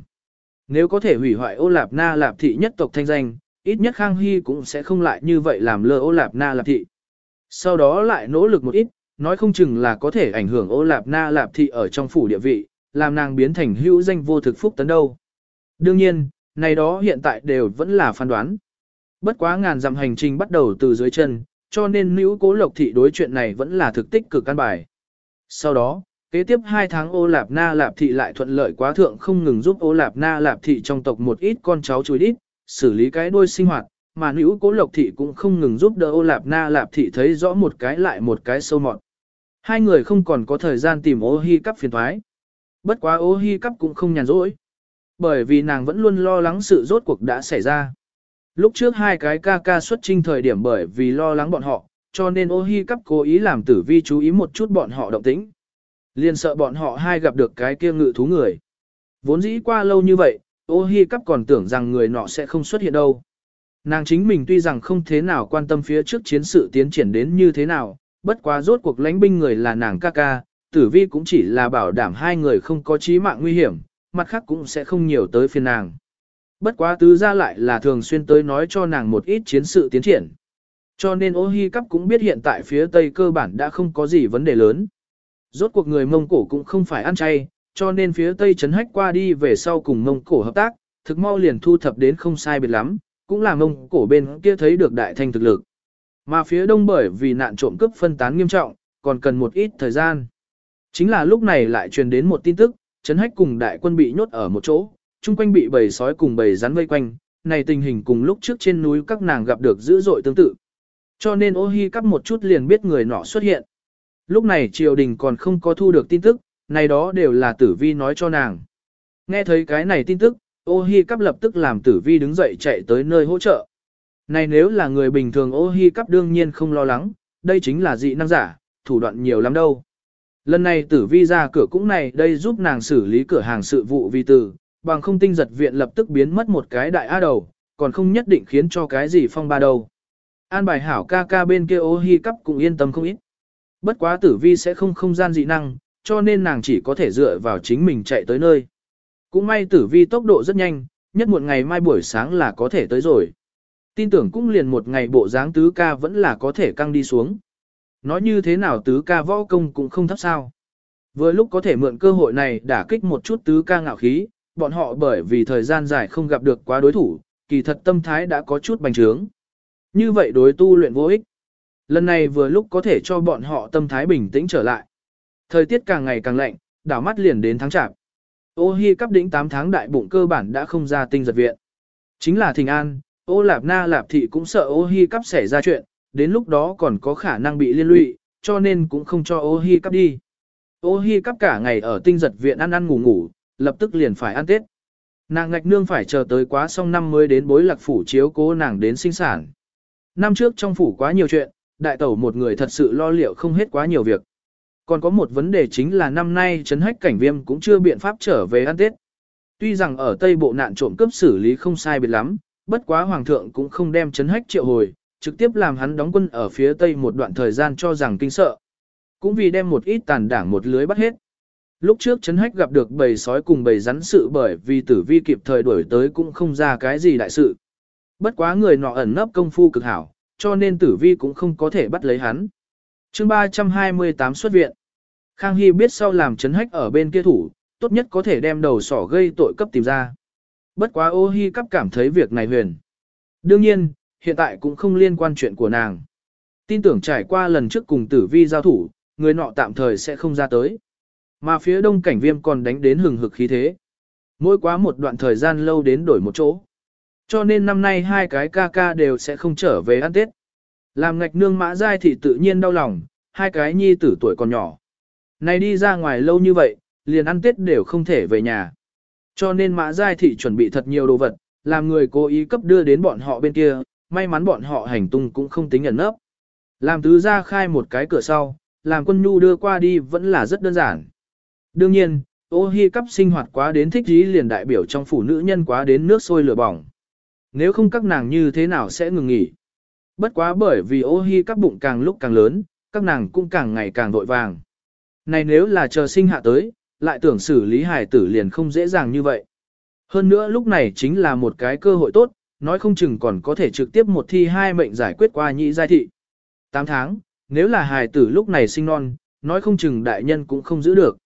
Nếu có thể hủy hoại ô lạp na lạp thị nhất tộc thanh danh, ít nhất Khang Hy cũng sẽ không lại như vậy làm lơ ô lạp na lạp thị. Sau đó lại nỗ lực một ít, nói không chừng là có thể ảnh hưởng ô lạp na lạp thị ở trong phủ địa vị, làm nàng biến thành hữu danh vô thực phúc tấn đâu. Đương nhiên, này đó hiện tại đều vẫn là phán đoán. Bất quá ngàn dặm hành trình bắt đầu từ dưới chân, cho nên nữ cố lộc thị đối chuyện này vẫn là thực tích cực căn bài. Sau đó, Kế tiếp 2 tháng ô lạp na lạp thị lại thuận lợi quá thượng không ngừng giúp ô lạp na lạp thị trong tộc một ít con cháu chùi đít, xử lý cái đuôi sinh hoạt, mà nữ cố lộc thị cũng không ngừng giúp đỡ ô lạp na lạp thị thấy rõ một cái lại một cái sâu mọt. Hai người không còn có thời gian tìm ô hi cắp phiền thoái. Bất quá ô hi cắp cũng không nhàn rỗi. Bởi vì nàng vẫn luôn lo lắng sự rốt cuộc đã xảy ra. Lúc trước hai cái ca ca xuất trinh thời điểm bởi vì lo lắng bọn họ, cho nên ô hi cắp cố ý làm tử vi chú ý một chút bọn họ động tĩnh. Liên sợ bọn họ hai gặp được cái kia ngự thú người. Vốn dĩ qua lâu như vậy, ô hi cắp còn tưởng rằng người nọ sẽ không xuất hiện đâu. Nàng chính mình tuy rằng không thế nào quan tâm phía trước chiến sự tiến triển đến như thế nào, bất quá rốt cuộc lãnh binh người là nàng ca ca, tử vi cũng chỉ là bảo đảm hai người không có chí mạng nguy hiểm, mặt khác cũng sẽ không nhiều tới phiền nàng. Bất quá tứ ra lại là thường xuyên tới nói cho nàng một ít chiến sự tiến triển. Cho nên ô hi cắp cũng biết hiện tại phía tây cơ bản đã không có gì vấn đề lớn. Rốt cuộc người Mông Cổ cũng không phải ăn chay, cho nên phía tây chấn hách qua đi về sau cùng Mông Cổ hợp tác, thực mau liền thu thập đến không sai biệt lắm, cũng là Mông Cổ bên kia thấy được đại thanh thực lực. Mà phía đông bởi vì nạn trộm cướp phân tán nghiêm trọng, còn cần một ít thời gian. Chính là lúc này lại truyền đến một tin tức, chấn hách cùng đại quân bị nhốt ở một chỗ, chung quanh bị bầy sói cùng bầy rắn vây quanh, này tình hình cùng lúc trước trên núi các nàng gặp được dữ dội tương tự. Cho nên ô hi cắp một chút liền biết người nọ xuất hiện. Lúc này triều đình còn không có thu được tin tức, này đó đều là tử vi nói cho nàng. Nghe thấy cái này tin tức, ô hi cắp lập tức làm tử vi đứng dậy chạy tới nơi hỗ trợ. Này nếu là người bình thường ô hi cắp đương nhiên không lo lắng, đây chính là dị năng giả, thủ đoạn nhiều lắm đâu. Lần này tử vi ra cửa cũng này đây giúp nàng xử lý cửa hàng sự vụ vi tử, bằng không tinh giật viện lập tức biến mất một cái đại á đầu, còn không nhất định khiến cho cái gì phong ba đầu. An bài hảo ca ca bên kia ô hi cắp cũng yên tâm không ít. Bất quá tử vi sẽ không không gian dị năng, cho nên nàng chỉ có thể dựa vào chính mình chạy tới nơi. Cũng may tử vi tốc độ rất nhanh, nhất một ngày mai buổi sáng là có thể tới rồi. Tin tưởng cũng liền một ngày bộ dáng tứ ca vẫn là có thể căng đi xuống. Nói như thế nào tứ ca võ công cũng không thấp sao. Vừa lúc có thể mượn cơ hội này đả kích một chút tứ ca ngạo khí, bọn họ bởi vì thời gian dài không gặp được quá đối thủ, kỳ thật tâm thái đã có chút bành trướng. Như vậy đối tu luyện vô ích. Lần này vừa lúc có thể cho bọn họ tâm thái bình tĩnh trở lại. Thời tiết càng ngày càng lạnh, đảo mắt liền đến tháng chạp. Ô hi cấp đỉnh 8 tháng đại bụng cơ bản đã không ra tinh giật viện. Chính là thình an, ô lạp na lạp thị cũng sợ ô hi cấp xảy ra chuyện, đến lúc đó còn có khả năng bị liên lụy, cho nên cũng không cho ô hi cắp đi. Ô hi cắp cả ngày ở tinh giật viện ăn ăn ngủ ngủ, lập tức liền phải ăn tết. Nàng ngạch nương phải chờ tới quá xong năm mới đến bối lạc phủ chiếu cố nàng đến sinh sản. Năm trước trong phủ quá nhiều chuyện, đại tẩu một người thật sự lo liệu không hết quá nhiều việc. Còn có một vấn đề chính là năm nay chấn hách cảnh viêm cũng chưa biện pháp trở về ăn Tết. Tuy rằng ở Tây Bộ nạn trộm cướp xử lý không sai biệt lắm, bất quá Hoàng thượng cũng không đem chấn hách triệu hồi, trực tiếp làm hắn đóng quân ở phía Tây một đoạn thời gian cho rằng kinh sợ. Cũng vì đem một ít tàn đảng một lưới bắt hết. Lúc trước chấn hách gặp được bầy sói cùng bầy rắn sự bởi vì tử vi kịp thời đuổi tới cũng không ra cái gì đại sự. Bất quá người nọ ẩn nấp công phu cực hảo, cho nên tử vi cũng không có thể bắt lấy hắn. chương 328 xuất viện. Khang Hy biết sau làm chấn hách ở bên kia thủ, tốt nhất có thể đem đầu sỏ gây tội cấp tìm ra. Bất quá ô Hi cấp cảm thấy việc này huyền. Đương nhiên, hiện tại cũng không liên quan chuyện của nàng. Tin tưởng trải qua lần trước cùng tử vi giao thủ, người nọ tạm thời sẽ không ra tới. Mà phía đông cảnh viêm còn đánh đến hừng hực khí thế. Mỗi quá một đoạn thời gian lâu đến đổi một chỗ. Cho nên năm nay hai cái ca ca đều sẽ không trở về ăn Tết. Làm ngạch nương mã giai thị tự nhiên đau lòng, hai cái nhi tử tuổi còn nhỏ. Này đi ra ngoài lâu như vậy, liền ăn Tết đều không thể về nhà. Cho nên mã giai thị chuẩn bị thật nhiều đồ vật, làm người cố ý cấp đưa đến bọn họ bên kia, may mắn bọn họ hành tung cũng không tính ẩn nấp. Làm tứ ra khai một cái cửa sau, làm quân nhu đưa qua đi vẫn là rất đơn giản. Đương nhiên, ô hi cấp sinh hoạt quá đến thích dí liền đại biểu trong phụ nữ nhân quá đến nước sôi lửa bỏng nếu không các nàng như thế nào sẽ ngừng nghỉ. Bất quá bởi vì ô hi cấp bụng càng lúc càng lớn, các nàng cũng càng ngày càng vội vàng. Này nếu là chờ sinh hạ tới, lại tưởng xử lý hài tử liền không dễ dàng như vậy. Hơn nữa lúc này chính là một cái cơ hội tốt, nói không chừng còn có thể trực tiếp một thi hai mệnh giải quyết qua nhị giai thị. 8 tháng, nếu là hài tử lúc này sinh non, nói không chừng đại nhân cũng không giữ được.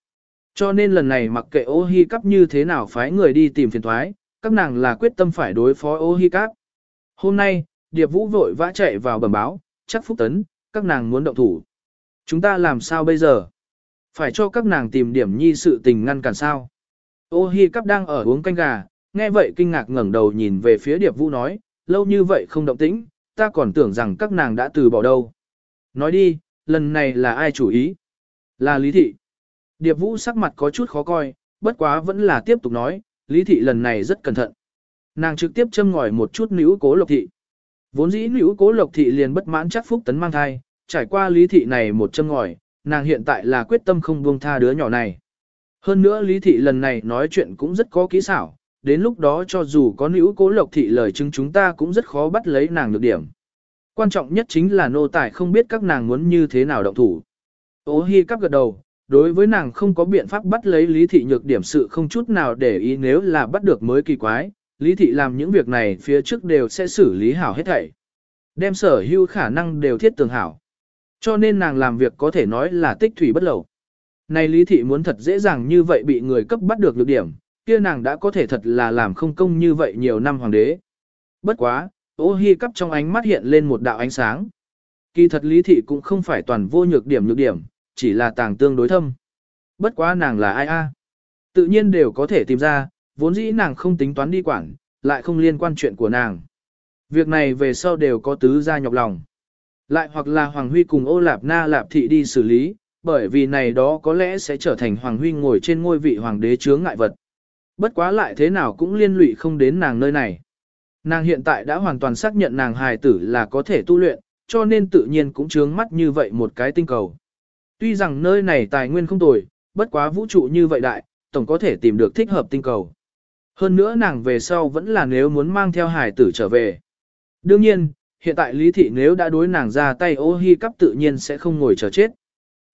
Cho nên lần này mặc kệ ô hi cắp như thế nào phái người đi tìm phiền thoái, các nàng là quyết tâm phải đối phó ô hi cắp. Hôm nay, Điệp Vũ vội vã chạy vào bẩm báo, chắc Phúc Tấn, các nàng muốn động thủ. Chúng ta làm sao bây giờ? Phải cho các nàng tìm điểm nhi sự tình ngăn cản sao. Ô hi cắp đang ở uống canh gà, nghe vậy kinh ngạc ngẩng đầu nhìn về phía Điệp Vũ nói, lâu như vậy không động tĩnh, ta còn tưởng rằng các nàng đã từ bỏ đâu. Nói đi, lần này là ai chủ ý? Là Lý Thị. Điệp Vũ sắc mặt có chút khó coi, bất quá vẫn là tiếp tục nói, Lý Thị lần này rất cẩn thận. Nàng trực tiếp châm ngòi một chút nữ cố lộc thị. Vốn dĩ nữ cố lộc thị liền bất mãn chắc phúc tấn mang thai, trải qua Lý Thị này một châm ngòi, nàng hiện tại là quyết tâm không buông tha đứa nhỏ này. Hơn nữa Lý Thị lần này nói chuyện cũng rất có kỹ xảo, đến lúc đó cho dù có nữ cố lộc thị lời chứng chúng ta cũng rất khó bắt lấy nàng được điểm. Quan trọng nhất chính là nô tài không biết các nàng muốn như thế nào động thủ. Ô hi cắp gật đầu, đối với nàng không có biện pháp bắt lấy lý thị nhược điểm sự không chút nào để ý nếu là bắt được mới kỳ quái, lý thị làm những việc này phía trước đều sẽ xử lý hảo hết thảy. Đem sở hữu khả năng đều thiết tường hảo. Cho nên nàng làm việc có thể nói là tích thủy bất lẩu. Này lý thị muốn thật dễ dàng như vậy bị người cấp bắt được lược điểm, kia nàng đã có thể thật là làm không công như vậy nhiều năm hoàng đế. Bất quá, ô hi cắp trong ánh mắt hiện lên một đạo ánh sáng. Kỳ thật lý thị cũng không phải toàn vô nhược điểm nhược điểm, chỉ là tàng tương đối thâm. Bất quá nàng là ai a? Tự nhiên đều có thể tìm ra, vốn dĩ nàng không tính toán đi quản, lại không liên quan chuyện của nàng. Việc này về sau đều có tứ gia nhọc lòng. Lại hoặc là Hoàng Huy cùng ô lạp na lạp thị đi xử lý, bởi vì này đó có lẽ sẽ trở thành Hoàng Huy ngồi trên ngôi vị hoàng đế chướng ngại vật. Bất quá lại thế nào cũng liên lụy không đến nàng nơi này. Nàng hiện tại đã hoàn toàn xác nhận nàng hài tử là có thể tu luyện, cho nên tự nhiên cũng chướng mắt như vậy một cái tinh cầu. Tuy rằng nơi này tài nguyên không tồi, bất quá vũ trụ như vậy đại, tổng có thể tìm được thích hợp tinh cầu. Hơn nữa nàng về sau vẫn là nếu muốn mang theo hài tử trở về. Đương nhiên, hiện tại lý thị nếu đã đối nàng ra tay ô hi cắp tự nhiên sẽ không ngồi chờ chết.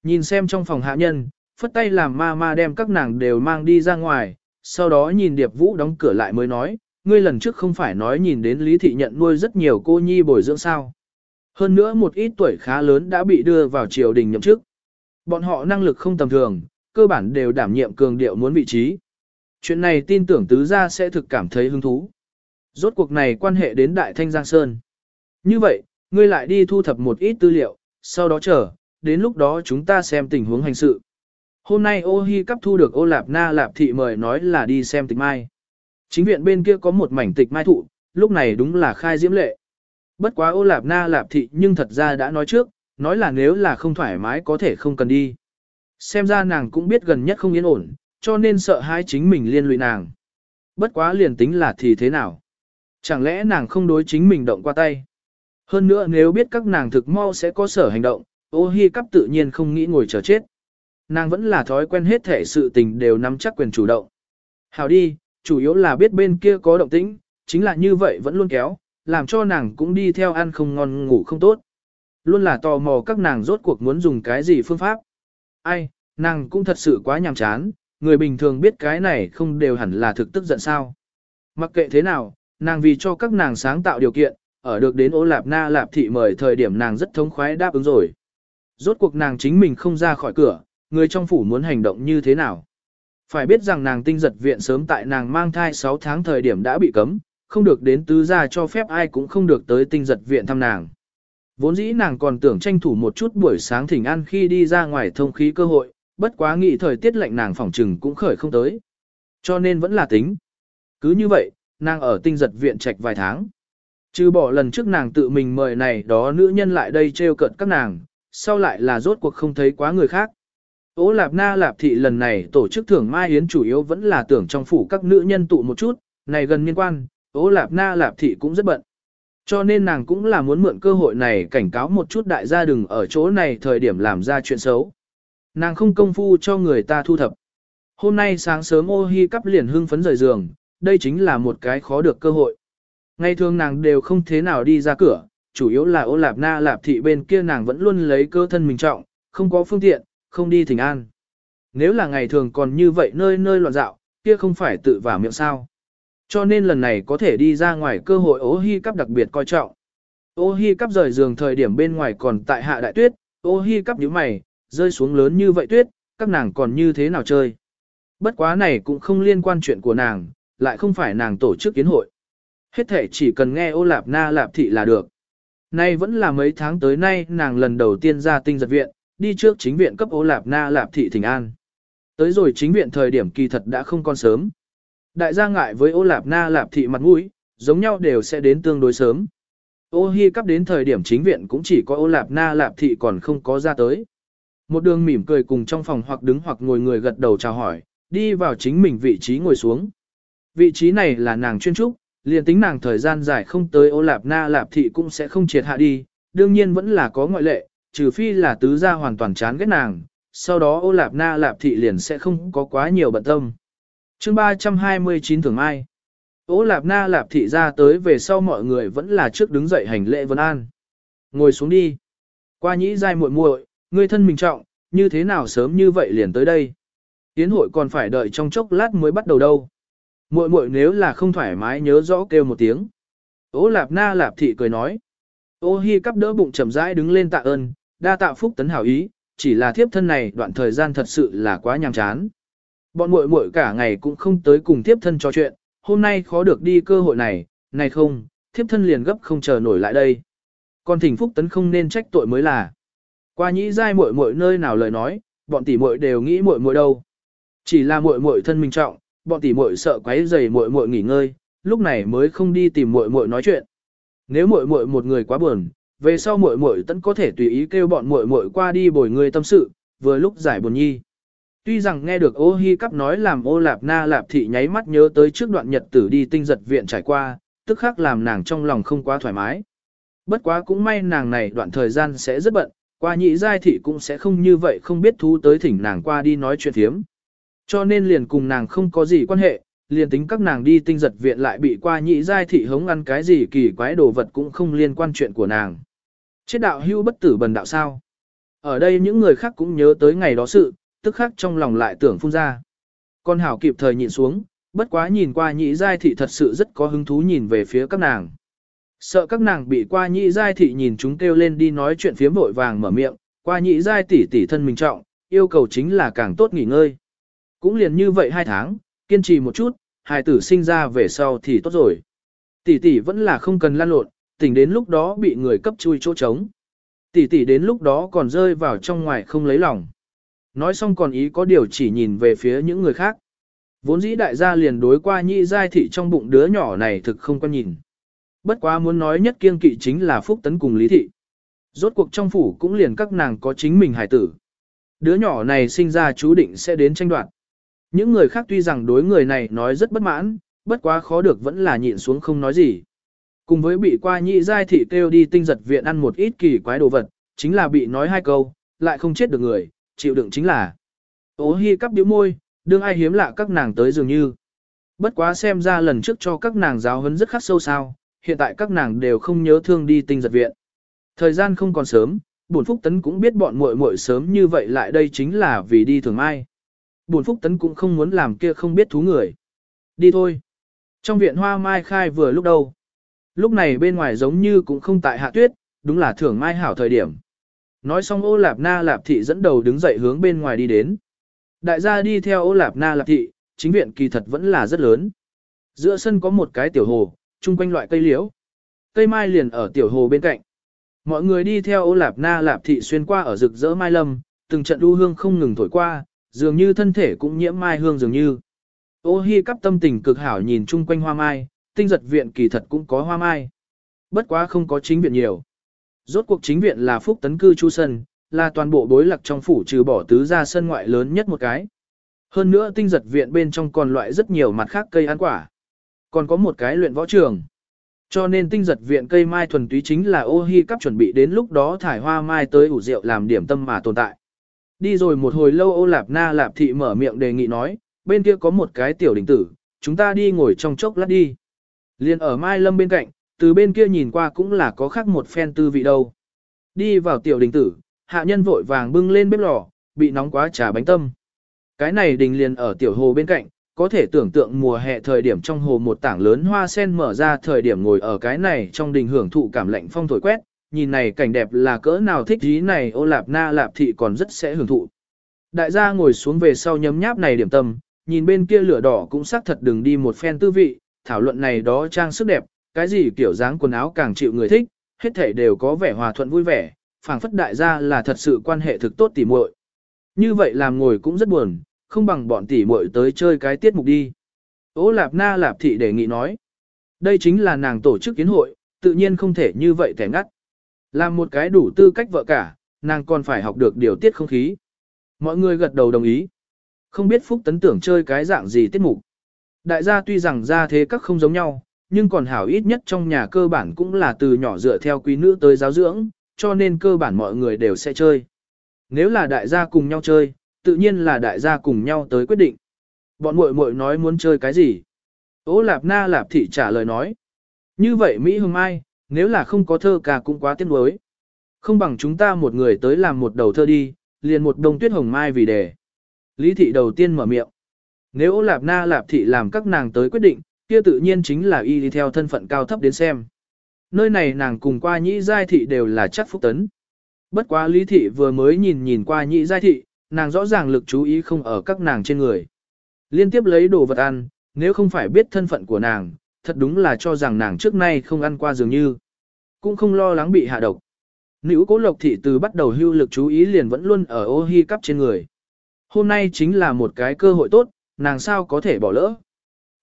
Nhìn xem trong phòng hạ nhân, phất tay làm ma ma đem các nàng đều mang đi ra ngoài, sau đó nhìn Điệp Vũ đóng cửa lại mới nói, ngươi lần trước không phải nói nhìn đến Lý Thị nhận nuôi rất nhiều cô nhi bồi dưỡng sao. Hơn nữa một ít tuổi khá lớn đã bị đưa vào triều đình nhậm chức. Bọn họ năng lực không tầm thường, cơ bản đều đảm nhiệm cường điệu muốn vị trí. Chuyện này tin tưởng tứ gia sẽ thực cảm thấy hứng thú. Rốt cuộc này quan hệ đến Đại Thanh Giang Sơn. Như vậy, ngươi lại đi thu thập một ít tư liệu, sau đó chờ, đến lúc đó chúng ta xem tình huống hành sự. Hôm nay ô hi cắp thu được ô lạp na lạp thị mời nói là đi xem tịch mai. Chính viện bên kia có một mảnh tịch mai thụ, lúc này đúng là khai diễm lệ. Bất quá ô lạp na lạp thị nhưng thật ra đã nói trước, nói là nếu là không thoải mái có thể không cần đi. Xem ra nàng cũng biết gần nhất không yên ổn, cho nên sợ hai chính mình liên lụy nàng. Bất quá liền tính là thì thế nào? Chẳng lẽ nàng không đối chính mình động qua tay? Hơn nữa nếu biết các nàng thực mau sẽ có sở hành động, ô hi cắp tự nhiên không nghĩ ngồi chờ chết. Nàng vẫn là thói quen hết thể sự tình đều nắm chắc quyền chủ động. hào đi, chủ yếu là biết bên kia có động tĩnh, chính là như vậy vẫn luôn kéo, làm cho nàng cũng đi theo ăn không ngon ngủ không tốt. Luôn là tò mò các nàng rốt cuộc muốn dùng cái gì phương pháp. Ai, nàng cũng thật sự quá nhàm chán, người bình thường biết cái này không đều hẳn là thực tức giận sao. Mặc kệ thế nào, nàng vì cho các nàng sáng tạo điều kiện, ở được đến ô lạp na lạp thị mời thời điểm nàng rất thống khoái đáp ứng rồi. Rốt cuộc nàng chính mình không ra khỏi cửa, người trong phủ muốn hành động như thế nào. Phải biết rằng nàng tinh giật viện sớm tại nàng mang thai 6 tháng thời điểm đã bị cấm, không được đến tứ gia cho phép ai cũng không được tới tinh giật viện thăm nàng. Vốn dĩ nàng còn tưởng tranh thủ một chút buổi sáng thỉnh an khi đi ra ngoài thông khí cơ hội, bất quá nghĩ thời tiết lạnh nàng phòng trừng cũng khởi không tới. Cho nên vẫn là tính. Cứ như vậy, nàng ở tinh giật viện trạch vài tháng. Trừ bỏ lần trước nàng tự mình mời này đó nữ nhân lại đây trêu cận các nàng, sau lại là rốt cuộc không thấy quá người khác. Ô Lạp Na Lạp Thị lần này tổ chức thưởng Mai Yến chủ yếu vẫn là tưởng trong phủ các nữ nhân tụ một chút, này gần liên quan, Ô Lạp Na Lạp Thị cũng rất bận. Cho nên nàng cũng là muốn mượn cơ hội này cảnh cáo một chút đại gia đừng ở chỗ này thời điểm làm ra chuyện xấu. Nàng không công phu cho người ta thu thập. Hôm nay sáng sớm ô hi cắp liền hưng phấn rời giường, đây chính là một cái khó được cơ hội. Ngày thường nàng đều không thế nào đi ra cửa, chủ yếu là ô lạp na lạp thị bên kia nàng vẫn luôn lấy cơ thân mình trọng, không có phương tiện, không đi thỉnh an. Nếu là ngày thường còn như vậy nơi nơi loạn dạo, kia không phải tự vào miệng sao. Cho nên lần này có thể đi ra ngoài cơ hội ô hi cắp đặc biệt coi trọng. Ô hi cắp rời giường thời điểm bên ngoài còn tại hạ đại tuyết, ô hi cắp nhíu mày, rơi xuống lớn như vậy tuyết, các nàng còn như thế nào chơi. Bất quá này cũng không liên quan chuyện của nàng, lại không phải nàng tổ chức kiến hội. Hết thể chỉ cần nghe ô lạp na lạp thị là được. Nay vẫn là mấy tháng tới nay nàng lần đầu tiên ra tinh giật viện, đi trước chính viện cấp ô lạp na lạp thị thỉnh an. Tới rồi chính viện thời điểm kỳ thật đã không còn sớm. Đại gia ngại với ô lạp na lạp thị mặt mũi, giống nhau đều sẽ đến tương đối sớm. Ô hi cắp đến thời điểm chính viện cũng chỉ có ô lạp na lạp thị còn không có ra tới. Một đường mỉm cười cùng trong phòng hoặc đứng hoặc ngồi người gật đầu chào hỏi, đi vào chính mình vị trí ngồi xuống. Vị trí này là nàng chuyên trúc, liền tính nàng thời gian dài không tới ô lạp na lạp thị cũng sẽ không triệt hạ đi, đương nhiên vẫn là có ngoại lệ, trừ phi là tứ gia hoàn toàn chán ghét nàng, sau đó ô lạp na lạp thị liền sẽ không có quá nhiều bận tâm. chương 329 thường mai, ô lạp na lạp thị ra tới về sau mọi người vẫn là trước đứng dậy hành lễ vân an. Ngồi xuống đi. Qua nhĩ dai muội muội, người thân mình trọng, như thế nào sớm như vậy liền tới đây. Tiến hội còn phải đợi trong chốc lát mới bắt đầu đâu. Muội muội nếu là không thoải mái nhớ rõ kêu một tiếng. Ô lạp na lạp thị cười nói. Ô hi cắp đỡ bụng chậm rãi đứng lên tạ ơn, đa tạ phúc tấn hảo ý, chỉ là thiếp thân này đoạn thời gian thật sự là quá nhàm chán. Bọn muội muội cả ngày cũng không tới cùng thiếp thân trò chuyện, hôm nay khó được đi cơ hội này, này không, thiếp thân liền gấp không chờ nổi lại đây. Còn thỉnh phúc tấn không nên trách tội mới là. Qua nhĩ giai muội muội nơi nào lời nói, bọn tỷ muội đều nghĩ muội muội đâu. Chỉ là muội muội thân mình trọng, bọn tỷ muội sợ quấy rầy muội muội nghỉ ngơi, lúc này mới không đi tìm muội muội nói chuyện. Nếu muội muội một người quá buồn, về sau muội muội tẫn có thể tùy ý kêu bọn muội muội qua đi bồi người tâm sự, vừa lúc giải buồn nhi. Tuy rằng nghe được ô hi cắp nói làm ô lạp na lạp thị nháy mắt nhớ tới trước đoạn nhật tử đi tinh giật viện trải qua, tức khắc làm nàng trong lòng không quá thoải mái. Bất quá cũng may nàng này đoạn thời gian sẽ rất bận, qua nhị giai thị cũng sẽ không như vậy không biết thú tới thỉnh nàng qua đi nói chuyện thiếm. Cho nên liền cùng nàng không có gì quan hệ, liền tính các nàng đi tinh giật viện lại bị qua nhị giai thị hống ăn cái gì kỳ quái đồ vật cũng không liên quan chuyện của nàng. Chết đạo hưu bất tử bần đạo sao? Ở đây những người khác cũng nhớ tới ngày đó sự, tức khắc trong lòng lại tưởng phun ra. Con hảo kịp thời nhìn xuống, bất quá nhìn qua nhị giai thị thật sự rất có hứng thú nhìn về phía các nàng. Sợ các nàng bị qua nhị giai thị nhìn chúng kêu lên đi nói chuyện phiếm vội vàng mở miệng, qua nhị giai tỷ tỷ thân mình trọng, yêu cầu chính là càng tốt nghỉ ngơi. Cũng liền như vậy hai tháng, kiên trì một chút, hài tử sinh ra về sau thì tốt rồi. Tỷ tỷ vẫn là không cần lan lộn, tỉnh đến lúc đó bị người cấp chui chỗ trống. Tỷ tỷ đến lúc đó còn rơi vào trong ngoài không lấy lòng. Nói xong còn ý có điều chỉ nhìn về phía những người khác. Vốn dĩ đại gia liền đối qua nhị giai thị trong bụng đứa nhỏ này thực không có nhìn. Bất quá muốn nói nhất kiên kỵ chính là Phúc Tấn cùng Lý Thị. Rốt cuộc trong phủ cũng liền các nàng có chính mình hải tử. Đứa nhỏ này sinh ra chú định sẽ đến tranh đoạt. Những người khác tuy rằng đối người này nói rất bất mãn, bất quá khó được vẫn là nhịn xuống không nói gì. Cùng với bị qua nhị giai thị kêu đi tinh giật viện ăn một ít kỳ quái đồ vật, chính là bị nói hai câu, lại không chết được người, chịu đựng chính là. Ô hi cắp điếu môi, đương ai hiếm lạ các nàng tới dường như. Bất quá xem ra lần trước cho các nàng giáo huấn rất khắc sâu sao, hiện tại các nàng đều không nhớ thương đi tinh giật viện. Thời gian không còn sớm, bổn phúc tấn cũng biết bọn muội muội sớm như vậy lại đây chính là vì đi thường mai buồn phúc tấn cũng không muốn làm kia không biết thú người. Đi thôi. Trong viện hoa mai khai vừa lúc đầu. Lúc này bên ngoài giống như cũng không tại hạ tuyết, đúng là thưởng mai hảo thời điểm. Nói xong ô lạp na lạp thị dẫn đầu đứng dậy hướng bên ngoài đi đến. Đại gia đi theo ô lạp na lạp thị, chính viện kỳ thật vẫn là rất lớn. Giữa sân có một cái tiểu hồ, chung quanh loại cây liễu. Cây mai liền ở tiểu hồ bên cạnh. Mọi người đi theo ô lạp na lạp thị xuyên qua ở rực rỡ mai lâm, từng trận đu hương không ngừng thổi qua, dường như thân thể cũng nhiễm mai hương dường như. Ô hi cắp tâm tình cực hảo nhìn chung quanh hoa mai, tinh giật viện kỳ thật cũng có hoa mai. Bất quá không có chính viện nhiều. Rốt cuộc chính viện là phúc tấn cư chu sân, là toàn bộ bối lạc trong phủ trừ bỏ tứ ra sân ngoại lớn nhất một cái. Hơn nữa tinh giật viện bên trong còn loại rất nhiều mặt khác cây ăn quả. Còn có một cái luyện võ trường. Cho nên tinh giật viện cây mai thuần túy chính là ô hi cắp chuẩn bị đến lúc đó thải hoa mai tới ủ rượu làm điểm tâm mà tồn tại. Đi rồi một hồi lâu ô lạp na lạp thị mở miệng đề nghị nói, bên kia có một cái tiểu đình tử, chúng ta đi ngồi trong chốc lát đi. Liên ở mai lâm bên cạnh, từ bên kia nhìn qua cũng là có khác một phen tư vị đâu. Đi vào tiểu đình tử, hạ nhân vội vàng bưng lên bếp lò, bị nóng quá trà bánh tâm. Cái này đình liền ở tiểu hồ bên cạnh, có thể tưởng tượng mùa hè thời điểm trong hồ một tảng lớn hoa sen mở ra thời điểm ngồi ở cái này trong đình hưởng thụ cảm lạnh phong thổi quét, nhìn này cảnh đẹp là cỡ nào thích ý này ô lạp na lạp thị còn rất sẽ hưởng thụ. Đại gia ngồi xuống về sau nhấm nháp này điểm tâm, nhìn bên kia lửa đỏ cũng xác thật đừng đi một phen tư vị, thảo luận này đó trang sức đẹp, cái gì kiểu dáng quần áo càng chịu người thích, hết thể đều có vẻ hòa thuận vui vẻ, phảng phất đại gia là thật sự quan hệ thực tốt tỉ muội. Như vậy làm ngồi cũng rất buồn, không bằng bọn tỉ muội tới chơi cái tiết mục đi. Ô Lạp Na Lạp Thị đề nghị nói. Đây chính là nàng tổ chức kiến hội, tự nhiên không thể như vậy thẻ ngắt. Làm một cái đủ tư cách vợ cả, nàng còn phải học được điều tiết không khí. Mọi người gật đầu đồng ý. Không biết Phúc Tấn tưởng chơi cái dạng gì tiết mục. Đại gia tuy rằng ra thế các không giống nhau, nhưng còn hảo ít nhất trong nhà cơ bản cũng là từ nhỏ dựa theo quý nữ tới giáo dưỡng, cho nên cơ bản mọi người đều sẽ chơi. Nếu là đại gia cùng nhau chơi, tự nhiên là đại gia cùng nhau tới quyết định. Bọn muội muội nói muốn chơi cái gì? Ô Lạp Na Lạp Thị trả lời nói. Như vậy Mỹ Hương Mai, nếu là không có thơ ca cũng quá tiếc nuối. Không bằng chúng ta một người tới làm một đầu thơ đi, liền một đồng tuyết hồng mai vì đề. Lý Thị đầu tiên mở miệng. Nếu Ô Lạp Na Lạp Thị làm các nàng tới quyết định, kia tự nhiên chính là y đi theo thân phận cao thấp đến xem. Nơi này nàng cùng qua nhĩ giai thị đều là chắc phúc tấn. Bất quá Lý Thị vừa mới nhìn nhìn qua nhĩ giai thị, nàng rõ ràng lực chú ý không ở các nàng trên người. Liên tiếp lấy đồ vật ăn, nếu không phải biết thân phận của nàng, thật đúng là cho rằng nàng trước nay không ăn qua dường như. Cũng không lo lắng bị hạ độc. Nữ cố lộc thị từ bắt đầu hưu lực chú ý liền vẫn luôn ở ô hi cắp trên người. Hôm nay chính là một cái cơ hội tốt, nàng sao có thể bỏ lỡ.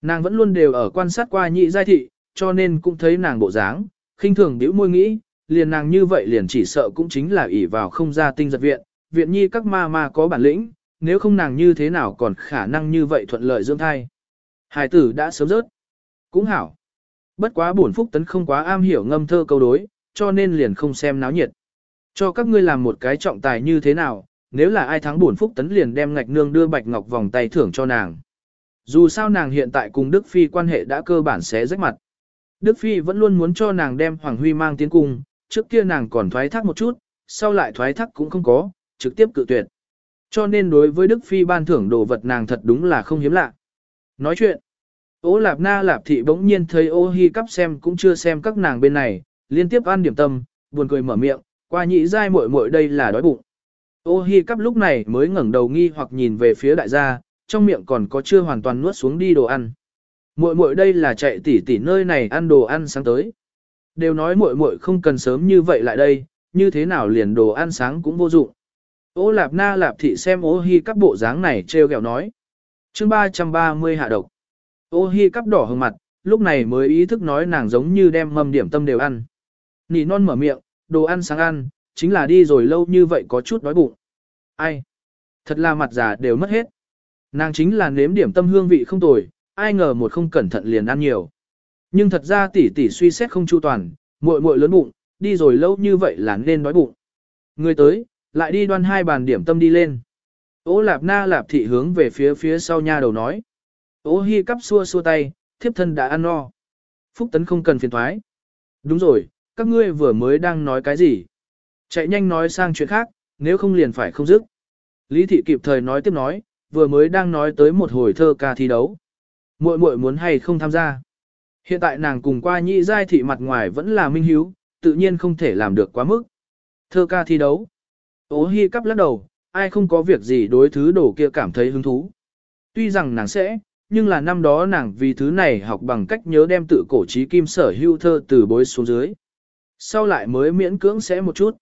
Nàng vẫn luôn đều ở quan sát qua nhị giai thị, cho nên cũng thấy nàng bộ dáng, khinh thường bĩu môi nghĩ, liền nàng như vậy liền chỉ sợ cũng chính là ỷ vào không ra tinh giật viện, viện nhi các ma ma có bản lĩnh, nếu không nàng như thế nào còn khả năng như vậy thuận lợi dưỡng thai. Hải tử đã sớm rớt. Cũng hảo. Bất quá bổn phúc tấn không quá am hiểu ngâm thơ câu đối, cho nên liền không xem náo nhiệt. Cho các ngươi làm một cái trọng tài như thế nào, nếu là ai thắng bổn phúc tấn liền đem ngạch nương đưa bạch ngọc vòng tay thưởng cho nàng. Dù sao nàng hiện tại cùng Đức Phi quan hệ đã cơ bản xé rách mặt. Đức Phi vẫn luôn muốn cho nàng đem Hoàng Huy mang tiến cung, trước kia nàng còn thoái thác một chút, sau lại thoái thác cũng không có, trực tiếp cự tuyệt. Cho nên đối với Đức Phi ban thưởng đồ vật nàng thật đúng là không hiếm lạ. Nói chuyện, Ô Lạp Na Lạp Thị bỗng nhiên thấy ô hi cắp xem cũng chưa xem các nàng bên này, liên tiếp ăn điểm tâm, buồn cười mở miệng, qua nhị dai muội muội đây là đói bụng. Ô hi cắp lúc này mới ngẩng đầu nghi hoặc nhìn về phía đại gia, trong miệng còn có chưa hoàn toàn nuốt xuống đi đồ ăn. Muội muội đây là chạy tỉ tỉ nơi này ăn đồ ăn sáng tới. Đều nói muội muội không cần sớm như vậy lại đây, như thế nào liền đồ ăn sáng cũng vô dụng. Ô lạp na lạp thị xem ô hi các bộ dáng này treo gẹo nói. chương 330 hạ độc. Ô hi cắp đỏ hừng mặt, lúc này mới ý thức nói nàng giống như đem mâm điểm tâm đều ăn. Nỉ non mở miệng, đồ ăn sáng ăn, chính là đi rồi lâu như vậy có chút đói bụng. Ai? Thật là mặt già đều mất hết. Nàng chính là nếm điểm tâm hương vị không tồi, ai ngờ một không cẩn thận liền ăn nhiều. Nhưng thật ra tỷ tỷ suy xét không chu toàn, muội muội lớn bụng, đi rồi lâu như vậy là nên đói bụng. Người tới, lại đi đoan hai bàn điểm tâm đi lên. Ô lạp na lạp thị hướng về phía phía sau nha đầu nói. Ô hi cắp xua xua tay, thiếp thân đã ăn no. Phúc tấn không cần phiền thoái. Đúng rồi, các ngươi vừa mới đang nói cái gì? Chạy nhanh nói sang chuyện khác, nếu không liền phải không dứt. Lý thị kịp thời nói tiếp nói, vừa mới đang nói tới một hồi thơ ca thi đấu. Muội muội muốn hay không tham gia. Hiện tại nàng cùng qua nhị giai thị mặt ngoài vẫn là minh hiếu, tự nhiên không thể làm được quá mức. Thơ ca thi đấu. Ô hi cắp lắc đầu, ai không có việc gì đối thứ đồ kia cảm thấy hứng thú. Tuy rằng nàng sẽ, nhưng là năm đó nàng vì thứ này học bằng cách nhớ đem tự cổ trí kim sở hưu thơ từ bối xuống dưới. Sau lại mới miễn cưỡng sẽ một chút.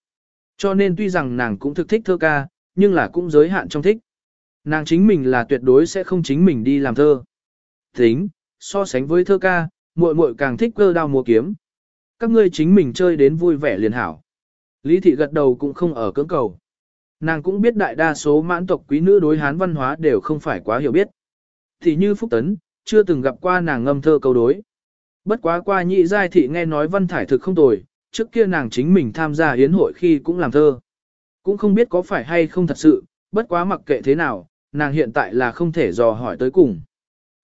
Cho nên tuy rằng nàng cũng thực thích thơ ca, nhưng là cũng giới hạn trong thích. Nàng chính mình là tuyệt đối sẽ không chính mình đi làm thơ. Tính, so sánh với thơ ca, muội muội càng thích cơ đao múa kiếm. Các ngươi chính mình chơi đến vui vẻ liền hảo. Lý thị gật đầu cũng không ở cưỡng cầu. Nàng cũng biết đại đa số mãn tộc quý nữ đối hán văn hóa đều không phải quá hiểu biết. Thì như Phúc Tấn, chưa từng gặp qua nàng ngâm thơ câu đối. Bất quá qua nhị giai thị nghe nói văn thải thực không tồi, trước kia nàng chính mình tham gia hiến hội khi cũng làm thơ. Cũng không biết có phải hay không thật sự, bất quá mặc kệ thế nào, nàng hiện tại là không thể dò hỏi tới cùng.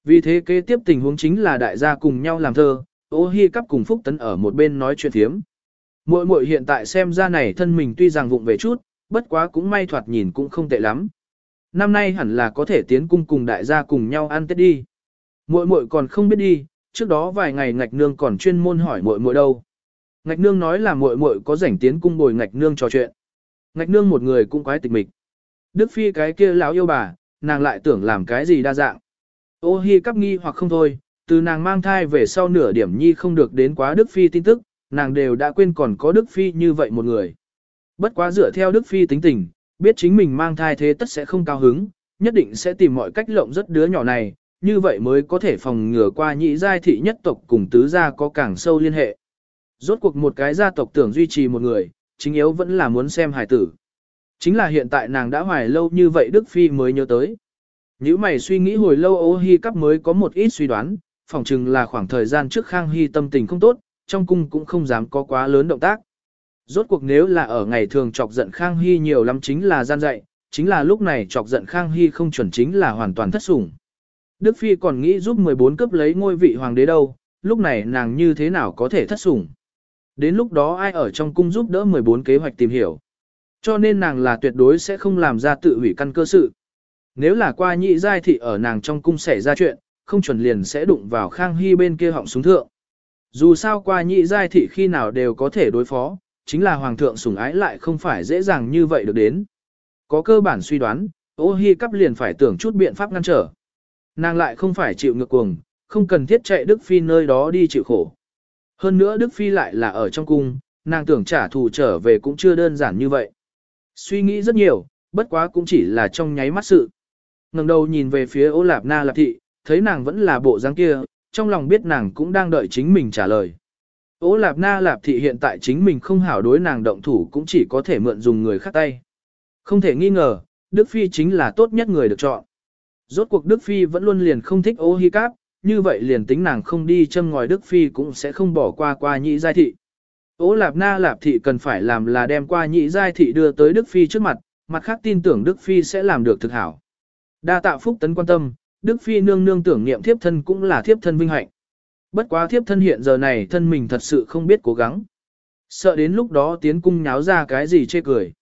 Vì thế kế tiếp tình huống chính là đại gia cùng nhau làm thơ, ô hi cắp cùng Phúc Tấn ở một bên nói chuyện thiếm. Muội muội hiện tại xem ra này thân mình tuy rằng vụng về chút, bất quá cũng may thoạt nhìn cũng không tệ lắm. Năm nay hẳn là có thể tiến cung cùng đại gia cùng nhau ăn tết đi. Muội muội còn không biết đi, trước đó vài ngày ngạch nương còn chuyên môn hỏi muội muội đâu. Ngạch nương nói là muội muội có rảnh tiến cung bồi ngạch nương trò chuyện. Ngạch nương một người cũng quái tịch mịch. Đức Phi cái kia lão yêu bà, nàng lại tưởng làm cái gì đa dạng. Ô hi cắp nghi hoặc không thôi, từ nàng mang thai về sau nửa điểm nhi không được đến quá Đức Phi tin tức, nàng đều đã quên còn có Đức Phi như vậy một người. Bất quá dựa theo Đức Phi tính tình, biết chính mình mang thai thế tất sẽ không cao hứng, nhất định sẽ tìm mọi cách lộng rất đứa nhỏ này, như vậy mới có thể phòng ngừa qua nhị giai thị nhất tộc cùng tứ gia có càng sâu liên hệ. Rốt cuộc một cái gia tộc tưởng duy trì một người, chính yếu vẫn là muốn xem hài tử. Chính là hiện tại nàng đã hoài lâu như vậy Đức Phi mới nhớ tới. Nếu mày suy nghĩ hồi lâu ô hi cắp mới có một ít suy đoán, phỏng chừng là khoảng thời gian trước Khang Hy tâm tình không tốt, trong cung cũng không dám có quá lớn động tác. Rốt cuộc nếu là ở ngày thường chọc giận Khang Hy nhiều lắm chính là gian dạy, chính là lúc này chọc giận Khang Hy không chuẩn chính là hoàn toàn thất sủng. Đức Phi còn nghĩ giúp 14 cấp lấy ngôi vị hoàng đế đâu, lúc này nàng như thế nào có thể thất sủng. Đến lúc đó ai ở trong cung giúp đỡ 14 kế hoạch tìm hiểu. Cho nên nàng là tuyệt đối sẽ không làm ra tự hủy căn cơ sự. Nếu là qua nhị giai thị ở nàng trong cung xảy ra chuyện, không chuẩn liền sẽ đụng vào Khang Hy bên kia họng súng thượng. Dù sao qua nhị giai thị khi nào đều có thể đối phó, chính là hoàng thượng sủng ái lại không phải dễ dàng như vậy được đến. Có cơ bản suy đoán, ô hi cắp liền phải tưởng chút biện pháp ngăn trở. Nàng lại không phải chịu ngược cuồng, không cần thiết chạy Đức Phi nơi đó đi chịu khổ. Hơn nữa Đức Phi lại là ở trong cung, nàng tưởng trả thù trở về cũng chưa đơn giản như vậy. Suy nghĩ rất nhiều, bất quá cũng chỉ là trong nháy mắt sự. ngẩng đầu nhìn về phía ô lạp na lạp thị, thấy nàng vẫn là bộ dáng kia, trong lòng biết nàng cũng đang đợi chính mình trả lời. Ô lạp na lạp thị hiện tại chính mình không hảo đối nàng động thủ cũng chỉ có thể mượn dùng người khác tay. Không thể nghi ngờ, Đức Phi chính là tốt nhất người được chọn. Rốt cuộc Đức Phi vẫn luôn liền không thích ô hi cáp, như vậy liền tính nàng không đi châm ngòi Đức Phi cũng sẽ không bỏ qua qua nhị giai thị. Ô lạp na lạp thị cần phải làm là đem qua nhị giai thị đưa tới Đức Phi trước mặt, mặt khác tin tưởng Đức Phi sẽ làm được thực hảo. Đa tạ phúc tấn quan tâm, Đức Phi nương nương tưởng niệm thiếp thân cũng là thiếp thân vinh hạnh. Bất quá thiếp thân hiện giờ này thân mình thật sự không biết cố gắng. Sợ đến lúc đó tiến cung nháo ra cái gì chê cười.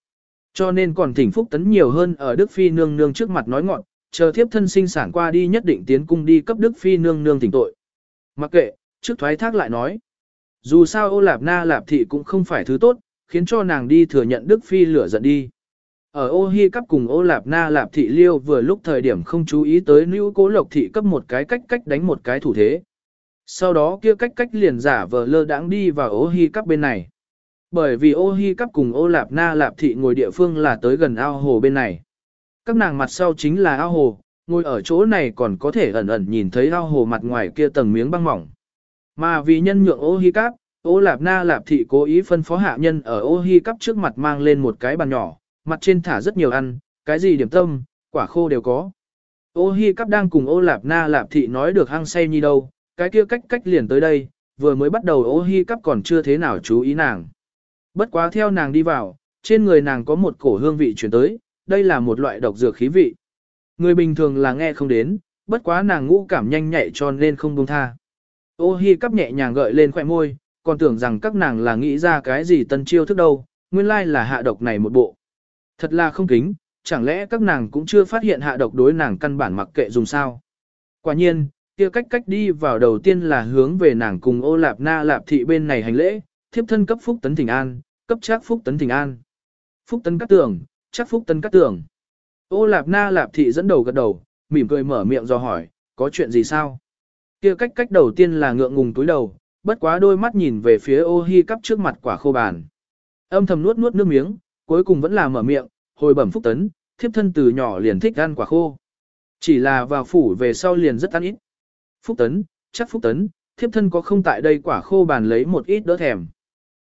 Cho nên còn thỉnh phúc tấn nhiều hơn ở Đức Phi nương nương trước mặt nói ngọn, chờ thiếp thân sinh sản qua đi nhất định tiến cung đi cấp Đức Phi nương nương tỉnh tội. Mặc kệ, trước thoái thác lại nói. Dù sao ô lạp na lạp thị cũng không phải thứ tốt, khiến cho nàng đi thừa nhận Đức Phi lửa giận đi. Ở ô hi cắp cùng ô lạp na lạp thị liêu vừa lúc thời điểm không chú ý tới nữ cố lộc thị cấp một cái cách cách đánh một cái thủ thế. Sau đó kia cách cách liền giả vờ lơ đãng đi vào ô hi cắp bên này. Bởi vì ô hi cắp cùng ô lạp na lạp thị ngồi địa phương là tới gần ao hồ bên này. Các nàng mặt sau chính là ao hồ, ngồi ở chỗ này còn có thể ẩn ẩn nhìn thấy ao hồ mặt ngoài kia tầng miếng băng mỏng. Mà vì nhân nhượng ô hi cắp, ô lạp na lạp thị cố ý phân phó hạ nhân ở ô hi cắp trước mặt mang lên một cái bàn nhỏ, mặt trên thả rất nhiều ăn, cái gì điểm tâm, quả khô đều có. Ô hi cắp đang cùng ô lạp na lạp thị nói được hăng say như đâu, cái kia cách cách liền tới đây, vừa mới bắt đầu ô hi cắp còn chưa thế nào chú ý nàng. Bất quá theo nàng đi vào, trên người nàng có một cổ hương vị chuyển tới, đây là một loại độc dược khí vị. Người bình thường là nghe không đến, bất quá nàng ngũ cảm nhanh nhạy cho nên không buông tha. Ô hi cắp nhẹ nhàng gợi lên khỏe môi, còn tưởng rằng các nàng là nghĩ ra cái gì tân chiêu thức đâu, nguyên lai là hạ độc này một bộ. Thật là không kính, chẳng lẽ các nàng cũng chưa phát hiện hạ độc đối nàng căn bản mặc kệ dùng sao. Quả nhiên, kia cách cách đi vào đầu tiên là hướng về nàng cùng ô lạp na lạp thị bên này hành lễ, thiếp thân cấp phúc tấn thỉnh an, cấp chắc phúc tấn thỉnh an. Phúc tấn cắt tường, chắc phúc tấn cắt tường. Ô lạp na lạp thị dẫn đầu gật đầu, mỉm cười mở miệng do hỏi, có chuyện gì sao? Kia cách cách đầu tiên là ngượng ngùng túi đầu, bất quá đôi mắt nhìn về phía ô hi cắp trước mặt quả khô bàn. Âm thầm nuốt nuốt nước miếng, cuối cùng vẫn là mở miệng, hồi bẩm phúc tấn, thiếp thân từ nhỏ liền thích ăn quả khô. Chỉ là vào phủ về sau liền rất ăn ít. Phúc tấn, chắc phúc tấn, thiếp thân có không tại đây quả khô bàn lấy một ít đỡ thèm.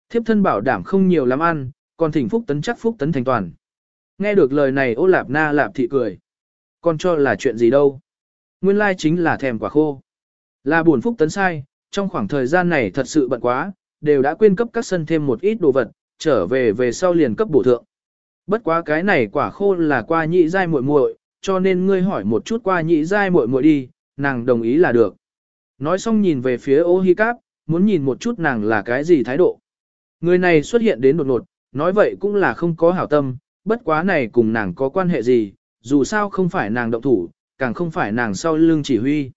Thiếp thân bảo đảm không nhiều lắm ăn, còn thỉnh phúc tấn chắc phúc tấn thành toàn. Nghe được lời này ô lạp na lạp thị cười. Còn cho là chuyện gì đâu. Nguyên lai chính là thèm quả khô. Là buồn phúc tấn sai, trong khoảng thời gian này thật sự bận quá, đều đã quên cấp các sân thêm một ít đồ vật, trở về về sau liền cấp bổ thượng. Bất quá cái này quả khô là qua nhị giai muội muội, cho nên ngươi hỏi một chút qua nhị giai muội muội đi, nàng đồng ý là được. Nói xong nhìn về phía ô hi cáp, muốn nhìn một chút nàng là cái gì thái độ. Người này xuất hiện đến đột ngột, nói vậy cũng là không có hảo tâm, bất quá này cùng nàng có quan hệ gì, dù sao không phải nàng động thủ, càng không phải nàng sau lưng chỉ huy.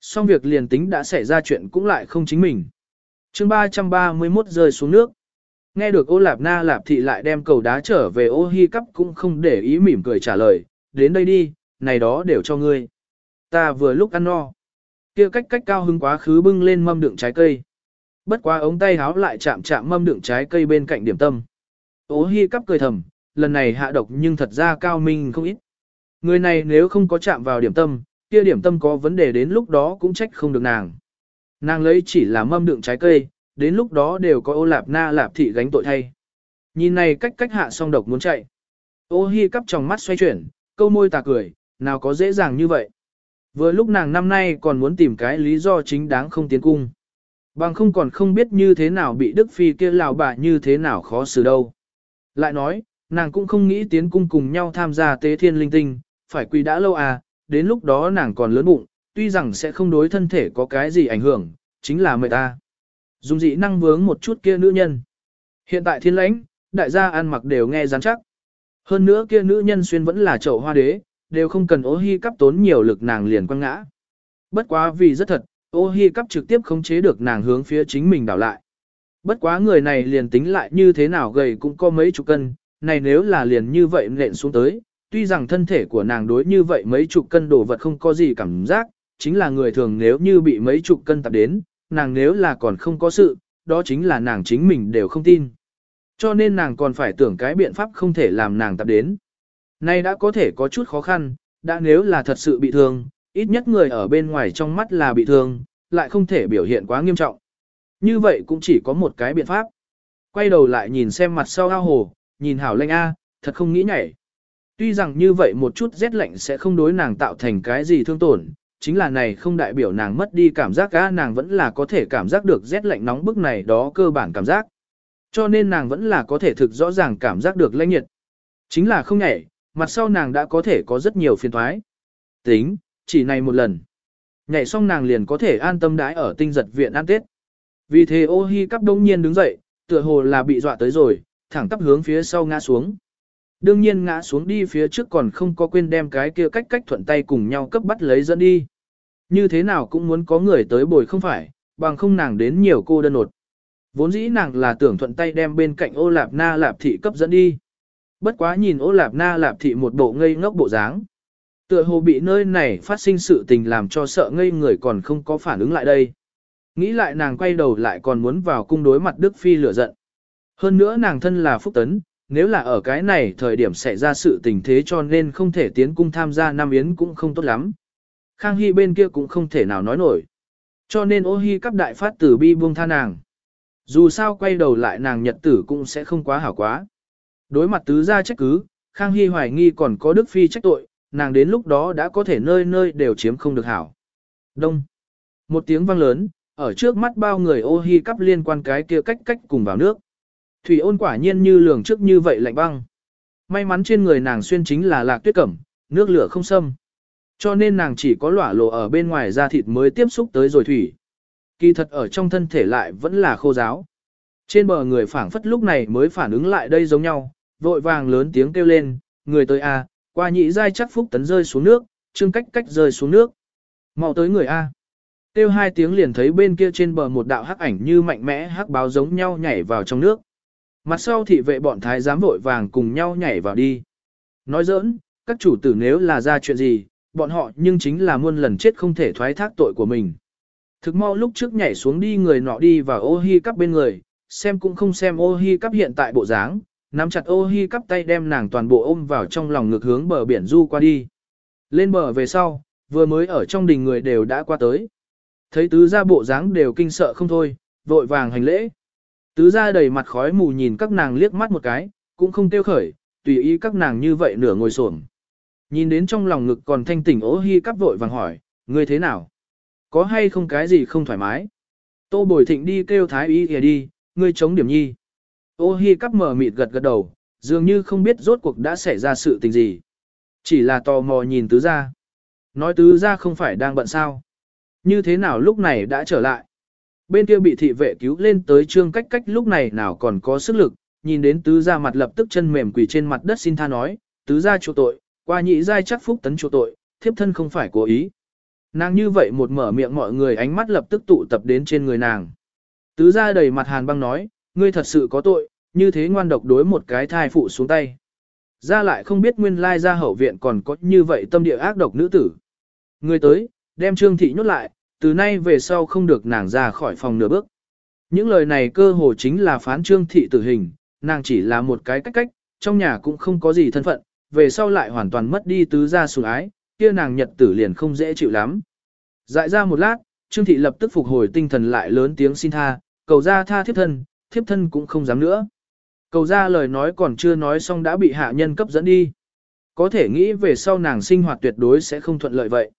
Xong việc liền tính đã xảy ra chuyện cũng lại không chính mình. chương 331 rơi xuống nước. Nghe được ô lạp na lạp thị lại đem cầu đá trở về ô hi cắp cũng không để ý mỉm cười trả lời, đến đây đi, này đó đều cho ngươi. Ta vừa lúc ăn no. kia cách cách cao hứng quá khứ bưng lên mâm đựng trái cây. Bất quá ống tay háo lại chạm chạm mâm đựng trái cây bên cạnh điểm tâm. ô hi cắp cười thầm, lần này hạ độc nhưng thật ra cao minh không ít. Người này nếu không có chạm vào điểm tâm, kia điểm tâm có vấn đề đến lúc đó cũng trách không được nàng. Nàng lấy chỉ là mâm đựng trái cây, đến lúc đó đều có ô lạp na lạp thị gánh tội thay. Nhìn này cách cách hạ song độc muốn chạy. Ô hi cắp trong mắt xoay chuyển, câu môi tà cười, nào có dễ dàng như vậy. Vừa lúc nàng năm nay còn muốn tìm cái lý do chính đáng không tiến cung. Bằng không còn không biết như thế nào bị Đức Phi kia lào bà như thế nào khó xử đâu. Lại nói, nàng cũng không nghĩ tiến cung cùng nhau tham gia tế thiên linh tinh, phải quỳ đã lâu à, đến lúc đó nàng còn lớn bụng, tuy rằng sẽ không đối thân thể có cái gì ảnh hưởng, chính là mệt ta. Dùng dị năng vướng một chút kia nữ nhân. Hiện tại thiên lãnh, đại gia ăn mặc đều nghe rắn chắc. Hơn nữa kia nữ nhân xuyên vẫn là chậu hoa đế, đều không cần ô hi cắp tốn nhiều lực nàng liền quăng ngã. Bất quá vì rất thật, ô hi cắp trực tiếp khống chế được nàng hướng phía chính mình đảo lại. Bất quá người này liền tính lại như thế nào gầy cũng có mấy chục cân, này nếu là liền như vậy nện xuống tới, tuy rằng thân thể của nàng đối như vậy mấy chục cân đồ vật không có gì cảm giác, chính là người thường nếu như bị mấy chục cân tập đến, nàng nếu là còn không có sự, đó chính là nàng chính mình đều không tin. Cho nên nàng còn phải tưởng cái biện pháp không thể làm nàng tập đến. Nay đã có thể có chút khó khăn, đã nếu là thật sự bị thương, ít nhất người ở bên ngoài trong mắt là bị thương, lại không thể biểu hiện quá nghiêm trọng. Như vậy cũng chỉ có một cái biện pháp. Quay đầu lại nhìn xem mặt sau ao hồ, nhìn hảo lanh A, thật không nghĩ nhảy. Tuy rằng như vậy một chút rét lạnh sẽ không đối nàng tạo thành cái gì thương tổn, chính là này không đại biểu nàng mất đi cảm giác A nàng vẫn là có thể cảm giác được rét lạnh nóng bức này đó cơ bản cảm giác. Cho nên nàng vẫn là có thể thực rõ ràng cảm giác được lãnh nhiệt. Chính là không nhảy, mặt sau nàng đã có thể có rất nhiều phiền thoái. Tính, chỉ này một lần. Nhảy xong nàng liền có thể an tâm đái ở tinh giật viện ăn tết. Vì thế ô hi cắp đông nhiên đứng dậy, tựa hồ là bị dọa tới rồi, thẳng tắp hướng phía sau ngã xuống. Đương nhiên ngã xuống đi phía trước còn không có quên đem cái kia cách cách thuận tay cùng nhau cấp bắt lấy dẫn đi. Như thế nào cũng muốn có người tới bồi không phải, bằng không nàng đến nhiều cô đơn nột. Vốn dĩ nàng là tưởng thuận tay đem bên cạnh ô lạp na lạp thị cấp dẫn đi. Bất quá nhìn ô lạp na lạp thị một bộ ngây ngốc bộ dáng. Tựa hồ bị nơi này phát sinh sự tình làm cho sợ ngây người còn không có phản ứng lại đây. Nghĩ lại nàng quay đầu lại còn muốn vào cung đối mặt Đức Phi lửa giận. Hơn nữa nàng thân là phúc tấn, nếu là ở cái này thời điểm xảy ra sự tình thế cho nên không thể tiến cung tham gia Nam Yến cũng không tốt lắm. Khang Hy bên kia cũng không thể nào nói nổi. Cho nên ô hi cấp đại phát tử bi buông tha nàng. Dù sao quay đầu lại nàng nhật tử cũng sẽ không quá hảo quá. Đối mặt tứ gia trách cứ, Khang Hy hoài nghi còn có Đức Phi trách tội, nàng đến lúc đó đã có thể nơi nơi đều chiếm không được hảo. Đông. Một tiếng vang lớn, ở trước mắt bao người ô hi cắp liên quan cái kia cách cách cùng vào nước. Thủy ôn quả nhiên như lường trước như vậy lạnh băng. May mắn trên người nàng xuyên chính là lạc tuyết cẩm, nước lửa không xâm. Cho nên nàng chỉ có lỏa lộ ở bên ngoài da thịt mới tiếp xúc tới rồi thủy. Kỳ thật ở trong thân thể lại vẫn là khô giáo. Trên bờ người phảng phất lúc này mới phản ứng lại đây giống nhau, vội vàng lớn tiếng kêu lên, người tới A, qua nhị giai chắc phúc tấn rơi xuống nước, trương cách cách rơi xuống nước. mau tới người A. Kêu hai tiếng liền thấy bên kia trên bờ một đạo hắc ảnh như mạnh mẽ hắc báo giống nhau nhảy vào trong nước. Mặt sau thị vệ bọn thái giám vội vàng cùng nhau nhảy vào đi. Nói giỡn, các chủ tử nếu là ra chuyện gì, bọn họ nhưng chính là muôn lần chết không thể thoái thác tội của mình. Thực mau lúc trước nhảy xuống đi người nọ đi và ô hi cắp bên người, xem cũng không xem ô hi cắp hiện tại bộ dáng, nắm chặt ô hi cắp tay đem nàng toàn bộ ôm vào trong lòng ngực hướng bờ biển du qua đi. Lên bờ về sau, vừa mới ở trong đình người đều đã qua tới. Thấy tứ gia bộ dáng đều kinh sợ không thôi, vội vàng hành lễ. Tứ gia đầy mặt khói mù nhìn các nàng liếc mắt một cái, cũng không tiêu khởi, tùy ý các nàng như vậy nửa ngồi xổm. Nhìn đến trong lòng ngực còn thanh tỉnh ố hi cắp vội vàng hỏi, ngươi thế nào? Có hay không cái gì không thoải mái? Tô bồi thịnh đi kêu thái y kìa đi, ngươi chống điểm nhi. Ô hi cắp mở mịt gật gật đầu, dường như không biết rốt cuộc đã xảy ra sự tình gì. Chỉ là tò mò nhìn tứ gia. Nói tứ gia không phải đang bận sao. Như thế nào lúc này đã trở lại. Bên kia bị thị vệ cứu lên tới trương cách cách lúc này nào còn có sức lực, nhìn đến tứ gia mặt lập tức chân mềm quỳ trên mặt đất xin tha nói, tứ gia chỗ tội, qua nhị giai chắc phúc tấn chỗ tội, thiếp thân không phải cố ý. Nàng như vậy một mở miệng mọi người ánh mắt lập tức tụ tập đến trên người nàng. Tứ gia đầy mặt hàn băng nói, ngươi thật sự có tội, như thế ngoan độc đối một cái thai phụ xuống tay. Ra lại không biết nguyên lai ra hậu viện còn có như vậy tâm địa ác độc nữ tử. Ngươi tới, đem trương thị nhốt lại, từ nay về sau không được nàng ra khỏi phòng nửa bước. Những lời này cơ hồ chính là phán trương thị tử hình, nàng chỉ là một cái cách cách, trong nhà cũng không có gì thân phận, về sau lại hoàn toàn mất đi tứ gia sủng ái, kia nàng nhật tử liền không dễ chịu lắm. Dại ra một lát, Trương Thị lập tức phục hồi tinh thần lại lớn tiếng xin tha, cầu ra tha thiếp thân, thiếp thân cũng không dám nữa. Cầu ra lời nói còn chưa nói xong đã bị hạ nhân cấp dẫn đi. Có thể nghĩ về sau nàng sinh hoạt tuyệt đối sẽ không thuận lợi vậy.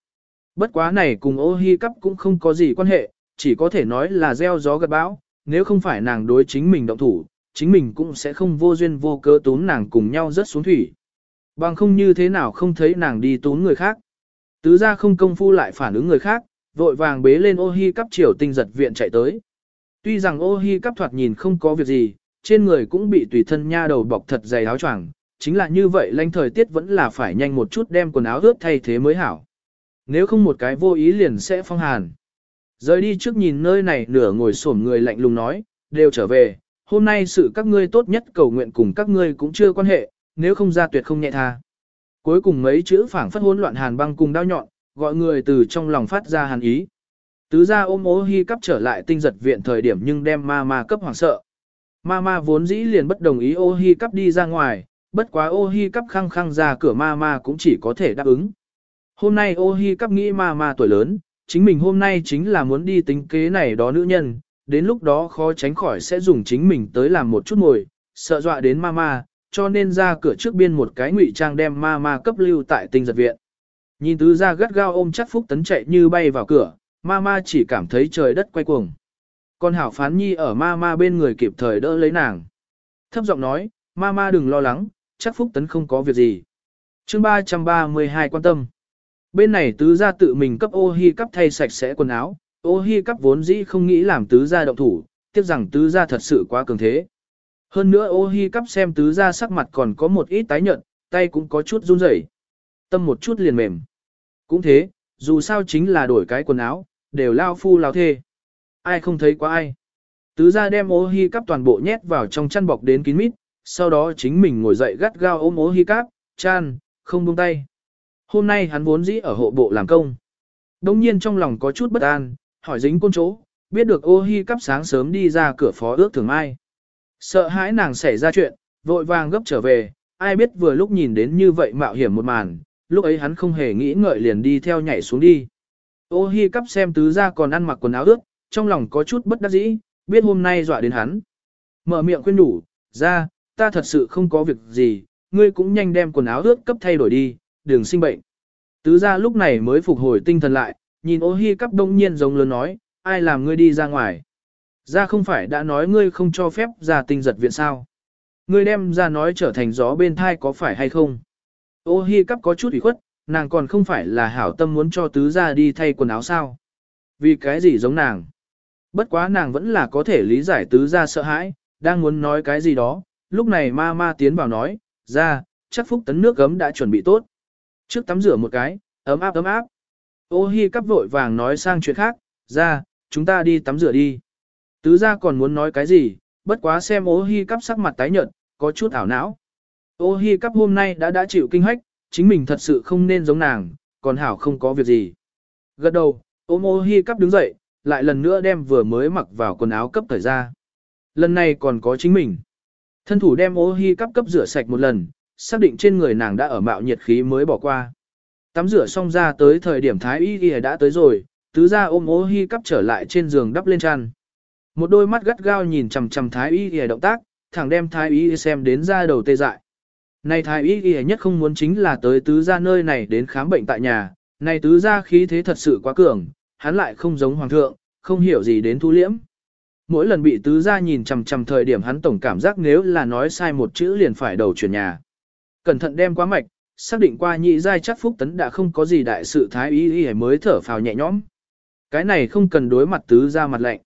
Bất quá này cùng ô hi cấp cũng không có gì quan hệ, chỉ có thể nói là gieo gió gặt bão, nếu không phải nàng đối chính mình động thủ, chính mình cũng sẽ không vô duyên vô cớ tốn nàng cùng nhau rớt xuống thủy. Bằng không như thế nào không thấy nàng đi tốn người khác. Tứ ra không công phu lại phản ứng người khác, vội vàng bế lên ô hi cắp triều tinh giật viện chạy tới. Tuy rằng ô hi cắp thoạt nhìn không có việc gì, trên người cũng bị tùy thân nha đầu bọc thật dày áo choàng, chính là như vậy lanh thời tiết vẫn là phải nhanh một chút đem quần áo ướt thay thế mới hảo. Nếu không một cái vô ý liền sẽ phong hàn. Rời đi trước nhìn nơi này nửa ngồi xổm người lạnh lùng nói, đều trở về, hôm nay sự các ngươi tốt nhất cầu nguyện cùng các ngươi cũng chưa quan hệ, nếu không ra tuyệt không nhẹ tha. Cuối cùng mấy chữ phảng phất hỗn loạn hàn băng cùng đao nhọn, gọi người từ trong lòng phát ra hàn ý. Tứ gia ôm ố hy cấp trở lại tinh giật viện thời điểm nhưng đem ma ma cấp hoảng sợ. Ma ma vốn dĩ liền bất đồng ý ô hy cấp đi ra ngoài, bất quá ô hy cấp khăng khăng ra cửa ma ma cũng chỉ có thể đáp ứng. Hôm nay ô hy cấp nghĩ ma ma tuổi lớn, chính mình hôm nay chính là muốn đi tính kế này đó nữ nhân, đến lúc đó khó tránh khỏi sẽ dùng chính mình tới làm một chút mồi, sợ dọa đến ma ma, cho nên ra cửa trước biên một cái ngụy trang đem ma ma cấp lưu tại tinh giật viện. Nhìn tứ ra gắt gao ôm chắc phúc tấn chạy như bay vào cửa, ma ma chỉ cảm thấy trời đất quay cuồng. Con hảo phán nhi ở ma ma bên người kịp thời đỡ lấy nàng. Thấp giọng nói, ma ma đừng lo lắng, chắc phúc tấn không có việc gì. chương 332 quan tâm. Bên này tứ gia tự mình cấp ô hi cấp thay sạch sẽ quần áo, ô hi cấp vốn dĩ không nghĩ làm tứ gia động thủ, tiếc rằng tứ gia thật sự quá cường thế. Hơn nữa ô hi cấp xem tứ gia sắc mặt còn có một ít tái nhợt, tay cũng có chút run rẩy, tâm một chút liền mềm. Cũng thế, dù sao chính là đổi cái quần áo, đều lao phu lao thê. Ai không thấy quá ai. Tứ gia đem ô hi cắp toàn bộ nhét vào trong chăn bọc đến kín mít, sau đó chính mình ngồi dậy gắt gao ôm ô hi cắp, chan, không buông tay. Hôm nay hắn vốn dĩ ở hộ bộ làm công. Đông nhiên trong lòng có chút bất an, hỏi dính côn chỗ, biết được ô hi cắp sáng sớm đi ra cửa phó ước thường mai. Sợ hãi nàng xảy ra chuyện, vội vàng gấp trở về, ai biết vừa lúc nhìn đến như vậy mạo hiểm một màn, lúc ấy hắn không hề nghĩ ngợi liền đi theo nhảy xuống đi. Ô hi cắp xem tứ ra còn ăn mặc quần áo ướt, trong lòng có chút bất đắc dĩ, biết hôm nay dọa đến hắn. Mở miệng khuyên đủ, ra, ta thật sự không có việc gì, ngươi cũng nhanh đem quần áo ướt cấp thay đổi đi, đừng sinh bệnh. Tứ ra lúc này mới phục hồi tinh thần lại, nhìn ô hi cắp đông nhiên giống lớn nói, ai làm ngươi đi ra ngoài. Ra không phải đã nói ngươi không cho phép ra tinh giật viện sao. Ngươi đem ra nói trở thành gió bên thai có phải hay không. Ô hi cắp có chút ủy khuất, nàng còn không phải là hảo tâm muốn cho tứ ra đi thay quần áo sao. Vì cái gì giống nàng. Bất quá nàng vẫn là có thể lý giải tứ ra sợ hãi, đang muốn nói cái gì đó, lúc này ma ma tiến vào nói, ra, chắc phúc tấn nước gấm đã chuẩn bị tốt. Trước tắm rửa một cái, ấm áp ấm áp. Ô hi cắp vội vàng nói sang chuyện khác, ra, chúng ta đi tắm rửa đi. Tứ ra còn muốn nói cái gì, bất quá xem ô hi cắp sắc mặt tái nhợt, có chút ảo não. Ô hi cắp hôm nay đã đã chịu kinh hách, chính mình thật sự không nên giống nàng, còn hảo không có việc gì. Gật đầu, ôm ô hi cắp đứng dậy, lại lần nữa đem vừa mới mặc vào quần áo cấp thời ra. Lần này còn có chính mình. Thân thủ đem ô hi cắp cấp rửa sạch một lần, xác định trên người nàng đã ở mạo nhiệt khí mới bỏ qua. Tắm rửa xong ra tới thời điểm thái y y đã tới rồi, tứ ra ôm ô hi cắp trở lại trên giường đắp lên chăn. Một đôi mắt gắt gao nhìn chằm chằm thái y y động tác, thẳng đem thái y xem đến ra đầu tê dại. Này thái y y nhất không muốn chính là tới tứ gia nơi này đến khám bệnh tại nhà, này tứ gia khí thế thật sự quá cường, hắn lại không giống hoàng thượng, không hiểu gì đến thu liễm. Mỗi lần bị tứ gia nhìn chằm chằm thời điểm hắn tổng cảm giác nếu là nói sai một chữ liền phải đầu chuyển nhà. Cẩn thận đem quá mạch, xác định qua nhị giai chắc phúc tấn đã không có gì đại sự thái y y mới thở phào nhẹ nhõm. Cái này không cần đối mặt tứ gia mặt lạnh.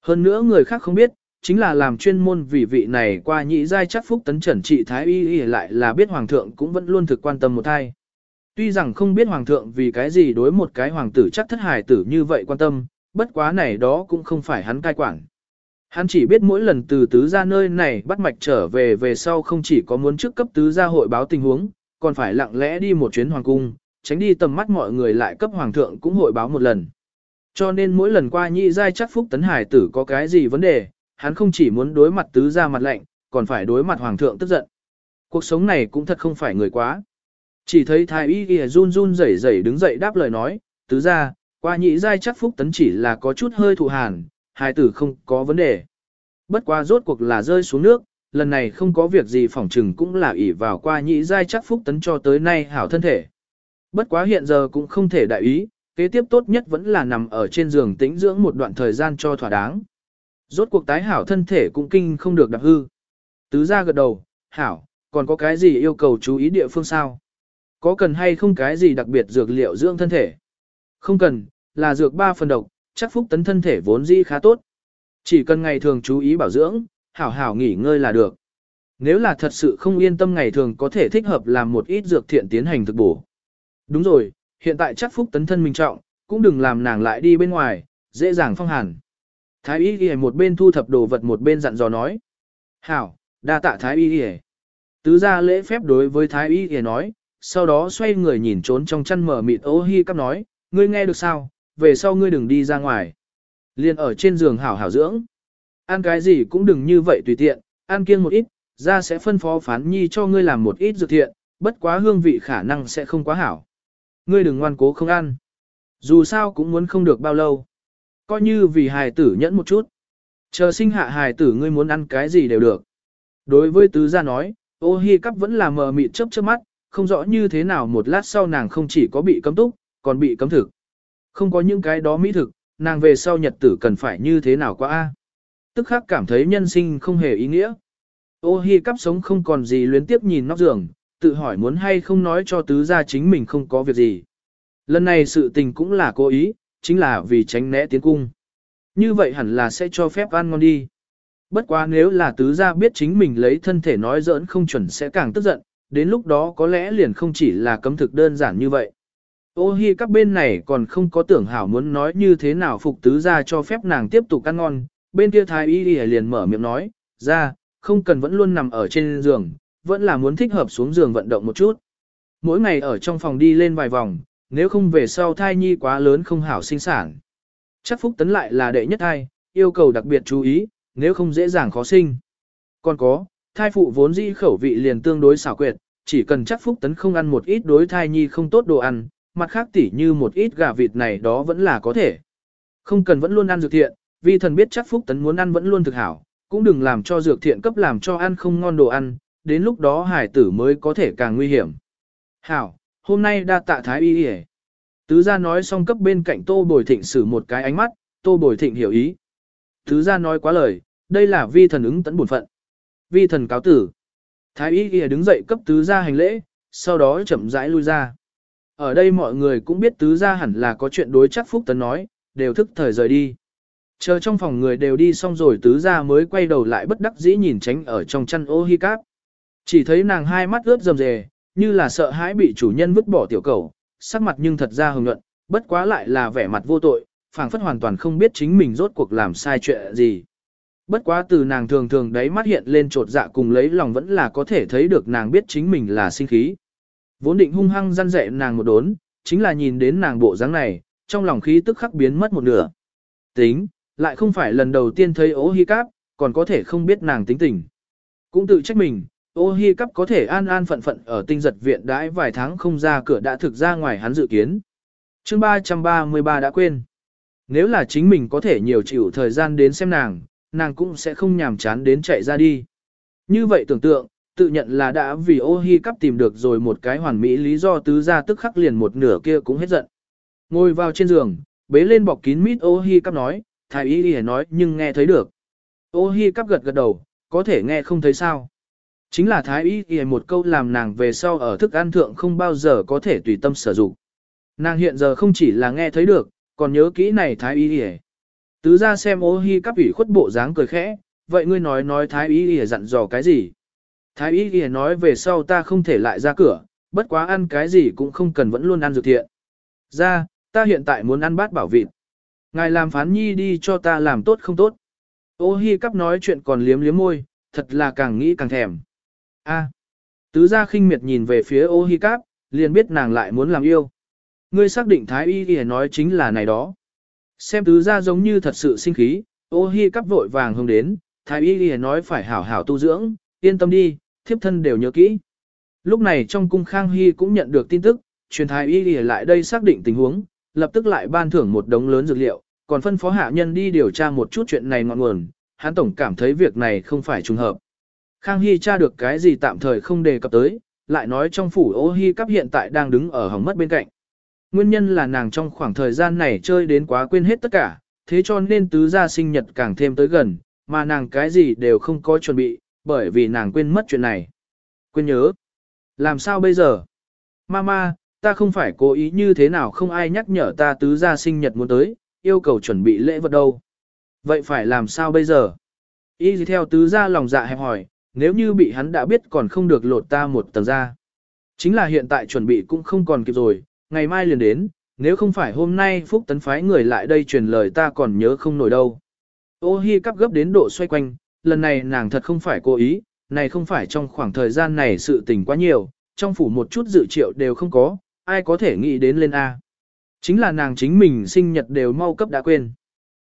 Hơn nữa người khác không biết, chính là làm chuyên môn vì vị này qua nhị giai chắc phúc tấn trần trị thái y y lại là biết hoàng thượng cũng vẫn luôn thực quan tâm một thai. Tuy rằng không biết hoàng thượng vì cái gì đối một cái hoàng tử chắc thất hài tử như vậy quan tâm, bất quá này đó cũng không phải hắn cai quản. Hắn chỉ biết mỗi lần từ tứ gia nơi này bắt mạch trở về về sau không chỉ có muốn trước cấp tứ gia hội báo tình huống, còn phải lặng lẽ đi một chuyến hoàng cung, tránh đi tầm mắt mọi người lại cấp hoàng thượng cũng hội báo một lần. Cho nên mỗi lần qua nhị giai chắc phúc tấn hải tử có cái gì vấn đề, hắn không chỉ muốn đối mặt tứ gia mặt lạnh, còn phải đối mặt hoàng thượng tức giận. Cuộc sống này cũng thật không phải người quá. Chỉ thấy thái y ghi run run rẩy rẩy đứng dậy đáp lời nói, tứ ra, qua nhị giai chắc phúc tấn chỉ là có chút hơi thụ hàn, hài tử không có vấn đề. Bất qua rốt cuộc là rơi xuống nước, lần này không có việc gì phỏng trừng cũng là ỷ vào qua nhị giai chắc phúc tấn cho tới nay hảo thân thể. Bất quá hiện giờ cũng không thể đại ý, kế tiếp tốt nhất vẫn là nằm ở trên giường tĩnh dưỡng một đoạn thời gian cho thỏa đáng. Rốt cuộc tái hảo thân thể cũng kinh không được đạp hư. Tứ ra gật đầu, hảo, còn có cái gì yêu cầu chú ý địa phương sao? Có cần hay không cái gì đặc biệt dược liệu dưỡng thân thể? Không cần, là dược ba phần độc, chắc phúc tấn thân thể vốn dĩ khá tốt. Chỉ cần ngày thường chú ý bảo dưỡng, hảo hảo nghỉ ngơi là được. Nếu là thật sự không yên tâm ngày thường có thể thích hợp làm một ít dược thiện tiến hành thực bổ. Đúng rồi, hiện tại chắc phúc tấn thân mình trọng, cũng đừng làm nàng lại đi bên ngoài, dễ dàng phong hàn. Thái y ghi một bên thu thập đồ vật một bên dặn dò nói. Hảo, đa tạ thái y ghi Tứ ra lễ phép đối với thái y ghi nói, sau đó xoay người nhìn trốn trong chăn mở mịt ô hi cắp nói, ngươi nghe được sao, về sau ngươi đừng đi ra ngoài. Liên ở trên giường hảo hảo dưỡng. Ăn cái gì cũng đừng như vậy tùy tiện, ăn kiêng một ít, ra sẽ phân phó phán nhi cho ngươi làm một ít dược thiện, bất quá hương vị khả năng sẽ không quá hảo. Ngươi đừng ngoan cố không ăn. Dù sao cũng muốn không được bao lâu. Coi như vì hài tử nhẫn một chút. Chờ sinh hạ hài tử ngươi muốn ăn cái gì đều được. Đối với tứ gia nói, ô hi cắp vẫn là mờ mịt chớp chớp mắt, không rõ như thế nào một lát sau nàng không chỉ có bị cấm túc, còn bị cấm thực. Không có những cái đó mỹ thực, nàng về sau nhật tử cần phải như thế nào quá a? Tức khắc cảm thấy nhân sinh không hề ý nghĩa. Ô hi cắp sống không còn gì luyến tiếp nhìn nóc giường, tự hỏi muốn hay không nói cho tứ gia chính mình không có việc gì. Lần này sự tình cũng là cố ý, chính là vì tránh né tiến cung. Như vậy hẳn là sẽ cho phép ăn ngon đi. Bất quá nếu là tứ gia biết chính mình lấy thân thể nói giỡn không chuẩn sẽ càng tức giận, đến lúc đó có lẽ liền không chỉ là cấm thực đơn giản như vậy. Ô hi các bên này còn không có tưởng hảo muốn nói như thế nào phục tứ gia cho phép nàng tiếp tục ăn ngon, bên kia thái y liền mở miệng nói, ra, không cần vẫn luôn nằm ở trên giường, vẫn là muốn thích hợp xuống giường vận động một chút. Mỗi ngày ở trong phòng đi lên vài vòng, nếu không về sau thai nhi quá lớn không hảo sinh sản. Chắc phúc tấn lại là đệ nhất thai, yêu cầu đặc biệt chú ý, nếu không dễ dàng khó sinh. Còn có, thai phụ vốn dĩ khẩu vị liền tương đối xảo quyệt, chỉ cần chắc phúc tấn không ăn một ít đối thai nhi không tốt đồ ăn, mặt khác tỉ như một ít gà vịt này đó vẫn là có thể. Không cần vẫn luôn ăn dược thiện, vì thần biết chắc phúc tấn muốn ăn vẫn luôn thực hảo, cũng đừng làm cho dược thiện cấp làm cho ăn không ngon đồ ăn, đến lúc đó hải tử mới có thể càng nguy hiểm. Hảo, hôm nay đa tạ thái y y Tứ gia nói xong cấp bên cạnh tô bồi thịnh sử một cái ánh mắt, tô bồi thịnh hiểu ý. Tứ gia nói quá lời, đây là vi thần ứng tấn bổn phận. Vi thần cáo tử. Thái y y đứng dậy cấp tứ gia hành lễ, sau đó chậm rãi lui ra. Ở đây mọi người cũng biết tứ gia hẳn là có chuyện đối chắc phúc tấn nói, đều thức thời rời đi. Chờ trong phòng người đều đi xong rồi tứ gia mới quay đầu lại bất đắc dĩ nhìn tránh ở trong chăn ô hi cáp. Chỉ thấy nàng hai mắt ướt rầm rề, như là sợ hãi bị chủ nhân vứt bỏ tiểu cầu, sắc mặt nhưng thật ra hồng nhuận, bất quá lại là vẻ mặt vô tội, phảng phất hoàn toàn không biết chính mình rốt cuộc làm sai chuyện gì. Bất quá từ nàng thường thường đấy mắt hiện lên trột dạ cùng lấy lòng vẫn là có thể thấy được nàng biết chính mình là sinh khí. Vốn định hung hăng răn dạy nàng một đốn, chính là nhìn đến nàng bộ dáng này, trong lòng khí tức khắc biến mất một nửa. Tính, lại không phải lần đầu tiên thấy ố hi cáp, còn có thể không biết nàng tính tình. Cũng tự trách mình, ô hi Cắp có thể an an phận phận ở tinh giật viện đãi vài tháng không ra cửa đã thực ra ngoài hắn dự kiến. chương 333 đã quên. Nếu là chính mình có thể nhiều chịu thời gian đến xem nàng, nàng cũng sẽ không nhàm chán đến chạy ra đi. Như vậy tưởng tượng, tự nhận là đã vì ô hi cắp tìm được rồi một cái hoàn mỹ lý do tứ ra tức khắc liền một nửa kia cũng hết giận. Ngồi vào trên giường, bế lên bọc kín mít ô hi cắp nói, thái y y nói nhưng nghe thấy được. Ô hi cắp gật gật đầu, có thể nghe không thấy sao. Chính là thái y y một câu làm nàng về sau ở thức ăn thượng không bao giờ có thể tùy tâm sử dụng. Nàng hiện giờ không chỉ là nghe thấy được, còn nhớ kỹ này thái y y. Tứ ra xem ô hi cắp ủy khuất bộ dáng cười khẽ, vậy ngươi nói nói thái y y dặn dò cái gì? Thái y y nói về sau ta không thể lại ra cửa, bất quá ăn cái gì cũng không cần vẫn luôn ăn dược thiện. Ra, ta hiện tại muốn ăn bát bảo vịt. Ngài làm phán nhi đi cho ta làm tốt không tốt. Ô hi cắp nói chuyện còn liếm liếm môi, thật là càng nghĩ càng thèm. A. Tứ gia khinh miệt nhìn về phía ô hi cáp, liền biết nàng lại muốn làm yêu. Ngươi xác định thái y y nói chính là này đó. Xem tứ gia giống như thật sự sinh khí, ô hi cáp vội vàng hông đến, thái y y nói phải hảo hảo tu dưỡng, Yên tâm đi, thiếp thân đều nhớ kỹ. Lúc này trong cung Khang Hy cũng nhận được tin tức, truyền thái y y lại đây xác định tình huống, lập tức lại ban thưởng một đống lớn dược liệu, còn phân phó hạ nhân đi điều tra một chút chuyện này ngọn nguồn, hắn tổng cảm thấy việc này không phải trùng hợp. Khang Hy tra được cái gì tạm thời không đề cập tới, lại nói trong phủ ô Hy cấp hiện tại đang đứng ở hỏng mất bên cạnh. Nguyên nhân là nàng trong khoảng thời gian này chơi đến quá quên hết tất cả, thế cho nên tứ gia sinh nhật càng thêm tới gần, mà nàng cái gì đều không có chuẩn bị, bởi vì nàng quên mất chuyện này. Quên nhớ. Làm sao bây giờ? Mama, ta không phải cố ý như thế nào không ai nhắc nhở ta tứ gia sinh nhật muốn tới, yêu cầu chuẩn bị lễ vật đâu. Vậy phải làm sao bây giờ? Y theo tứ gia lòng dạ hẹp hỏi, nếu như bị hắn đã biết còn không được lột ta một tầng ra. Chính là hiện tại chuẩn bị cũng không còn kịp rồi, ngày mai liền đến, nếu không phải hôm nay Phúc Tấn phái người lại đây truyền lời ta còn nhớ không nổi đâu. Ô Hi cắp gấp đến độ xoay quanh, lần này nàng thật không phải cố ý, này không phải trong khoảng thời gian này sự tình quá nhiều, trong phủ một chút dự triệu đều không có, ai có thể nghĩ đến lên A. Chính là nàng chính mình sinh nhật đều mau cấp đã quên.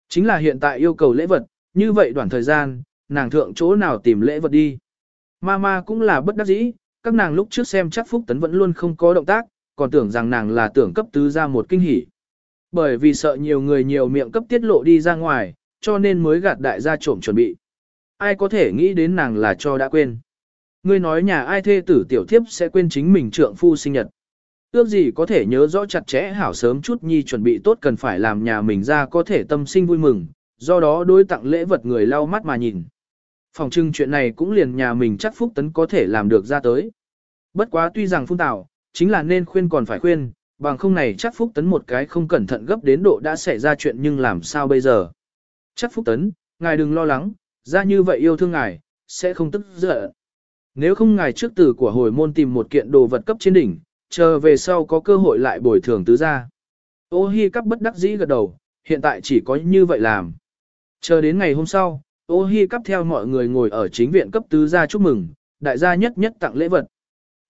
Chính là hiện tại yêu cầu lễ vật, như vậy đoạn thời gian, nàng thượng chỗ nào tìm lễ vật đi. Mama cũng là bất đắc dĩ, các nàng lúc trước xem chắc Phúc Tấn vẫn luôn không có động tác, còn tưởng rằng nàng là tưởng cấp tứ ra một kinh hỉ. Bởi vì sợ nhiều người nhiều miệng cấp tiết lộ đi ra ngoài, cho nên mới gạt đại gia trộm chuẩn bị. Ai có thể nghĩ đến nàng là cho đã quên. Ngươi nói nhà ai thê tử tiểu thiếp sẽ quên chính mình trượng phu sinh nhật. Ước gì có thể nhớ rõ chặt chẽ hảo sớm chút nhi chuẩn bị tốt cần phải làm nhà mình ra có thể tâm sinh vui mừng, do đó đối tặng lễ vật người lau mắt mà nhìn. Phòng trưng chuyện này cũng liền nhà mình chắc Phúc Tấn có thể làm được ra tới. Bất quá tuy rằng phun tạo, chính là nên khuyên còn phải khuyên, bằng không này chắc Phúc Tấn một cái không cẩn thận gấp đến độ đã xảy ra chuyện nhưng làm sao bây giờ. Chắc Phúc Tấn, ngài đừng lo lắng, ra như vậy yêu thương ngài, sẽ không tức giận. Nếu không ngài trước tử của hồi môn tìm một kiện đồ vật cấp trên đỉnh, chờ về sau có cơ hội lại bồi thường tứ ra. Ô hi cắp bất đắc dĩ gật đầu, hiện tại chỉ có như vậy làm. Chờ đến ngày hôm sau, ô hi cắp theo mọi người ngồi ở chính viện cấp tứ gia chúc mừng, đại gia nhất nhất tặng lễ vật.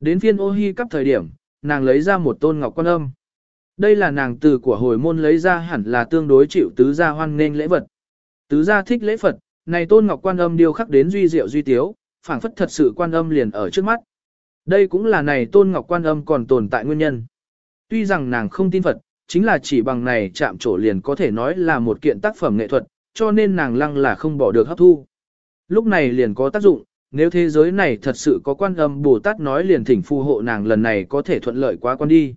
Đến phiên ô hi cắp thời điểm, nàng lấy ra một tôn ngọc quan âm. Đây là nàng từ của hồi môn lấy ra hẳn là tương đối chịu tứ gia hoan nên lễ vật. Tứ gia thích lễ Phật, này tôn ngọc quan âm điêu khắc đến duy diệu duy tiếu, phảng phất thật sự quan âm liền ở trước mắt. Đây cũng là này tôn ngọc quan âm còn tồn tại nguyên nhân. Tuy rằng nàng không tin Phật, chính là chỉ bằng này chạm trổ liền có thể nói là một kiện tác phẩm nghệ thuật, cho nên nàng lăng là không bỏ được hấp thu. Lúc này liền có tác dụng, nếu thế giới này thật sự có quan âm Bồ Tát nói liền thỉnh phù hộ nàng lần này có thể thuận lợi quá quan đi.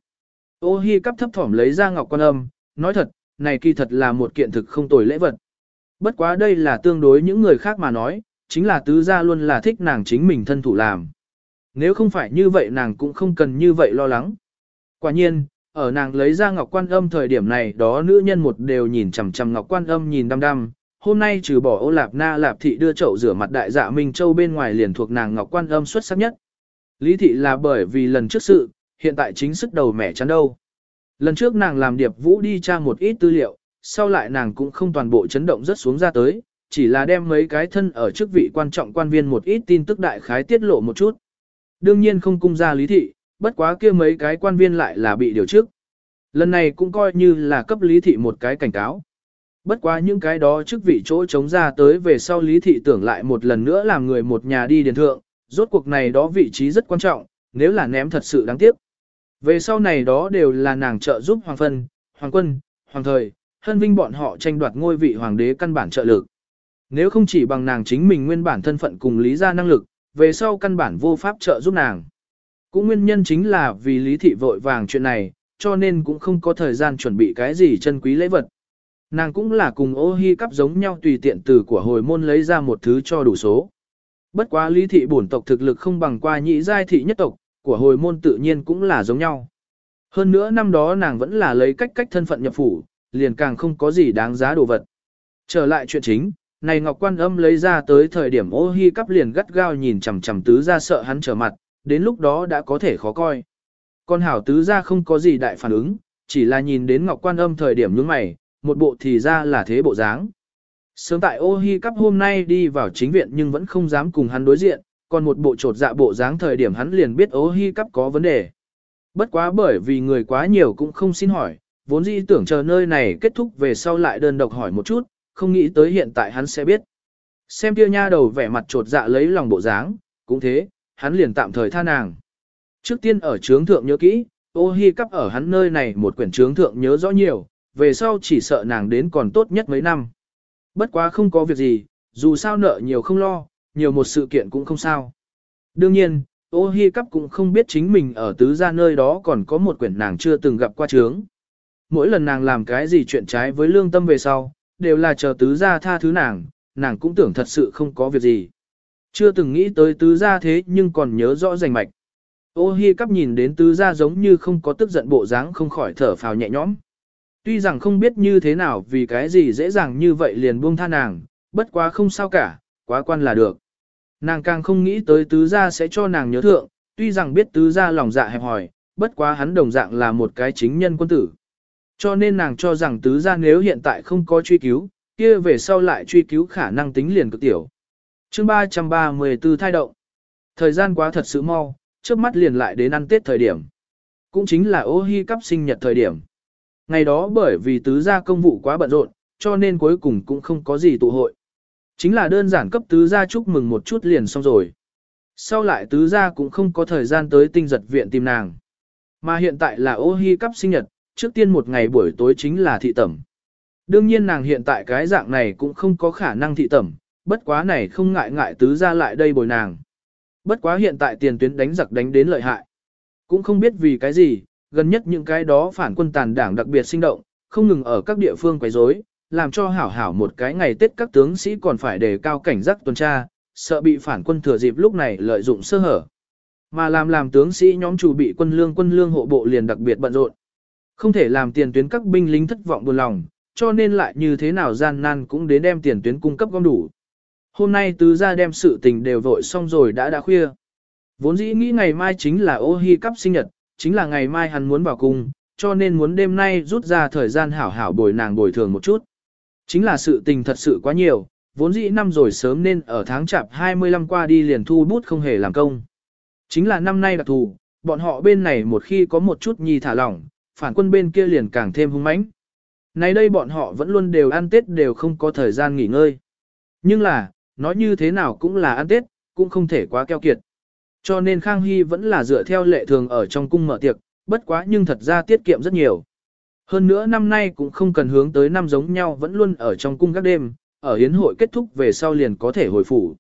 Ô hi cắp thấp thỏm lấy ra ngọc quan âm, nói thật, này kỳ thật là một kiện thực không tồi lễ vật. Bất quá đây là tương đối những người khác mà nói, chính là tứ gia luôn là thích nàng chính mình thân thủ làm. Nếu không phải như vậy nàng cũng không cần như vậy lo lắng. Quả nhiên, ở nàng lấy ra ngọc quan âm thời điểm này đó nữ nhân một đều nhìn chằm chằm ngọc quan âm nhìn đăm đăm. Hôm nay trừ bỏ ô lạp na lạp thị đưa chậu rửa mặt đại dạ Minh Châu bên ngoài liền thuộc nàng ngọc quan âm xuất sắc nhất. Lý thị là bởi vì lần trước sự, hiện tại chính sức đầu mẻ chắn đâu. Lần trước nàng làm điệp vũ đi tra một ít tư liệu, sau lại nàng cũng không toàn bộ chấn động rất xuống ra tới, chỉ là đem mấy cái thân ở chức vị quan trọng quan viên một ít tin tức đại khái tiết lộ một chút. Đương nhiên không cung ra lý thị, bất quá kia mấy cái quan viên lại là bị điều trước. Lần này cũng coi như là cấp lý thị một cái cảnh cáo. Bất quá những cái đó chức vị chỗ chống ra tới về sau lý thị tưởng lại một lần nữa làm người một nhà đi điền thượng, rốt cuộc này đó vị trí rất quan trọng, nếu là ném thật sự đáng tiếc. Về sau này đó đều là nàng trợ giúp Hoàng Phân, Hoàng Quân, Hoàng Thời, Hân Vinh bọn họ tranh đoạt ngôi vị Hoàng đế căn bản trợ lực. Nếu không chỉ bằng nàng chính mình nguyên bản thân phận cùng lý ra năng lực, về sau căn bản vô pháp trợ giúp nàng. Cũng nguyên nhân chính là vì lý thị vội vàng chuyện này, cho nên cũng không có thời gian chuẩn bị cái gì chân quý lễ vật. Nàng cũng là cùng ô hi cắp giống nhau tùy tiện từ của hồi môn lấy ra một thứ cho đủ số. Bất quá lý thị bổn tộc thực lực không bằng qua nhị giai thị nhất tộc, của hồi môn tự nhiên cũng là giống nhau. Hơn nữa năm đó nàng vẫn là lấy cách cách thân phận nhập phủ, liền càng không có gì đáng giá đồ vật. Trở lại chuyện chính, này Ngọc Quan Âm lấy ra tới thời điểm ô hi cắp liền gắt gao nhìn chằm chằm tứ ra sợ hắn trở mặt, đến lúc đó đã có thể khó coi. Con hảo tứ ra không có gì đại phản ứng, chỉ là nhìn đến Ngọc Quan Âm thời điểm nhướng mày, một bộ thì ra là thế bộ dáng. Sớm tại ô hi cắp hôm nay đi vào chính viện nhưng vẫn không dám cùng hắn đối diện, còn một bộ trột dạ bộ dáng thời điểm hắn liền biết ô hi cắp có vấn đề. Bất quá bởi vì người quá nhiều cũng không xin hỏi, vốn dĩ tưởng chờ nơi này kết thúc về sau lại đơn độc hỏi một chút, không nghĩ tới hiện tại hắn sẽ biết. Xem kia nha đầu vẻ mặt trột dạ lấy lòng bộ dáng, cũng thế, hắn liền tạm thời tha nàng. Trước tiên ở trướng thượng nhớ kỹ, ô hi cắp ở hắn nơi này một quyển trướng thượng nhớ rõ nhiều, về sau chỉ sợ nàng đến còn tốt nhất mấy năm. Bất quá không có việc gì, dù sao nợ nhiều không lo, nhiều một sự kiện cũng không sao. Đương nhiên, ô hi cắp cũng không biết chính mình ở tứ gia nơi đó còn có một quyển nàng chưa từng gặp qua trướng. Mỗi lần nàng làm cái gì chuyện trái với lương tâm về sau, đều là chờ tứ gia tha thứ nàng, nàng cũng tưởng thật sự không có việc gì. Chưa từng nghĩ tới tứ gia thế nhưng còn nhớ rõ rành mạch. Ô hi cắp nhìn đến tứ gia giống như không có tức giận bộ dáng không khỏi thở phào nhẹ nhõm. Tuy rằng không biết như thế nào vì cái gì dễ dàng như vậy liền buông tha nàng, bất quá không sao cả, quá quan là được. Nàng càng không nghĩ tới tứ gia sẽ cho nàng nhớ thượng, tuy rằng biết tứ gia lòng dạ hẹp hòi, bất quá hắn đồng dạng là một cái chính nhân quân tử. Cho nên nàng cho rằng tứ gia nếu hiện tại không có truy cứu, kia về sau lại truy cứu khả năng tính liền cực tiểu. Chương 334 thai động. Thời gian quá thật sự mau, trước mắt liền lại đến ăn Tết thời điểm. Cũng chính là ô hi cắp sinh nhật thời điểm. Ngày đó bởi vì tứ gia công vụ quá bận rộn, cho nên cuối cùng cũng không có gì tụ hội. Chính là đơn giản cấp tứ gia chúc mừng một chút liền xong rồi. Sau lại tứ gia cũng không có thời gian tới tinh giật viện tìm nàng. Mà hiện tại là ô hi cắp sinh nhật, trước tiên một ngày buổi tối chính là thị tẩm. Đương nhiên nàng hiện tại cái dạng này cũng không có khả năng thị tẩm, bất quá này không ngại ngại tứ gia lại đây bồi nàng. Bất quá hiện tại tiền tuyến đánh giặc đánh đến lợi hại. Cũng không biết vì cái gì, gần nhất những cái đó phản quân tàn đảng đặc biệt sinh động, không ngừng ở các địa phương quấy rối, làm cho hảo hảo một cái ngày Tết các tướng sĩ còn phải đề cao cảnh giác tuần tra, sợ bị phản quân thừa dịp lúc này lợi dụng sơ hở. Mà làm làm tướng sĩ nhóm chủ bị quân lương quân lương hộ bộ liền đặc biệt bận rộn. Không thể làm tiền tuyến các binh lính thất vọng buồn lòng, cho nên lại như thế nào gian nan cũng đến đem tiền tuyến cung cấp gom đủ. Hôm nay tứ gia đem sự tình đều vội xong rồi đã đã khuya. Vốn dĩ nghĩ ngày mai chính là ô hi cắp sinh nhật, chính là ngày mai hắn muốn vào cung, cho nên muốn đêm nay rút ra thời gian hảo hảo bồi nàng bồi thường một chút. Chính là sự tình thật sự quá nhiều, vốn dĩ năm rồi sớm nên ở tháng chạp 25 qua đi liền thu bút không hề làm công. Chính là năm nay đặc thù, bọn họ bên này một khi có một chút nhi thả lỏng, phản quân bên kia liền càng thêm hung mãnh. Nay đây bọn họ vẫn luôn đều ăn Tết đều không có thời gian nghỉ ngơi. Nhưng là, nói như thế nào cũng là ăn Tết, cũng không thể quá keo kiệt. Cho nên Khang Hy vẫn là dựa theo lệ thường ở trong cung mở tiệc, bất quá nhưng thật ra tiết kiệm rất nhiều. Hơn nữa năm nay cũng không cần hướng tới năm giống nhau vẫn luôn ở trong cung các đêm, ở hiến hội kết thúc về sau liền có thể hồi phủ.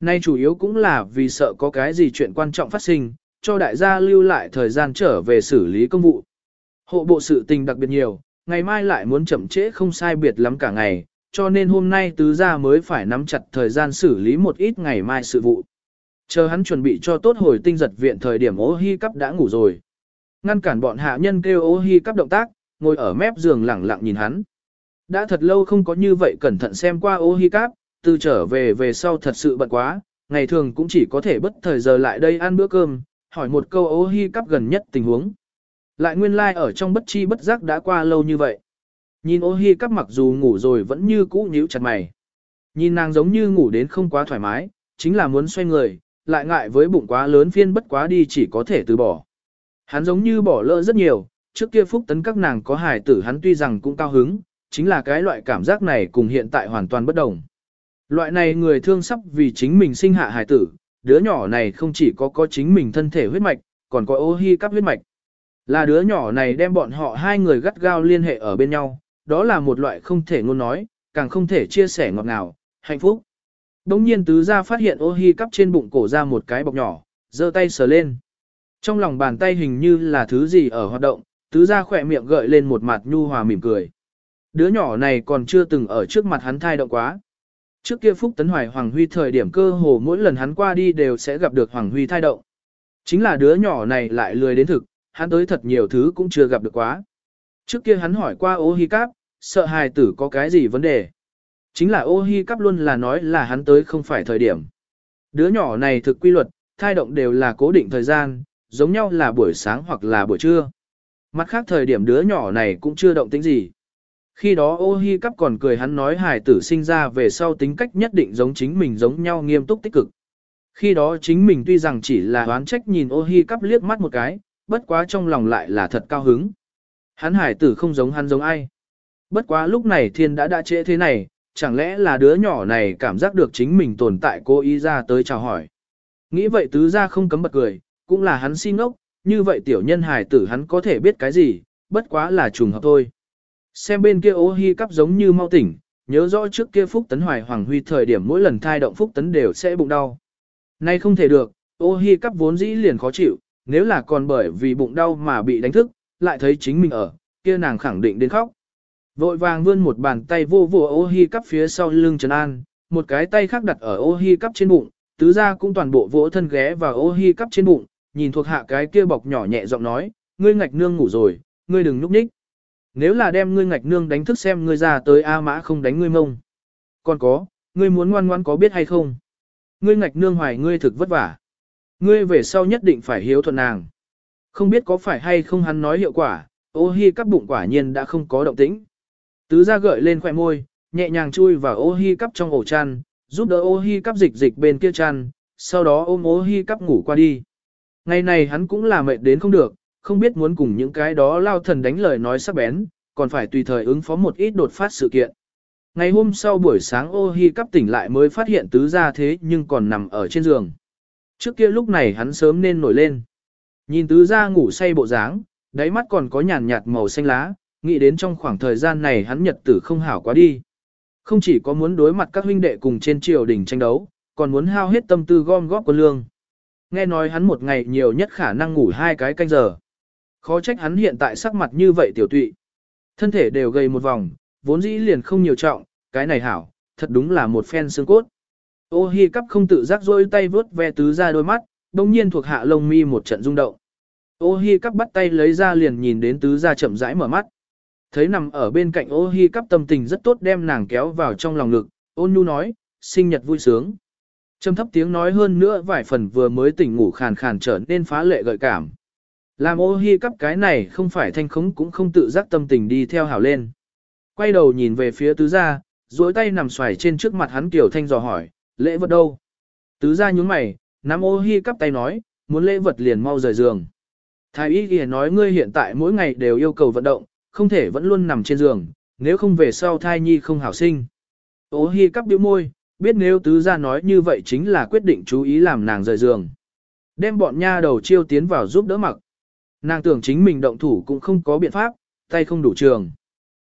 Nay chủ yếu cũng là vì sợ có cái gì chuyện quan trọng phát sinh, cho đại gia lưu lại thời gian trở về xử lý công vụ. Hộ bộ sự tình đặc biệt nhiều, ngày mai lại muốn chậm trễ không sai biệt lắm cả ngày, cho nên hôm nay tứ gia mới phải nắm chặt thời gian xử lý một ít ngày mai sự vụ. Chờ hắn chuẩn bị cho tốt hồi tinh giật viện thời điểm ô hi cắp đã ngủ rồi. Ngăn cản bọn hạ nhân kêu ô hi cắp động tác, ngồi ở mép giường lẳng lặng nhìn hắn. Đã thật lâu không có như vậy cẩn thận xem qua ô hi cắp, từ trở về về sau thật sự bận quá, ngày thường cũng chỉ có thể bất thời giờ lại đây ăn bữa cơm, hỏi một câu ô hi cắp gần nhất tình huống. Lại nguyên lai like ở trong bất chi bất giác đã qua lâu như vậy. Nhìn ô hi cắp mặc dù ngủ rồi vẫn như cũ nhíu chặt mày. Nhìn nàng giống như ngủ đến không quá thoải mái, chính là muốn xoay người, lại ngại với bụng quá lớn phiên bất quá đi chỉ có thể từ bỏ. Hắn giống như bỏ lỡ rất nhiều, trước kia phúc tấn các nàng có hài tử hắn tuy rằng cũng cao hứng, chính là cái loại cảm giác này cùng hiện tại hoàn toàn bất đồng. Loại này người thương sắp vì chính mình sinh hạ hài tử, đứa nhỏ này không chỉ có có chính mình thân thể huyết mạch, còn có ô hi cắp huyết mạch. Là đứa nhỏ này đem bọn họ hai người gắt gao liên hệ ở bên nhau, đó là một loại không thể ngôn nói, càng không thể chia sẻ ngọt ngào, hạnh phúc. Đống nhiên tứ gia phát hiện ô hi cắp trên bụng cổ ra một cái bọc nhỏ, giơ tay sờ lên. Trong lòng bàn tay hình như là thứ gì ở hoạt động, tứ gia khỏe miệng gợi lên một mặt nhu hòa mỉm cười. Đứa nhỏ này còn chưa từng ở trước mặt hắn thai động quá. Trước kia Phúc Tấn Hoài Hoàng Huy thời điểm cơ hồ mỗi lần hắn qua đi đều sẽ gặp được Hoàng Huy thai động. Chính là đứa nhỏ này lại lười đến thực, hắn tới thật nhiều thứ cũng chưa gặp được quá. Trước kia hắn hỏi qua ô hi cáp, sợ hài tử có cái gì vấn đề. Chính là ô hi cắp luôn là nói là hắn tới không phải thời điểm. Đứa nhỏ này thực quy luật, thai động đều là cố định thời gian, giống nhau là buổi sáng hoặc là buổi trưa. Mặt khác thời điểm đứa nhỏ này cũng chưa động tính gì. Khi đó ô hi cắp còn cười hắn nói hài tử sinh ra về sau tính cách nhất định giống chính mình giống nhau nghiêm túc tích cực. Khi đó chính mình tuy rằng chỉ là đoán trách nhìn ô hi cắp liếc mắt một cái, bất quá trong lòng lại là thật cao hứng. Hắn hải tử không giống hắn giống ai. Bất quá lúc này thiên đã đã trễ thế này, chẳng lẽ là đứa nhỏ này cảm giác được chính mình tồn tại cô ý ra tới chào hỏi. Nghĩ vậy tứ ra không cấm bật cười, cũng là hắn si ngốc, như vậy tiểu nhân hài tử hắn có thể biết cái gì, bất quá là trùng hợp thôi. Xem bên kia ô hi cắp giống như mau tỉnh, nhớ rõ trước kia Phúc Tấn Hoài Hoàng Huy thời điểm mỗi lần thai động Phúc Tấn đều sẽ bụng đau. Nay không thể được, ô hi cắp vốn dĩ liền khó chịu, nếu là còn bởi vì bụng đau mà bị đánh thức, lại thấy chính mình ở, kia nàng khẳng định đến khóc. Vội vàng vươn một bàn tay vô vô ô hi cắp phía sau lưng Trần An, một cái tay khác đặt ở ô hi cắp trên bụng, tứ gia cũng toàn bộ vỗ thân ghé vào ô hi cắp trên bụng, nhìn thuộc hạ cái kia bọc nhỏ nhẹ giọng nói, ngươi ngạch nương ngủ rồi, ngươi đừng núp nhích. Nếu là đem ngươi ngạch nương đánh thức xem ngươi ra tới A mã không đánh ngươi mông. Còn có, ngươi muốn ngoan ngoan có biết hay không? Ngươi ngạch nương hoài ngươi thực vất vả. Ngươi về sau nhất định phải hiếu thuận nàng. Không biết có phải hay không hắn nói hiệu quả, ô hi cắp bụng quả nhiên đã không có động tĩnh. Tứ ra gợi lên khỏe môi, nhẹ nhàng chui vào ô hi cắp trong ổ chăn, giúp đỡ ô hi cắp dịch dịch bên kia chăn, sau đó ôm ô hi cắp ngủ qua đi. Ngày này hắn cũng là mệt đến không được, không biết muốn cùng những cái đó lao thần đánh lời nói sắc bén, còn phải tùy thời ứng phó một ít đột phát sự kiện. Ngày hôm sau buổi sáng ô hi cắp tỉnh lại mới phát hiện tứ ra thế nhưng còn nằm ở trên giường. Trước kia lúc này hắn sớm nên nổi lên. Nhìn tứ ra ngủ say bộ dáng, đáy mắt còn có nhàn nhạt màu xanh lá, nghĩ đến trong khoảng thời gian này hắn nhật tử không hảo quá đi. Không chỉ có muốn đối mặt các huynh đệ cùng trên triều đình tranh đấu, còn muốn hao hết tâm tư gom góp quân lương. Nghe nói hắn một ngày nhiều nhất khả năng ngủ hai cái canh giờ. Khó trách hắn hiện tại sắc mặt như vậy tiểu tụy. Thân thể đều gầy một vòng, vốn dĩ liền không nhiều trọng, cái này hảo, thật đúng là một phen xương cốt. Ô hi cắp không tự giác rôi tay vớt ve tứ ra đôi mắt, đồng nhiên thuộc hạ lông mi một trận rung động. Ô hi cắp bắt tay lấy ra liền nhìn đến tứ ra chậm rãi mở mắt. Thấy nằm ở bên cạnh ô hi cắp tâm tình rất tốt đem nàng kéo vào trong lòng ngực, ôn nhu nói, sinh nhật vui sướng. Trầm thấp tiếng nói hơn nữa vài phần vừa mới tỉnh ngủ khàn khàn trở nên phá lệ gợi cảm. Làm ô hi cắp cái này không phải thanh khống cũng không tự giác tâm tình đi theo hảo lên. Quay đầu nhìn về phía tứ gia, duỗi tay nằm xoài trên trước mặt hắn kiểu thanh dò hỏi, lễ vật đâu? Tứ gia nhún mày, nắm ô hi cắp tay nói, muốn lễ vật liền mau rời giường. Thái y kìa nói ngươi hiện tại mỗi ngày đều yêu cầu vận động, không thể vẫn luôn nằm trên giường, nếu không về sau thai nhi không hảo sinh. Ô hi cắp biểu môi, biết nếu tứ gia nói như vậy chính là quyết định chú ý làm nàng rời giường. Đem bọn nha đầu chiêu tiến vào giúp đỡ mặc. Nàng tưởng chính mình động thủ cũng không có biện pháp, tay không đủ trường.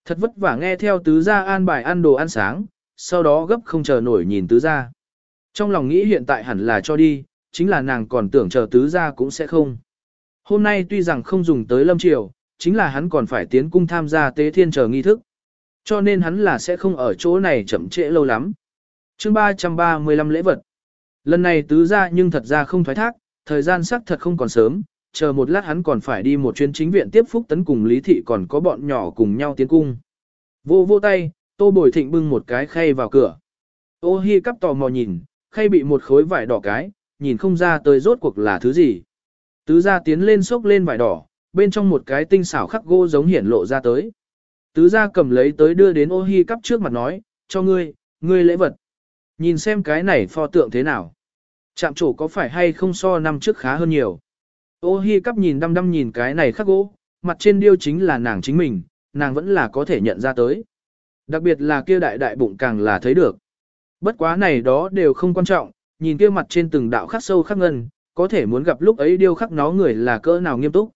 Thật vất vả nghe theo tứ gia an bài ăn đồ ăn sáng, sau đó gấp không chờ nổi nhìn tứ gia. Trong lòng nghĩ hiện tại hẳn là cho đi, chính là nàng còn tưởng chờ tứ gia cũng sẽ không. Hôm nay tuy rằng không dùng tới lâm triều, chính là hắn còn phải tiến cung tham gia tế thiên chờ nghi thức. Cho nên hắn là sẽ không ở chỗ này chậm trễ lâu lắm. chương 335 lễ vật. Lần này tứ gia nhưng thật ra không thoái thác, thời gian sắc thật không còn sớm, chờ một lát hắn còn phải đi một chuyến chính viện tiếp phúc tấn cùng Lý Thị còn có bọn nhỏ cùng nhau tiến cung. Vô vô tay, tô bồi thịnh bưng một cái khay vào cửa. Ô hi cắp tò mò nhìn, khay bị một khối vải đỏ cái, nhìn không ra tới rốt cuộc là thứ gì. Tứ gia tiến lên xốc lên vải đỏ, bên trong một cái tinh xảo khắc gỗ giống hiển lộ ra tới. Tứ gia cầm lấy tới đưa đến ô hi cắp trước mặt nói, cho ngươi, ngươi lễ vật. Nhìn xem cái này pho tượng thế nào. Chạm trổ có phải hay không so năm trước khá hơn nhiều. Ô hi cắp nhìn đăm đăm nhìn cái này khắc gỗ, mặt trên điêu chính là nàng chính mình, nàng vẫn là có thể nhận ra tới. Đặc biệt là kia đại đại bụng càng là thấy được. Bất quá này đó đều không quan trọng, nhìn kia mặt trên từng đạo khắc sâu khắc ngân, có thể muốn gặp lúc ấy điêu khắc nó người là cỡ nào nghiêm túc.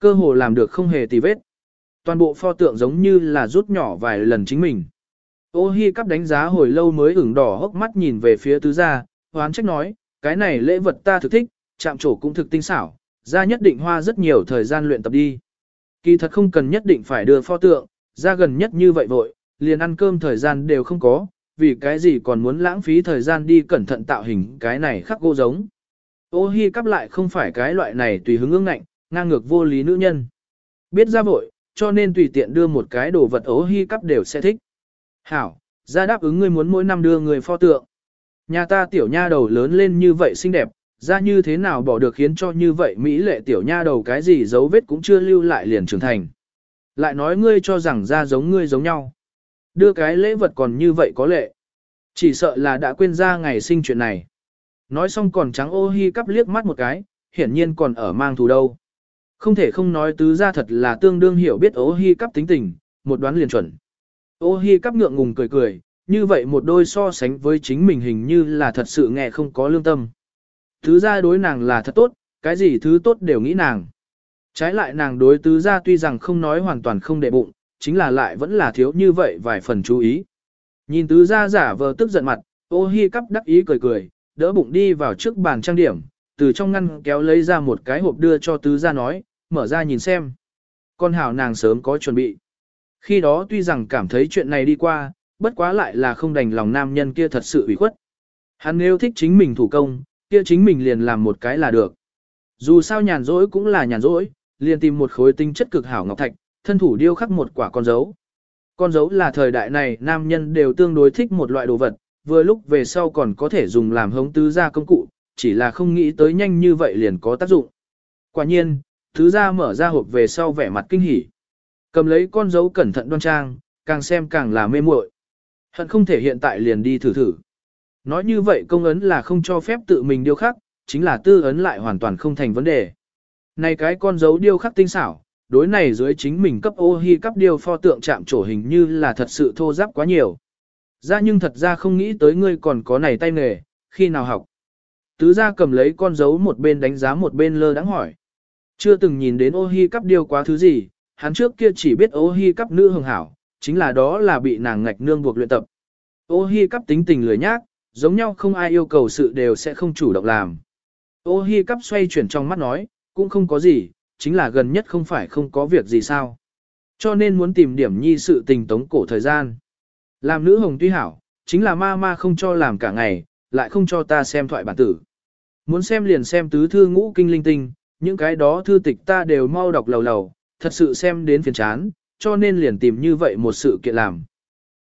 Cơ hồ làm được không hề tì vết. Toàn bộ pho tượng giống như là rút nhỏ vài lần chính mình. Ô hi cắp đánh giá hồi lâu mới ửng đỏ hốc mắt nhìn về phía tứ gia, hoán trách nói, cái này lễ vật ta thực thích, chạm trổ cũng thực tinh xảo, ra nhất định hoa rất nhiều thời gian luyện tập đi. Kỳ thật không cần nhất định phải đưa pho tượng, ra gần nhất như vậy vội, liền ăn cơm thời gian đều không có, vì cái gì còn muốn lãng phí thời gian đi cẩn thận tạo hình cái này khắc gỗ giống. Ô hi cắp lại không phải cái loại này tùy hứng ương ngạnh, ngang ngược vô lý nữ nhân. Biết ra vội, cho nên tùy tiện đưa một cái đồ vật ố hi cắp đều sẽ thích. Hảo, ra đáp ứng ngươi muốn mỗi năm đưa người pho tượng. Nhà ta tiểu nha đầu lớn lên như vậy xinh đẹp, ra như thế nào bỏ được khiến cho như vậy Mỹ lệ tiểu nha đầu cái gì dấu vết cũng chưa lưu lại liền trưởng thành. Lại nói ngươi cho rằng ra giống ngươi giống nhau. Đưa cái lễ vật còn như vậy có lệ. Chỉ sợ là đã quên ra ngày sinh chuyện này. Nói xong còn trắng ô hi cắp liếc mắt một cái, hiển nhiên còn ở mang thù đâu. Không thể không nói tứ gia thật là tương đương hiểu biết ô hi cắp tính tình, một đoán liền chuẩn. Ô hi cắp ngượng ngùng cười cười, như vậy một đôi so sánh với chính mình hình như là thật sự nghe không có lương tâm. Tứ gia đối nàng là thật tốt, cái gì thứ tốt đều nghĩ nàng. Trái lại nàng đối tứ gia tuy rằng không nói hoàn toàn không để bụng, chính là lại vẫn là thiếu như vậy vài phần chú ý. Nhìn tứ gia giả vờ tức giận mặt, ô hi cắp đắc ý cười cười, đỡ bụng đi vào trước bàn trang điểm, từ trong ngăn kéo lấy ra một cái hộp đưa cho tứ gia nói, mở ra nhìn xem. Con hảo nàng sớm có chuẩn bị. Khi đó tuy rằng cảm thấy chuyện này đi qua, bất quá lại là không đành lòng nam nhân kia thật sự ủy khuất. Hắn nếu thích chính mình thủ công, kia chính mình liền làm một cái là được. Dù sao nhàn rỗi cũng là nhàn rỗi, liền tìm một khối tinh chất cực hảo ngọc thạch, thân thủ điêu khắc một quả con dấu. Con dấu là thời đại này nam nhân đều tương đối thích một loại đồ vật, vừa lúc về sau còn có thể dùng làm hống tứ gia công cụ, chỉ là không nghĩ tới nhanh như vậy liền có tác dụng. Quả nhiên, thứ ra mở ra hộp về sau vẻ mặt kinh hỉ. Cầm lấy con dấu cẩn thận đoan trang, càng xem càng là mê muội. Hận không thể hiện tại liền đi thử thử. Nói như vậy công ấn là không cho phép tự mình điêu khắc, chính là tư ấn lại hoàn toàn không thành vấn đề. Này cái con dấu điêu khắc tinh xảo, đối này dưới chính mình cấp ô hi cấp điêu pho tượng chạm trổ hình như là thật sự thô giáp quá nhiều. Ra nhưng thật ra không nghĩ tới ngươi còn có này tay nghề, khi nào học. Tứ gia cầm lấy con dấu một bên đánh giá một bên lơ đắng hỏi. Chưa từng nhìn đến ô hi cắp điêu quá thứ gì, hắn trước kia chỉ biết ô hi cắp nữ hường hảo, chính là đó là bị nàng ngạch nương buộc luyện tập. Ô hi cắp tính tình lười nhác, giống nhau không ai yêu cầu sự đều sẽ không chủ động làm. Ô hi cắp xoay chuyển trong mắt nói, cũng không có gì, chính là gần nhất không phải không có việc gì sao. Cho nên muốn tìm điểm nhi sự tình tống cổ thời gian. Làm nữ hồng tuy hảo, chính là ma ma không cho làm cả ngày, lại không cho ta xem thoại bản tử. Muốn xem liền xem tứ thư ngũ kinh linh tinh, những cái đó thư tịch ta đều mau đọc lầu lầu, thật sự xem đến phiền chán, cho nên liền tìm như vậy một sự kiện làm.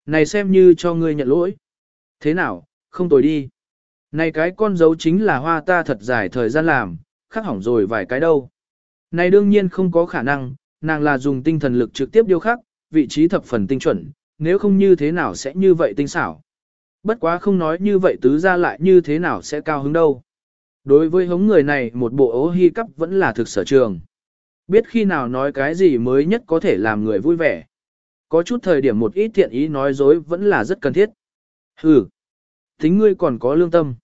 Này xem như cho ngươi nhận lỗi. Thế nào, không tồi đi. Này cái con dấu chính là hoa ta thật dài thời gian làm, khắc hỏng rồi vài cái đâu. Này đương nhiên không có khả năng, nàng là dùng tinh thần lực trực tiếp điêu khắc, vị trí thập phần tinh chuẩn, nếu không như thế nào sẽ như vậy tinh xảo. Bất quá không nói như vậy tứ ra lại như thế nào sẽ cao hứng đâu. Đối với hống người này một bộ ố hy cấp vẫn là thực sở trường. Biết khi nào nói cái gì mới nhất có thể làm người vui vẻ. Có chút thời điểm một ít thiện ý nói dối vẫn là rất cần thiết. Hừ, tính ngươi còn có lương tâm.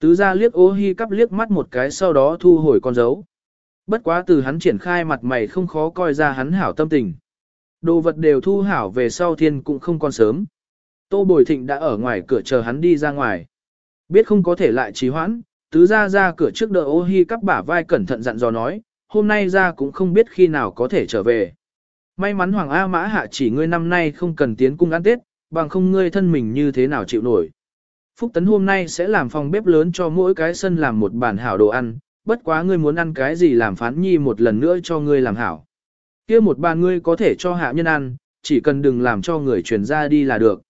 Tứ ra liếc ô hi cắp liếc mắt một cái sau đó thu hồi con dấu. Bất quá từ hắn triển khai mặt mày không khó coi ra hắn hảo tâm tình. Đồ vật đều thu hảo về sau thiên cũng không còn sớm. Tô Bồi Thịnh đã ở ngoài cửa chờ hắn đi ra ngoài. Biết không có thể lại trì hoãn, tứ ra ra cửa trước đợi ô hi cắp bả vai cẩn thận dặn dò nói, hôm nay ra cũng không biết khi nào có thể trở về. May mắn Hoàng A Mã Hạ chỉ ngươi năm nay không cần tiến cung ăn Tết, bằng không ngươi thân mình như thế nào chịu nổi. Phúc Tấn hôm nay sẽ làm phòng bếp lớn cho mỗi cái sân làm một bản hảo đồ ăn, bất quá ngươi muốn ăn cái gì làm phán nhi một lần nữa cho ngươi làm hảo. kia một bàn ngươi có thể cho hạ nhân ăn, chỉ cần đừng làm cho người truyền ra đi là được.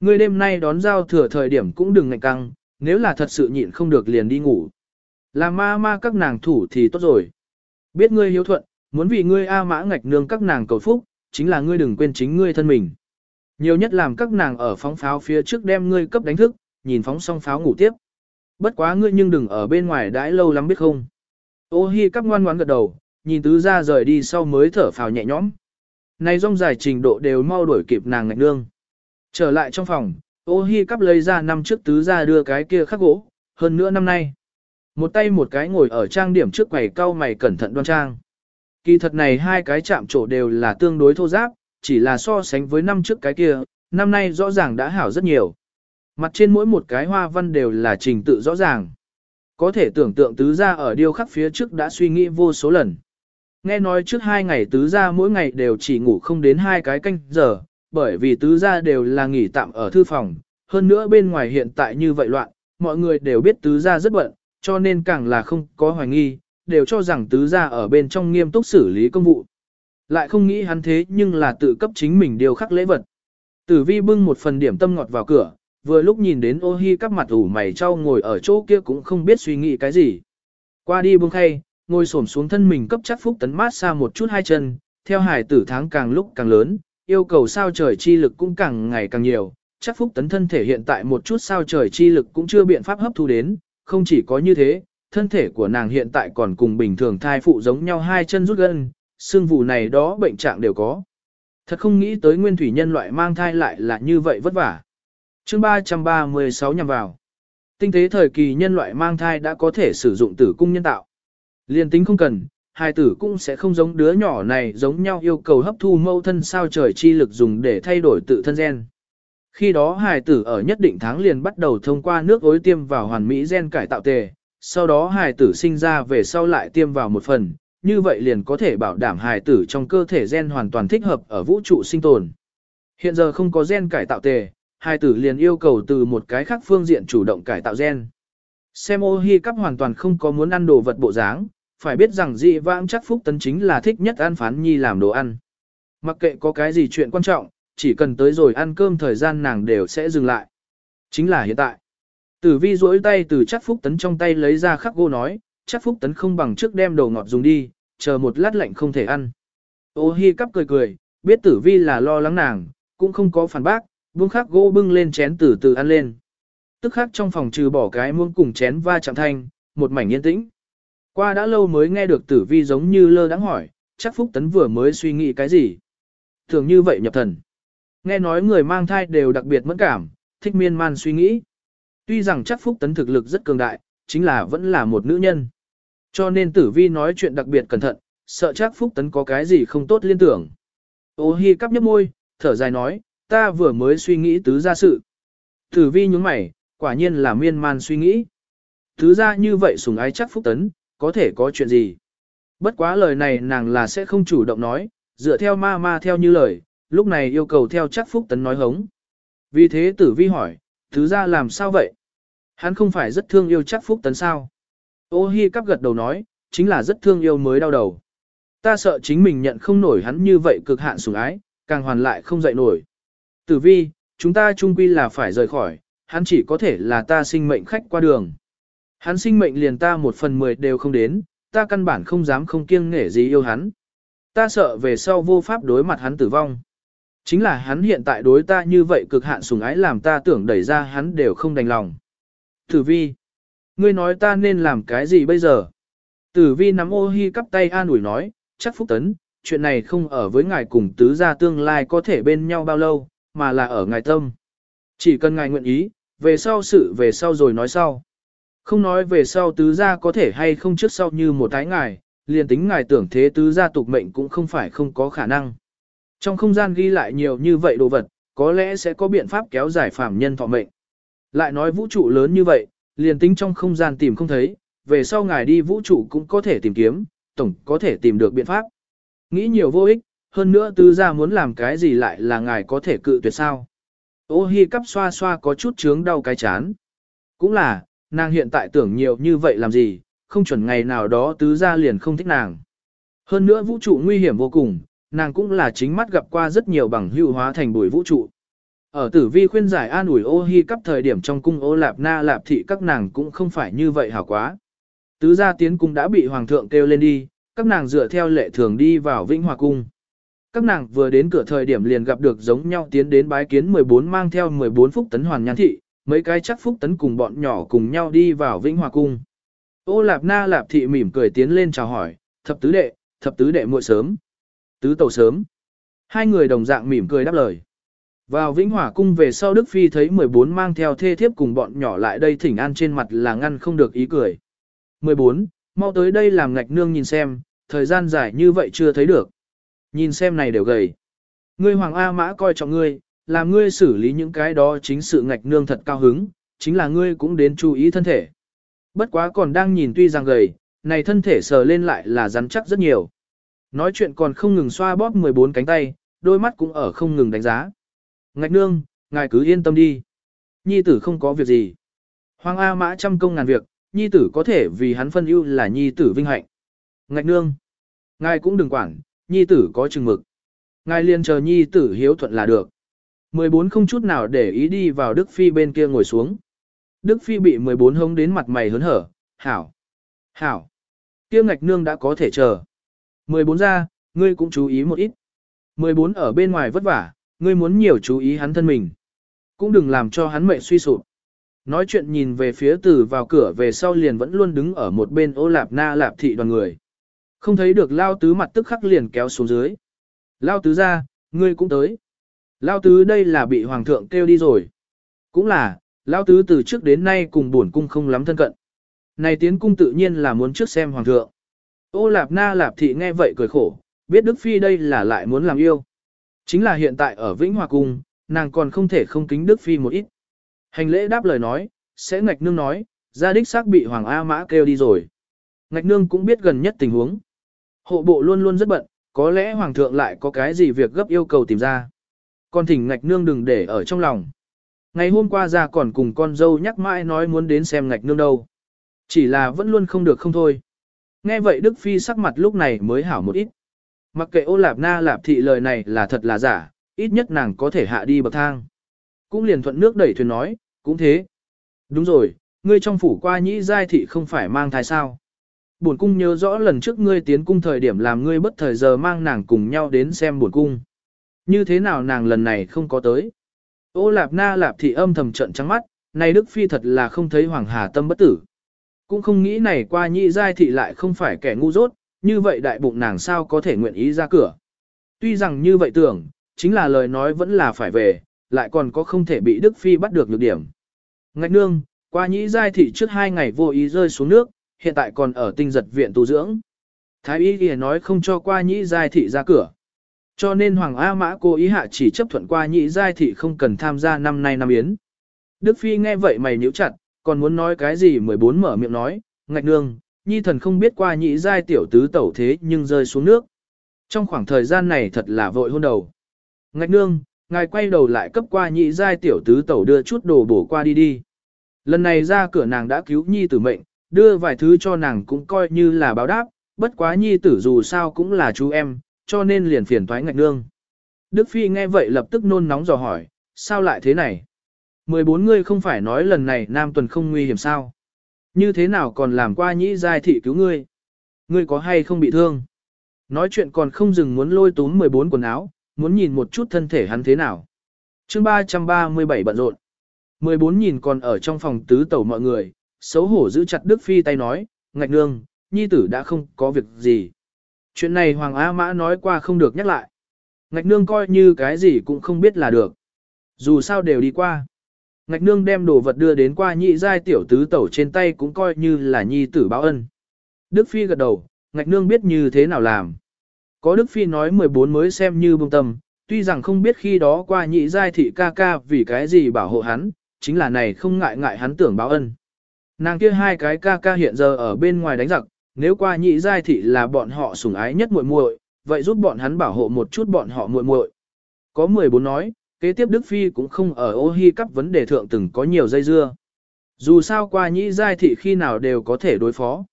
Ngươi đêm nay đón giao thừa thời điểm cũng đừng ngạnh căng, nếu là thật sự nhịn không được liền đi ngủ. Làm ma ma các nàng thủ thì tốt rồi. Biết ngươi hiếu thuận, muốn vì ngươi A mã ngạch nương các nàng cầu phúc, chính là ngươi đừng quên chính ngươi thân mình. Nhiều nhất làm các nàng ở phóng pháo phía trước đem ngươi cấp đánh thức, nhìn phóng xong pháo ngủ tiếp. Bất quá ngươi nhưng đừng ở bên ngoài đãi lâu lắm biết không. Ô hi cắp ngoan ngoãn gật đầu, nhìn tứ ra rời đi sau mới thở phào nhẹ nhõm. Này rong dài trình độ đều mau đuổi kịp nàng ngạch nương. Trở lại trong phòng, ô hi cắp lấy ra năm trước tứ ra đưa cái kia khắc gỗ, hơn nữa năm nay. Một tay một cái ngồi ở trang điểm trước quầy cau mày cẩn thận đoan trang. Kỳ thật này hai cái chạm trổ đều là tương đối thô giáp, chỉ là so sánh với năm trước cái kia, năm nay rõ ràng đã hảo rất nhiều. Mặt trên mỗi một cái hoa văn đều là trình tự rõ ràng. Có thể tưởng tượng tứ gia ở điêu khắc phía trước đã suy nghĩ vô số lần. Nghe nói trước hai ngày tứ gia mỗi ngày đều chỉ ngủ không đến hai cái canh giờ, bởi vì tứ gia đều là nghỉ tạm ở thư phòng. Hơn nữa bên ngoài hiện tại như vậy loạn, mọi người đều biết tứ gia rất bận, cho nên càng là không có hoài nghi, đều cho rằng tứ gia ở bên trong nghiêm túc xử lý công vụ. Lại không nghĩ hắn thế nhưng là tự cấp chính mình điều khắc lễ vật. Tử vi bưng một phần điểm tâm ngọt vào cửa, vừa lúc nhìn đến ô hi các mặt ủ mày trao ngồi ở chỗ kia cũng không biết suy nghĩ cái gì. Qua đi bưng khay, ngồi xổm xuống thân mình cấp chắc phúc tấn mát xa một chút hai chân, theo hải tử tháng càng lúc càng lớn, yêu cầu sao trời chi lực cũng càng ngày càng nhiều, chắc phúc tấn thân thể hiện tại một chút sao trời chi lực cũng chưa biện pháp hấp thu đến, không chỉ có như thế, thân thể của nàng hiện tại còn cùng bình thường thai phụ giống nhau hai chân rút gân, xương vụ này đó bệnh trạng đều có. Thật không nghĩ tới nguyên thủy nhân loại mang thai lại là như vậy vất vả. chương 336 nhằm vào. Tinh tế thời kỳ nhân loại mang thai đã có thể sử dụng tử cung nhân tạo. Liên tính không cần, hài tử cũng sẽ không giống đứa nhỏ này giống nhau yêu cầu hấp thu mâu thân sao trời chi lực dùng để thay đổi tự thân gen. Khi đó hài tử ở nhất định tháng liền bắt đầu thông qua nước ối tiêm vào hoàn mỹ gen cải tạo tề, sau đó hài tử sinh ra về sau lại tiêm vào một phần, như vậy liền có thể bảo đảm hài tử trong cơ thể gen hoàn toàn thích hợp ở vũ trụ sinh tồn. Hiện giờ không có gen cải tạo tề, hài tử liền yêu cầu từ một cái khác phương diện chủ động cải tạo gen. Xem ô hi cắp hoàn toàn không có muốn ăn đồ vật bộ dáng, phải biết rằng dị vãng chắc phúc tấn chính là thích nhất ăn phán nhi làm đồ ăn. Mặc kệ có cái gì chuyện quan trọng, chỉ cần tới rồi ăn cơm thời gian nàng đều sẽ dừng lại. Chính là hiện tại. Tử vi duỗi tay từ chắc phúc tấn trong tay lấy ra khắc gô nói, chắc phúc tấn không bằng trước đem đồ ngọt dùng đi, chờ một lát lạnh không thể ăn. Ô hi cắp cười cười, biết tử vi là lo lắng nàng, cũng không có phản bác, buông khắc gỗ bưng lên chén từ từ ăn lên. Tức khắc trong phòng trừ bỏ cái muông cùng chén va chạm thanh, một mảnh yên tĩnh. Qua đã lâu mới nghe được tử vi giống như lơ đãng hỏi, chắc Phúc Tấn vừa mới suy nghĩ cái gì. Thường như vậy nhập thần. Nghe nói người mang thai đều đặc biệt mẫn cảm, thích miên man suy nghĩ. Tuy rằng chắc Phúc Tấn thực lực rất cường đại, chính là vẫn là một nữ nhân. Cho nên tử vi nói chuyện đặc biệt cẩn thận, sợ chắc Phúc Tấn có cái gì không tốt liên tưởng. Ô hi cắp nhấp môi, thở dài nói, ta vừa mới suy nghĩ tứ ra sự. Tử vi nhúng mày, quả nhiên là miên man suy nghĩ. Tứ ra như vậy sùng ái chắc Phúc Tấn, có thể có chuyện gì. Bất quá lời này nàng là sẽ không chủ động nói, dựa theo ma ma theo như lời, lúc này yêu cầu theo chắc Phúc Tấn nói hống. Vì thế tử vi hỏi, thứ ra làm sao vậy? Hắn không phải rất thương yêu chắc Phúc Tấn sao? Ô hi cắp gật đầu nói, chính là rất thương yêu mới đau đầu. Ta sợ chính mình nhận không nổi hắn như vậy cực hạn sủng ái, càng hoàn lại không dậy nổi. Tử vi, chúng ta chung quy là phải rời khỏi, hắn chỉ có thể là ta sinh mệnh khách qua đường. Hắn sinh mệnh liền ta một phần mười đều không đến, ta căn bản không dám không kiêng nể gì yêu hắn. Ta sợ về sau vô pháp đối mặt hắn tử vong. Chính là hắn hiện tại đối ta như vậy cực hạn sùng ái làm ta tưởng đẩy ra hắn đều không đành lòng. Tử vi, ngươi nói ta nên làm cái gì bây giờ? Tử vi nắm ô hi cắp tay an ủi nói, chắc phúc tấn, chuyện này không ở với ngài cùng tứ gia tương lai có thể bên nhau bao lâu, mà là ở ngài tâm. Chỉ cần ngài nguyện ý, về sau sự về sau rồi nói sau. Không nói về sau tứ gia có thể hay không trước sau như một tái ngài, liền tính ngài tưởng thế tứ gia tục mệnh cũng không phải không có khả năng. Trong không gian ghi lại nhiều như vậy đồ vật, có lẽ sẽ có biện pháp kéo dài phạm nhân thọ mệnh. Lại nói vũ trụ lớn như vậy, liền tính trong không gian tìm không thấy, về sau ngài đi vũ trụ cũng có thể tìm kiếm, tổng có thể tìm được biện pháp. Nghĩ nhiều vô ích, hơn nữa tứ gia muốn làm cái gì lại là ngài có thể cự tuyệt sao. Ô hi cắp xoa xoa có chút chướng đau cái chán. Cũng là, nàng hiện tại tưởng nhiều như vậy làm gì, không chuẩn ngày nào đó tứ gia liền không thích nàng. Hơn nữa vũ trụ nguy hiểm vô cùng, nàng cũng là chính mắt gặp qua rất nhiều bằng hữu hóa thành bụi vũ trụ. Ở tử vi khuyên giải an ủi ô hi cấp thời điểm trong cung ô lạp na lạp thị các nàng cũng không phải như vậy hảo quá. Tứ gia tiến cung đã bị hoàng thượng kêu lên đi, các nàng dựa theo lệ thường đi vào vĩnh hòa cung. Các nàng vừa đến cửa thời điểm liền gặp được giống nhau tiến đến bái kiến 14 mang theo 14 phúc tấn hoàn nhan thị, mấy cái chắc phúc tấn cùng bọn nhỏ cùng nhau đi vào Vĩnh Hòa Cung. Ô Lạp Na Lạp Thị mỉm cười tiến lên chào hỏi, thập tứ đệ, thập tứ đệ muội sớm, tứ tẩu sớm. Hai người đồng dạng mỉm cười đáp lời. Vào Vĩnh Hòa Cung về sau Đức Phi thấy 14 mang theo thê thiếp cùng bọn nhỏ lại đây thỉnh an trên mặt là ngăn không được ý cười. 14, mau tới đây làm ngạch nương nhìn xem, thời gian dài như vậy chưa thấy được. Nhìn xem này đều gầy. Ngươi Hoàng A Mã coi trọng ngươi, làm ngươi xử lý những cái đó chính sự ngạch nương thật cao hứng, chính là ngươi cũng đến chú ý thân thể. Bất quá còn đang nhìn tuy rằng gầy, này thân thể sờ lên lại là rắn chắc rất nhiều. Nói chuyện còn không ngừng xoa bóp 14 cánh tay, đôi mắt cũng ở không ngừng đánh giá. Ngạch nương, ngài cứ yên tâm đi. Nhi tử không có việc gì. Hoàng A mã trăm công ngàn việc, nhi tử có thể vì hắn phân ưu là nhi tử vinh hạnh. Ngạch nương, ngài cũng đừng quản, nhi tử có chừng mực. Ngài liền chờ nhi tử hiếu thuận là được. 14 không chút nào để ý đi vào Đức Phi bên kia ngồi xuống. Đức Phi bị 14 hống đến mặt mày hớn hở, hảo, hảo, kia ngạch nương đã có thể chờ. 14 ra, ngươi cũng chú ý một ít. 14 ở bên ngoài vất vả, ngươi muốn nhiều chú ý hắn thân mình. Cũng đừng làm cho hắn mệnh suy sụp. Nói chuyện nhìn về phía từ vào cửa về sau liền vẫn luôn đứng ở một bên ô lạp na lạp thị đoàn người. Không thấy được lao tứ mặt tức khắc liền kéo xuống dưới. Lao tứ ra, ngươi cũng tới. Lao tứ đây là bị hoàng thượng kêu đi rồi. Cũng là, lão tứ từ trước đến nay cùng buồn cung không lắm thân cận. Này tiến cung tự nhiên là muốn trước xem hoàng thượng. Ô lạp na lạp thị nghe vậy cười khổ, biết Đức Phi đây là lại muốn làm yêu. Chính là hiện tại ở Vĩnh Hòa Cung, nàng còn không thể không kính Đức Phi một ít. Hành lễ đáp lời nói, sẽ ngạch nương nói, gia đích xác bị Hoàng A Mã kêu đi rồi. Ngạch nương cũng biết gần nhất tình huống. Hộ bộ luôn luôn rất bận, có lẽ Hoàng thượng lại có cái gì việc gấp yêu cầu tìm ra con thỉnh ngạch nương đừng để ở trong lòng. Ngày hôm qua ra còn cùng con dâu nhắc mãi nói muốn đến xem ngạch nương đâu. Chỉ là vẫn luôn không được không thôi. Nghe vậy Đức Phi sắc mặt lúc này mới hảo một ít. Mặc kệ ô lạp na lạp thị lời này là thật là giả, ít nhất nàng có thể hạ đi bậc thang. Cũng liền thuận nước đẩy thuyền nói, cũng thế. Đúng rồi, ngươi trong phủ qua nhĩ giai thị không phải mang thai sao. Bổn cung nhớ rõ lần trước ngươi tiến cung thời điểm làm ngươi bất thời giờ mang nàng cùng nhau đến xem bổn cung. Như thế nào nàng lần này không có tới. Ô lạp na lạp thị âm thầm trận trắng mắt, này Đức Phi thật là không thấy Hoàng Hà tâm bất tử. Cũng không nghĩ này qua nhị giai thị lại không phải kẻ ngu dốt, như vậy đại bụng nàng sao có thể nguyện ý ra cửa. Tuy rằng như vậy tưởng, chính là lời nói vẫn là phải về, lại còn có không thể bị Đức Phi bắt được nhược điểm. Ngạch nương, qua nhĩ giai thị trước hai ngày vô ý rơi xuống nước, hiện tại còn ở tinh giật viện tu dưỡng. Thái y ghi nói không cho qua nhĩ giai thị ra cửa. Cho nên Hoàng A Mã cố ý hạ chỉ chấp thuận qua nhị giai thị không cần tham gia năm nay năm yến. Đức Phi nghe vậy mày nhíu chặt, còn muốn nói cái gì 14 mở miệng nói, ngạch nương, nhi thần không biết qua nhị giai tiểu tứ tẩu thế nhưng rơi xuống nước. Trong khoảng thời gian này thật là vội hôn đầu. Ngạch nương, ngài quay đầu lại cấp qua nhị giai tiểu tứ tẩu đưa chút đồ bổ qua đi đi. Lần này ra cửa nàng đã cứu nhi tử mệnh, đưa vài thứ cho nàng cũng coi như là báo đáp, bất quá nhi tử dù sao cũng là chú em, cho nên liền phiền thoái ngạch nương. Đức Phi nghe vậy lập tức nôn nóng dò hỏi, sao lại thế này? 14 ngươi không phải nói lần này Nam Tuần không nguy hiểm sao? Như thế nào còn làm qua nhĩ giai thị cứu ngươi? Ngươi có hay không bị thương? Nói chuyện còn không dừng muốn lôi túm 14 quần áo, muốn nhìn một chút thân thể hắn thế nào. chương 337 bận rộn. 14 nhìn còn ở trong phòng tứ tẩu mọi người, xấu hổ giữ chặt Đức Phi tay nói, ngạch nương, nhi tử đã không có việc gì. Chuyện này Hoàng A Mã nói qua không được nhắc lại. Ngạch nương coi như cái gì cũng không biết là được. Dù sao đều đi qua. Ngạch nương đem đồ vật đưa đến qua nhị giai tiểu tứ tẩu trên tay cũng coi như là nhi tử báo ân. Đức Phi gật đầu, ngạch nương biết như thế nào làm. Có Đức Phi nói 14 mới xem như bông tâm, tuy rằng không biết khi đó qua nhị giai thị ca ca vì cái gì bảo hộ hắn, chính là này không ngại ngại hắn tưởng báo ân. Nàng kia hai cái ca ca hiện giờ ở bên ngoài đánh giặc, nếu qua nhị giai thị là bọn họ sủng ái nhất muội muội, vậy giúp bọn hắn bảo hộ một chút bọn họ muội muội. Có 14 nói, kế tiếp Đức Phi cũng không ở ô hi cấp vấn đề thượng từng có nhiều dây dưa. Dù sao qua nhị giai thị khi nào đều có thể đối phó.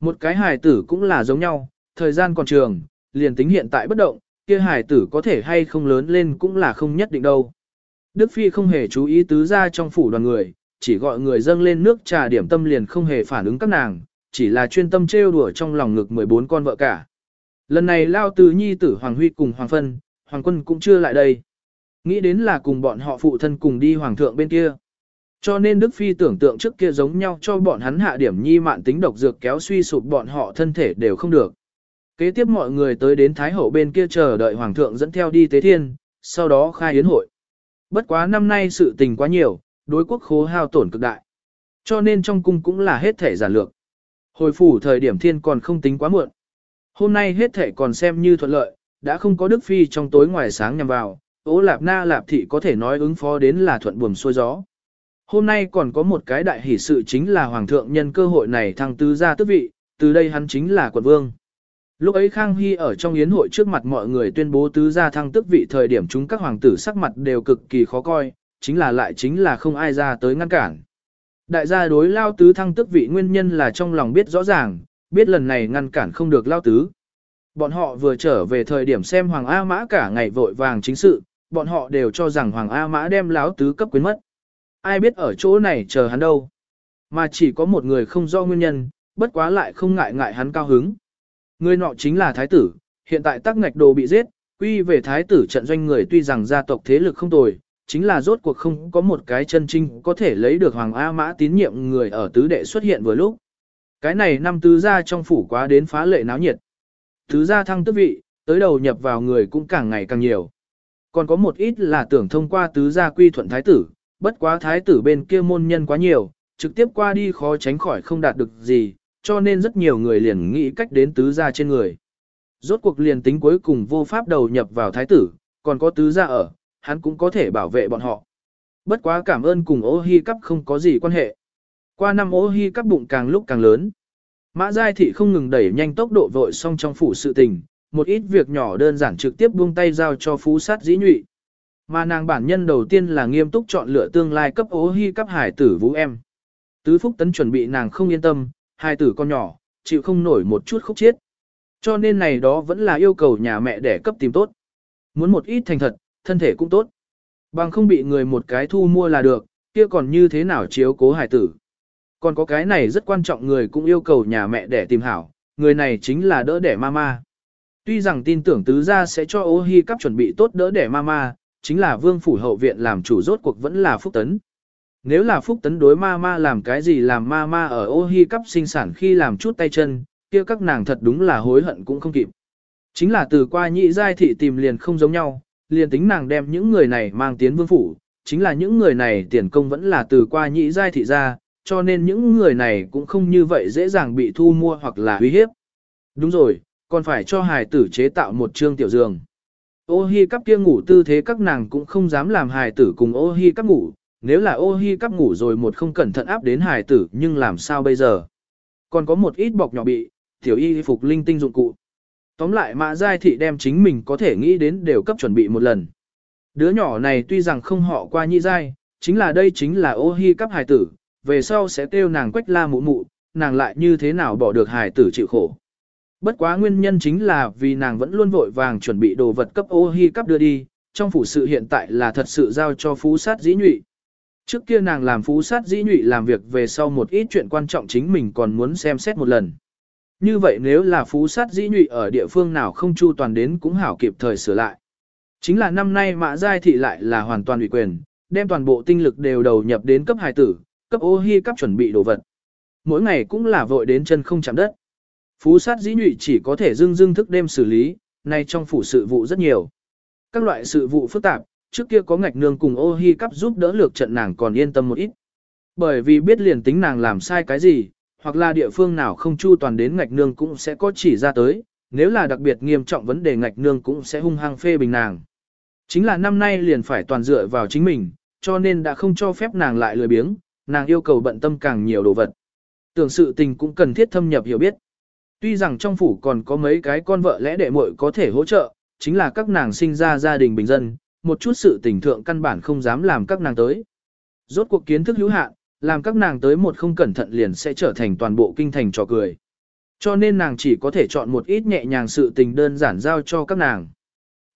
Một cái hài tử cũng là giống nhau, thời gian còn trường, liền tính hiện tại bất động, kia hài tử có thể hay không lớn lên cũng là không nhất định đâu. Đức Phi không hề chú ý tứ ra trong phủ đoàn người, chỉ gọi người dâng lên nước trà điểm tâm liền không hề phản ứng các nàng, chỉ là chuyên tâm trêu đùa trong lòng ngực 14 con vợ cả. Lần này lao từ nhi tử Hoàng Huy cùng Hoàng Phân, Hoàng Quân cũng chưa lại đây. Nghĩ đến là cùng bọn họ phụ thân cùng đi Hoàng thượng bên kia. Cho nên Đức Phi tưởng tượng trước kia giống nhau cho bọn hắn hạ điểm nhi mạn tính độc dược kéo suy sụp bọn họ thân thể đều không được. Kế tiếp mọi người tới đến Thái Hậu bên kia chờ đợi Hoàng thượng dẫn theo đi tế thiên, sau đó khai yến hội. Bất quá năm nay sự tình quá nhiều, đối quốc khố hao tổn cực đại. Cho nên trong cung cũng là hết thể giản lược. Hồi phủ thời điểm thiên còn không tính quá muộn. Hôm nay hết thể còn xem như thuận lợi, đã không có Đức Phi trong tối ngoài sáng nhằm vào, ố lạp na lạp thị có thể nói ứng phó đến là thuận buồm xuôi gió. Hôm nay còn có một cái đại hỷ sự chính là Hoàng thượng nhân cơ hội này thăng tứ ra tước vị, từ đây hắn chính là quận vương. Lúc ấy Khang Hy ở trong yến hội trước mặt mọi người tuyên bố tứ gia thăng tước vị thời điểm chúng các hoàng tử sắc mặt đều cực kỳ khó coi, chính là lại chính là không ai ra tới ngăn cản. Đại gia đối lao tứ thăng tước vị nguyên nhân là trong lòng biết rõ ràng, biết lần này ngăn cản không được lao tứ. Bọn họ vừa trở về thời điểm xem Hoàng A Mã cả ngày vội vàng chính sự, bọn họ đều cho rằng Hoàng A Mã đem láo tứ cấp quyến mất. Ai biết ở chỗ này chờ hắn đâu. Mà chỉ có một người không do nguyên nhân, bất quá lại không ngại ngại hắn cao hứng. Người nọ chính là thái tử, hiện tại tắc ngạch đồ bị giết, quy về thái tử trận doanh người tuy rằng gia tộc thế lực không tồi, chính là rốt cuộc không có một cái chân trinh có thể lấy được Hoàng A Mã tín nhiệm người ở tứ đệ xuất hiện vừa lúc. Cái này năm tứ gia trong phủ quá đến phá lệ náo nhiệt. Tứ gia thăng tước vị, tới đầu nhập vào người cũng càng ngày càng nhiều. Còn có một ít là tưởng thông qua tứ gia quy thuận thái tử, bất quá thái tử bên kia môn nhân quá nhiều, trực tiếp qua đi khó tránh khỏi không đạt được gì, cho nên rất nhiều người liền nghĩ cách đến tứ gia trên người. Rốt cuộc liền tính cuối cùng vô pháp đầu nhập vào thái tử, còn có tứ gia ở, hắn cũng có thể bảo vệ bọn họ. Bất quá cảm ơn cùng ô hi cắp không có gì quan hệ. Qua năm ô hi cắp bụng càng lúc càng lớn. Mã Giai Thị không ngừng đẩy nhanh tốc độ vội xong trong phủ sự tình, một ít việc nhỏ đơn giản trực tiếp buông tay giao cho phú sát dĩ nhụy. Mà nàng bản nhân đầu tiên là nghiêm túc chọn lựa tương lai cấp ố hy cấp hải tử vũ em. Tứ Phúc Tấn chuẩn bị nàng không yên tâm, hai tử con nhỏ, chịu không nổi một chút khúc chiết. Cho nên này đó vẫn là yêu cầu nhà mẹ để cấp tìm tốt. Muốn một ít thành thật, thân thể cũng tốt. Bằng không bị người một cái thu mua là được, kia còn như thế nào chiếu cố hải tử. Còn có cái này rất quan trọng người cũng yêu cầu nhà mẹ để tìm hảo, người này chính là đỡ đẻ mama. Tuy rằng tin tưởng tứ gia sẽ cho ô hi cắp chuẩn bị tốt đỡ đẻ mama, chính là vương phủ hậu viện làm chủ rốt cuộc vẫn là phúc tấn. Nếu là phúc tấn đối mama làm cái gì làm mama ở ô hi cắp sinh sản khi làm chút tay chân, kia các nàng thật đúng là hối hận cũng không kịp. Chính là từ qua nhị giai thị tìm liền không giống nhau, liền tính nàng đem những người này mang tiến vương phủ, chính là những người này tiền công vẫn là từ qua nhị giai thị ra, cho nên những người này cũng không như vậy dễ dàng bị thu mua hoặc là uy hiếp. Đúng rồi, còn phải cho hài tử chế tạo một trương tiểu giường. Ô hi cắp kia ngủ tư thế các nàng cũng không dám làm hài tử cùng ô hi cắp ngủ, nếu là ô hi cắp ngủ rồi một không cẩn thận áp đến hài tử nhưng làm sao bây giờ. Còn có một ít bọc nhỏ bị, tiểu y phục linh tinh dụng cụ. Tóm lại mã giai thị đem chính mình có thể nghĩ đến đều cấp chuẩn bị một lần. Đứa nhỏ này tuy rằng không họ qua nhị giai, chính là đây chính là ô hi cấp hài tử, về sau sẽ kêu nàng quách la mụ mụ, nàng lại như thế nào bỏ được hài tử chịu khổ. Bất quá nguyên nhân chính là vì nàng vẫn luôn vội vàng chuẩn bị đồ vật cấp ô hi cấp đưa đi, trong phủ sự hiện tại là thật sự giao cho phú sát dĩ nhụy. Trước kia nàng làm phú sát dĩ nhụy làm việc về sau một ít chuyện quan trọng chính mình còn muốn xem xét một lần. Như vậy nếu là phú sát dĩ nhụy ở địa phương nào không chu toàn đến cũng hảo kịp thời sửa lại. Chính là năm nay mã giai thị lại là hoàn toàn ủy quyền, đem toàn bộ tinh lực đều đầu nhập đến cấp hài tử, cấp ô hi cấp chuẩn bị đồ vật. Mỗi ngày cũng là vội đến chân không chạm đất. Phú sát dĩ nhụy chỉ có thể dưng dưng thức đêm xử lý, nay trong phủ sự vụ rất nhiều. Các loại sự vụ phức tạp, trước kia có ngạch nương cùng ô hi cấp giúp đỡ lược trận nàng còn yên tâm một ít. Bởi vì biết liền tính nàng làm sai cái gì, hoặc là địa phương nào không chu toàn đến ngạch nương cũng sẽ có chỉ ra tới, nếu là đặc biệt nghiêm trọng vấn đề ngạch nương cũng sẽ hung hăng phê bình nàng. Chính là năm nay liền phải toàn dựa vào chính mình, cho nên đã không cho phép nàng lại lười biếng, nàng yêu cầu bận tâm càng nhiều đồ vật. Tưởng sự tình cũng cần thiết thâm nhập hiểu biết. Tuy rằng trong phủ còn có mấy cái con vợ lẽ đệ muội có thể hỗ trợ, chính là các nàng sinh ra gia đình bình dân, một chút sự tình thượng căn bản không dám làm các nàng tới. Rốt cuộc kiến thức hữu hạn, làm các nàng tới một không cẩn thận liền sẽ trở thành toàn bộ kinh thành trò cười. Cho nên nàng chỉ có thể chọn một ít nhẹ nhàng sự tình đơn giản giao cho các nàng.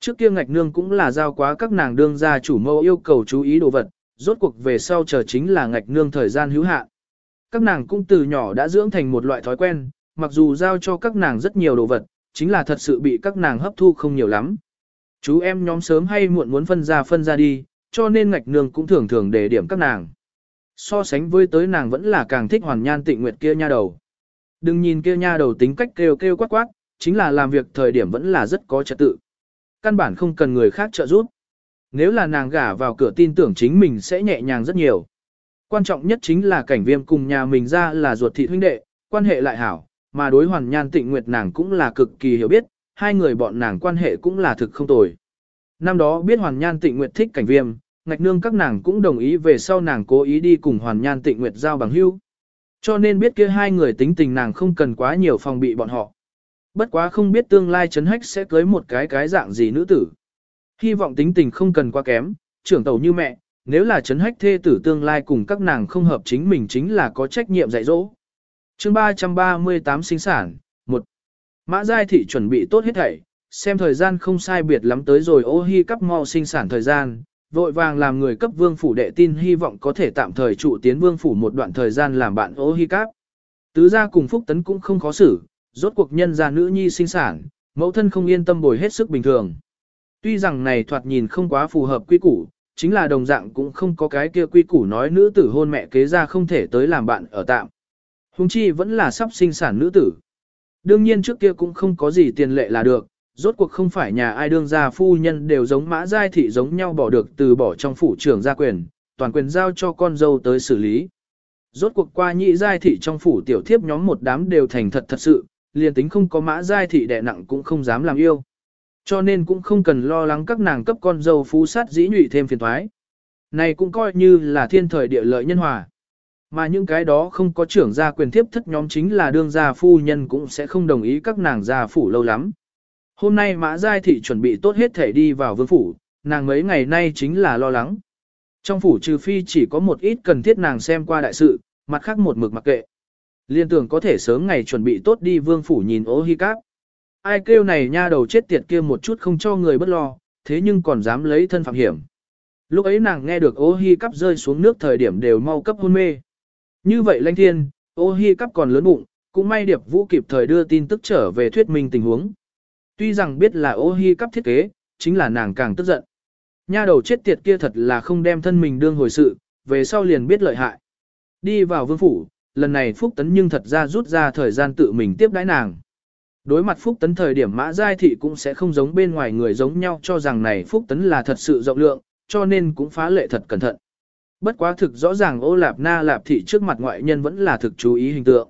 Trước kia ngạch nương cũng là giao quá các nàng đương gia chủ mâu yêu cầu chú ý đồ vật, rốt cuộc về sau chờ chính là ngạch nương thời gian hữu hạn. Các nàng cũng từ nhỏ đã dưỡng thành một loại thói quen, mặc dù giao cho các nàng rất nhiều đồ vật, chính là thật sự bị các nàng hấp thu không nhiều lắm. Chú em nhóm sớm hay muộn muốn phân ra phân ra đi, cho nên ngạch nương cũng thường thường để điểm các nàng. So sánh với tới nàng vẫn là càng thích hoàn nhan tịnh nguyệt kia nha đầu. Đừng nhìn kia nha đầu tính cách kêu kêu quát quát, chính là làm việc thời điểm vẫn là rất có trật tự. Căn bản không cần người khác trợ giúp. Nếu là nàng gả vào cửa tin tưởng chính mình sẽ nhẹ nhàng rất nhiều. Quan trọng nhất chính là cảnh viêm cùng nhà mình ra là ruột thị huynh đệ, quan hệ lại hảo, mà đối hoàn nhan tịnh nguyệt nàng cũng là cực kỳ hiểu biết, hai người bọn nàng quan hệ cũng là thực không tồi. Năm đó biết hoàn nhan tịnh nguyệt thích cảnh viêm, ngạch nương các nàng cũng đồng ý về sau nàng cố ý đi cùng hoàn nhan tịnh nguyệt giao bằng hưu, Cho nên biết kia hai người tính tình nàng không cần quá nhiều phòng bị bọn họ. Bất quá không biết tương lai chấn hách sẽ cưới một cái cái dạng gì nữ tử. Hy vọng tính tình không cần quá kém, trưởng tàu như mẹ, nếu là chấn hách thê tử tương lai cùng các nàng không hợp chính mình chính là có trách nhiệm dạy dỗ chương 338 sinh sản, 1. Mã Giai Thị chuẩn bị tốt hết thảy, xem thời gian không sai biệt lắm tới rồi ô hi cấp mau sinh sản thời gian, vội vàng làm người cấp vương phủ đệ tin hy vọng có thể tạm thời trụ tiến vương phủ một đoạn thời gian làm bạn ô hi cáp. Tứ gia cùng Phúc Tấn cũng không khó xử, rốt cuộc nhân gia nữ nhi sinh sản, mẫu thân không yên tâm bồi hết sức bình thường. Tuy rằng này thoạt nhìn không quá phù hợp quy củ, chính là đồng dạng cũng không có cái kia quy củ nói nữ tử hôn mẹ kế ra không thể tới làm bạn ở tạm. Hùng chi vẫn là sắp sinh sản nữ tử. Đương nhiên trước kia cũng không có gì tiền lệ là được, rốt cuộc không phải nhà ai đương gia phu nhân đều giống mã giai thị giống nhau bỏ được từ bỏ trong phủ trưởng gia quyền, toàn quyền giao cho con dâu tới xử lý. Rốt cuộc qua nhị giai thị trong phủ tiểu thiếp nhóm một đám đều thành thật thật sự, liền tính không có mã giai thị đẻ nặng cũng không dám làm yêu. Cho nên cũng không cần lo lắng các nàng cấp con dâu phú sát dĩ nhụy thêm phiền thoái. Này cũng coi như là thiên thời địa lợi nhân hòa. Mà những cái đó không có trưởng gia quyền thiếp thất nhóm chính là đương gia phu nhân cũng sẽ không đồng ý các nàng gia phủ lâu lắm. Hôm nay mã giai thị chuẩn bị tốt hết thể đi vào vương phủ, nàng mấy ngày nay chính là lo lắng. Trong phủ trừ phi chỉ có một ít cần thiết nàng xem qua đại sự, mặt khác một mực mặc kệ. Liên tưởng có thể sớm ngày chuẩn bị tốt đi vương phủ nhìn ô hi cáp. Ai kêu này nha đầu chết tiệt kia một chút không cho người bất lo, thế nhưng còn dám lấy thân phạm hiểm. Lúc ấy nàng nghe được ô hi cắp rơi xuống nước thời điểm đều mau cấp hôn mê. Như vậy lanh thiên, ô hi cắp còn lớn bụng, cũng may điệp vũ kịp thời đưa tin tức trở về thuyết minh tình huống. Tuy rằng biết là ô hi cắp thiết kế, chính là nàng càng tức giận. Nha đầu chết tiệt kia thật là không đem thân mình đương hồi sự, về sau liền biết lợi hại. Đi vào vương phủ, lần này Phúc Tấn nhưng thật ra rút ra thời gian tự mình tiếp đãi nàng. Đối mặt Phúc Tấn thời điểm mã giai thị cũng sẽ không giống bên ngoài người giống nhau cho rằng này Phúc Tấn là thật sự rộng lượng, cho nên cũng phá lệ thật cẩn thận. Bất quá thực rõ ràng ô lạp na lạp thị trước mặt ngoại nhân vẫn là thực chú ý hình tượng.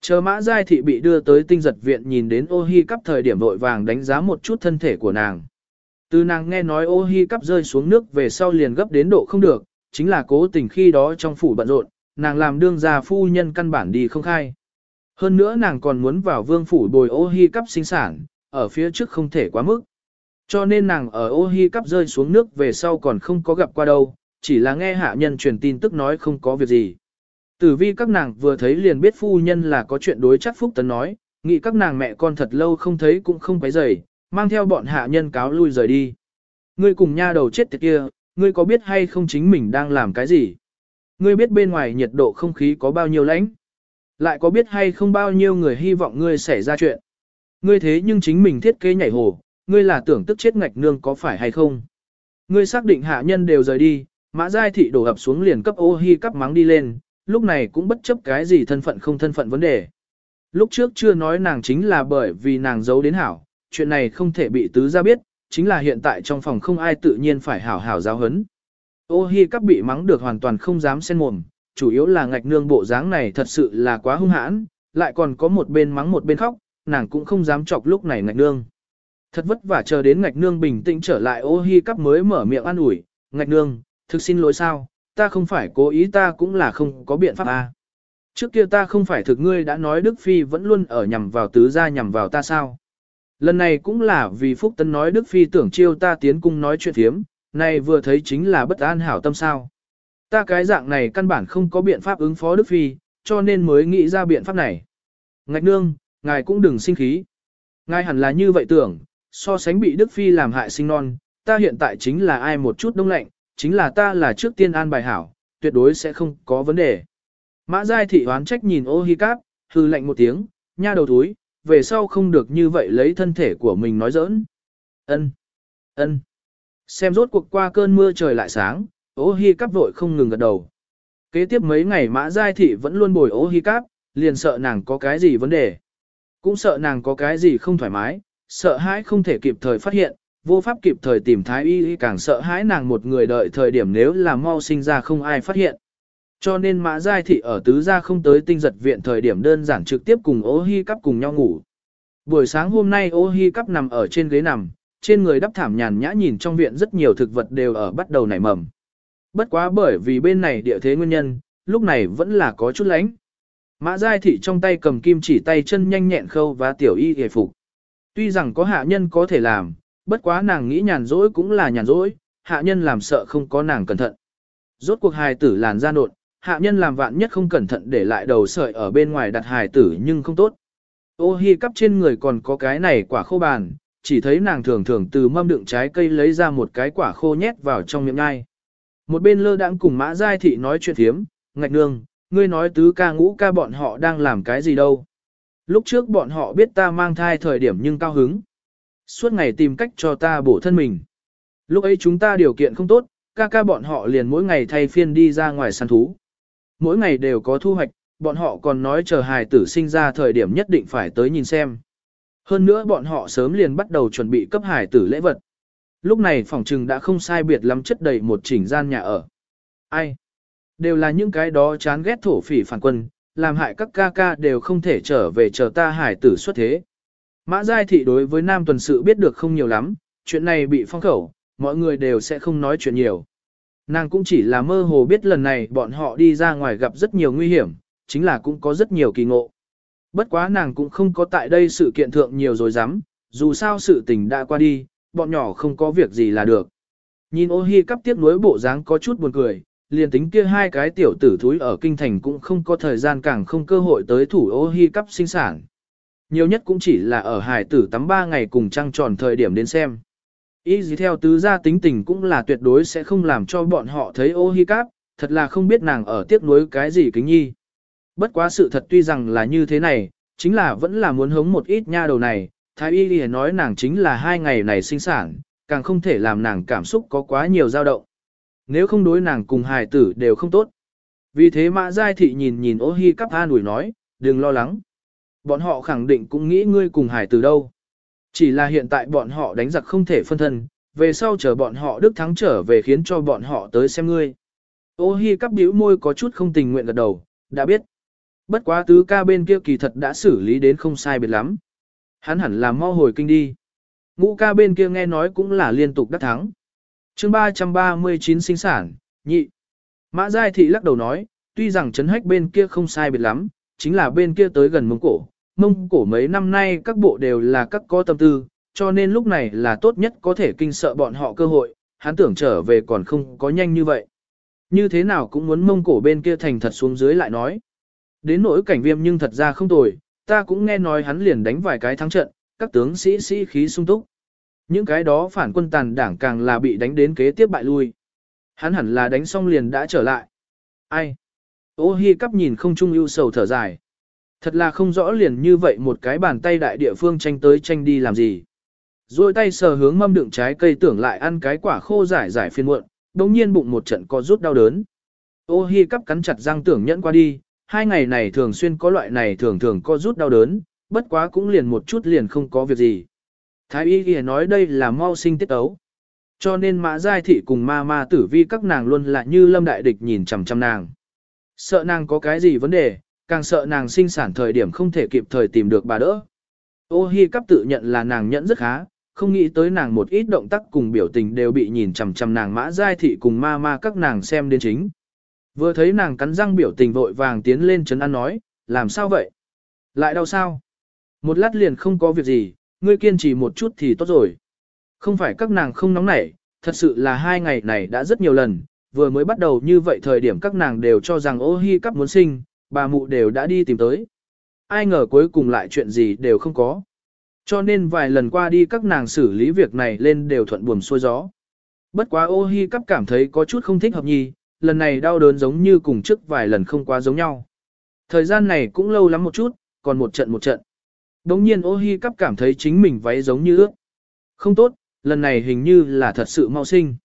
Chờ mã giai thị bị đưa tới tinh giật viện nhìn đến ô hi cắp thời điểm vội vàng đánh giá một chút thân thể của nàng. Từ nàng nghe nói ô hi cắp rơi xuống nước về sau liền gấp đến độ không được, chính là cố tình khi đó trong phủ bận rộn, nàng làm đương gia phu nhân căn bản đi không khai. Hơn nữa nàng còn muốn vào vương phủ bồi ô hi cắp sinh sản, ở phía trước không thể quá mức. Cho nên nàng ở ô hi cắp rơi xuống nước về sau còn không có gặp qua đâu, chỉ là nghe hạ nhân truyền tin tức nói không có việc gì. Tử vi các nàng vừa thấy liền biết phu nhân là có chuyện đối chắc phúc tấn nói, nghĩ các nàng mẹ con thật lâu không thấy cũng không quấy rầy, mang theo bọn hạ nhân cáo lui rời đi. Ngươi cùng nha đầu chết tiệt kia, ngươi có biết hay không chính mình đang làm cái gì? Ngươi biết bên ngoài nhiệt độ không khí có bao nhiêu lãnh? Lại có biết hay không bao nhiêu người hy vọng ngươi xảy ra chuyện? Ngươi thế nhưng chính mình thiết kế nhảy hồ, ngươi là tưởng tức chết ngạch nương có phải hay không? Ngươi xác định hạ nhân đều rời đi, mã giai thị đổ ập xuống liền cấp ô hi cắp mắng đi lên, lúc này cũng bất chấp cái gì thân phận không thân phận vấn đề. Lúc trước chưa nói nàng chính là bởi vì nàng giấu đến hảo, chuyện này không thể bị tứ ra biết, chính là hiện tại trong phòng không ai tự nhiên phải hảo hảo giáo hấn. Ô hi các bị mắng được hoàn toàn không dám xen mồm, chủ yếu là ngạch nương bộ dáng này thật sự là quá hung hãn, lại còn có một bên mắng một bên khóc, nàng cũng không dám chọc lúc này ngạch nương. Thật vất vả chờ đến ngạch nương bình tĩnh trở lại ô hi cắp mới mở miệng an ủi, ngạch nương, thực xin lỗi sao, ta không phải cố ý ta cũng là không có biện pháp à. Trước kia ta không phải thực ngươi đã nói Đức Phi vẫn luôn ở nhằm vào tứ gia nhằm vào ta sao. Lần này cũng là vì Phúc Tân nói Đức Phi tưởng chiêu ta tiến cung nói chuyện thiếm, này vừa thấy chính là bất an hảo tâm sao. Ta cái dạng này căn bản không có biện pháp ứng phó Đức Phi, cho nên mới nghĩ ra biện pháp này. Ngạch nương, ngài cũng đừng sinh khí. Ngài hẳn là như vậy tưởng, so sánh bị Đức Phi làm hại sinh non, ta hiện tại chính là ai một chút đông lạnh, chính là ta là trước tiên an bài hảo, tuyệt đối sẽ không có vấn đề. Mã Giai thị oán trách nhìn ô hi cáp, hư lạnh một tiếng, nha đầu túi, về sau không được như vậy lấy thân thể của mình nói giỡn. Ân, ân. Xem rốt cuộc qua cơn mưa trời lại sáng, ô hi cáp vội không ngừng gật đầu. Kế tiếp mấy ngày mã giai thị vẫn luôn bồi ô hi cáp, liền sợ nàng có cái gì vấn đề. Cũng sợ nàng có cái gì không thoải mái, sợ hãi không thể kịp thời phát hiện, vô pháp kịp thời tìm thái y càng sợ hãi nàng một người đợi thời điểm nếu là mau sinh ra không ai phát hiện. Cho nên mã giai thị ở tứ gia không tới tinh giật viện thời điểm đơn giản trực tiếp cùng ô hi cắp cùng nhau ngủ. Buổi sáng hôm nay ô hi cắp nằm ở trên ghế nằm, trên người đắp thảm nhàn nhã nhìn trong viện rất nhiều thực vật đều ở bắt đầu nảy mầm. Bất quá bởi vì bên này địa thế nguyên nhân, lúc này vẫn là có chút lánh. Mã giai thị trong tay cầm kim chỉ tay chân nhanh nhẹn khâu và tiểu y hề phục. Tuy rằng có hạ nhân có thể làm, bất quá nàng nghĩ nhàn rỗi cũng là nhàn rỗi, hạ nhân làm sợ không có nàng cẩn thận. Rốt cuộc hài tử làn ra nột, hạ nhân làm vạn nhất không cẩn thận để lại đầu sợi ở bên ngoài đặt hài tử nhưng không tốt. Ô hi cắp trên người còn có cái này quả khô bàn, chỉ thấy nàng thường thường từ mâm đựng trái cây lấy ra một cái quả khô nhét vào trong miệng ngai. Một bên lơ đãng cùng mã giai thị nói chuyện thiếm, ngạch nương, ngươi nói tứ ca ngũ ca bọn họ đang làm cái gì đâu. Lúc trước bọn họ biết ta mang thai thời điểm nhưng cao hứng. Suốt ngày tìm cách cho ta bổ thân mình. Lúc ấy chúng ta điều kiện không tốt, ca ca bọn họ liền mỗi ngày thay phiên đi ra ngoài săn thú. Mỗi ngày đều có thu hoạch, bọn họ còn nói chờ hài tử sinh ra thời điểm nhất định phải tới nhìn xem. Hơn nữa bọn họ sớm liền bắt đầu chuẩn bị cấp hài tử lễ vật. Lúc này phòng trừng đã không sai biệt lắm chất đầy một chỉnh gian nhà ở. Ai? Đều là những cái đó chán ghét thổ phỉ phản quân, làm hại các ca ca đều không thể trở về chờ ta hải tử xuất thế. Mã Giai Thị đối với Nam Tuần Sự biết được không nhiều lắm, chuyện này bị phong khẩu, mọi người đều sẽ không nói chuyện nhiều. Nàng cũng chỉ là mơ hồ biết lần này bọn họ đi ra ngoài gặp rất nhiều nguy hiểm, chính là cũng có rất nhiều kỳ ngộ. Bất quá nàng cũng không có tại đây sự kiện thượng nhiều rồi dám, dù sao sự tình đã qua đi, bọn nhỏ không có việc gì là được. Nhìn ô hi cắp tiếp nối bộ dáng có chút buồn cười, liền tính kia hai cái tiểu tử thúi ở kinh thành cũng không có thời gian càng không cơ hội tới thủ ô hi cắp sinh sản. Nhiều nhất cũng chỉ là ở hải tử tắm ba ngày cùng trăng tròn thời điểm đến xem. Ý gì theo tứ gia tính tình cũng là tuyệt đối sẽ không làm cho bọn họ thấy ô hi cáp, thật là không biết nàng ở tiếc nuối cái gì kính nhi. Bất quá sự thật tuy rằng là như thế này, chính là vẫn là muốn hống một ít nha đầu này, thái y lìa nói nàng chính là hai ngày này sinh sản, càng không thể làm nàng cảm xúc có quá nhiều dao động. Nếu không đối nàng cùng hài tử đều không tốt. Vì thế mã giai thị nhìn nhìn ô hi cắp an ủi nói, đừng lo lắng. Bọn họ khẳng định cũng nghĩ ngươi cùng hải từ đâu. Chỉ là hiện tại bọn họ đánh giặc không thể phân thân, về sau chờ bọn họ đức thắng trở về khiến cho bọn họ tới xem ngươi. Ô hi cắp bĩu môi có chút không tình nguyện gật đầu, đã biết. Bất quá tứ ca bên kia kỳ thật đã xử lý đến không sai biệt lắm. Hắn hẳn là mau hồi kinh đi. Ngũ ca bên kia nghe nói cũng là liên tục đắc thắng. chương 339 sinh sản, nhị. Mã Giai Thị lắc đầu nói, tuy rằng chấn hách bên kia không sai biệt lắm, chính là bên kia tới gần Mông Cổ. Mông Cổ mấy năm nay các bộ đều là các có tâm tư, cho nên lúc này là tốt nhất có thể kinh sợ bọn họ cơ hội, hắn tưởng trở về còn không có nhanh như vậy. Như thế nào cũng muốn Mông Cổ bên kia thành thật xuống dưới lại nói. Đến nỗi cảnh viêm nhưng thật ra không tồi, ta cũng nghe nói hắn liền đánh vài cái thắng trận, các tướng sĩ sĩ khí sung túc. Những cái đó phản quân tàn đảng càng là bị đánh đến kế tiếp bại lui. Hắn hẳn là đánh xong liền đã trở lại. Ai? Ô hi cắp nhìn không trung ưu sầu thở dài. Thật là không rõ liền như vậy một cái bàn tay đại địa phương tranh tới tranh đi làm gì. Rồi tay sờ hướng mâm đựng trái cây tưởng lại ăn cái quả khô giải giải phiên muộn, đồng nhiên bụng một trận có rút đau đớn. Ô hi cắp cắn chặt răng tưởng nhẫn qua đi, hai ngày này thường xuyên có loại này thường thường có rút đau đớn, bất quá cũng liền một chút liền không có việc gì. Thái y ghi nói đây là mau sinh tiết ấu. Cho nên mã giai thị cùng ma ma tử vi các nàng luôn là như lâm đại địch nhìn chằm chằm nàng. Sợ nàng có cái gì vấn đề, càng sợ nàng sinh sản thời điểm không thể kịp thời tìm được bà đỡ. Ô hi cắp tự nhận là nàng nhẫn rất khá, không nghĩ tới nàng một ít động tác cùng biểu tình đều bị nhìn chằm chằm nàng mã giai thị cùng ma ma các nàng xem đến chính. Vừa thấy nàng cắn răng biểu tình vội vàng tiến lên chấn an nói, làm sao vậy? Lại đau sao? Một lát liền không có việc gì, ngươi kiên trì một chút thì tốt rồi. Không phải các nàng không nóng nảy, thật sự là hai ngày này đã rất nhiều lần, vừa mới bắt đầu như vậy thời điểm các nàng đều cho rằng ô hi cắp muốn sinh, bà mụ đều đã đi tìm tới. Ai ngờ cuối cùng lại chuyện gì đều không có. Cho nên vài lần qua đi các nàng xử lý việc này lên đều thuận buồm xuôi gió. Bất quá ô hi cắp cảm thấy có chút không thích hợp nhì. lần này đau đớn giống như cùng trước vài lần không quá giống nhau. Thời gian này cũng lâu lắm một chút, còn một trận một trận. Đống nhiên ô hi cắp cảm thấy chính mình váy giống như ước. Không tốt, lần này hình như là thật sự mau sinh.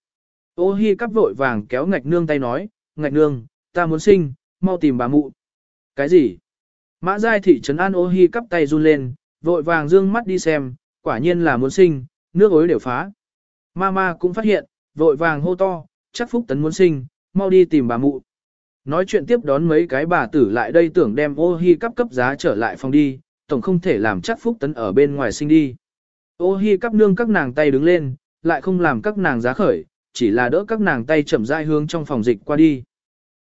Ô hi cắp vội vàng kéo ngạch nương tay nói, ngạch nương, ta muốn sinh, mau tìm bà mụ. Cái gì? Mã giai thị trấn an ô hi cắp tay run lên, vội vàng dương mắt đi xem, quả nhiên là muốn sinh, nước ối đều phá. Mama cũng phát hiện, vội vàng hô to, chắc phúc tấn muốn sinh, mau đi tìm bà mụ. Nói chuyện tiếp đón mấy cái bà tử lại đây tưởng đem ô hi cắp cấp giá trở lại phòng đi, tổng không thể làm chắc phúc tấn ở bên ngoài sinh đi. Ô hi cắp nương các nàng tay đứng lên, lại không làm các nàng giá khởi, chỉ là đỡ các nàng tay chậm rãi hướng trong phòng dịch qua đi.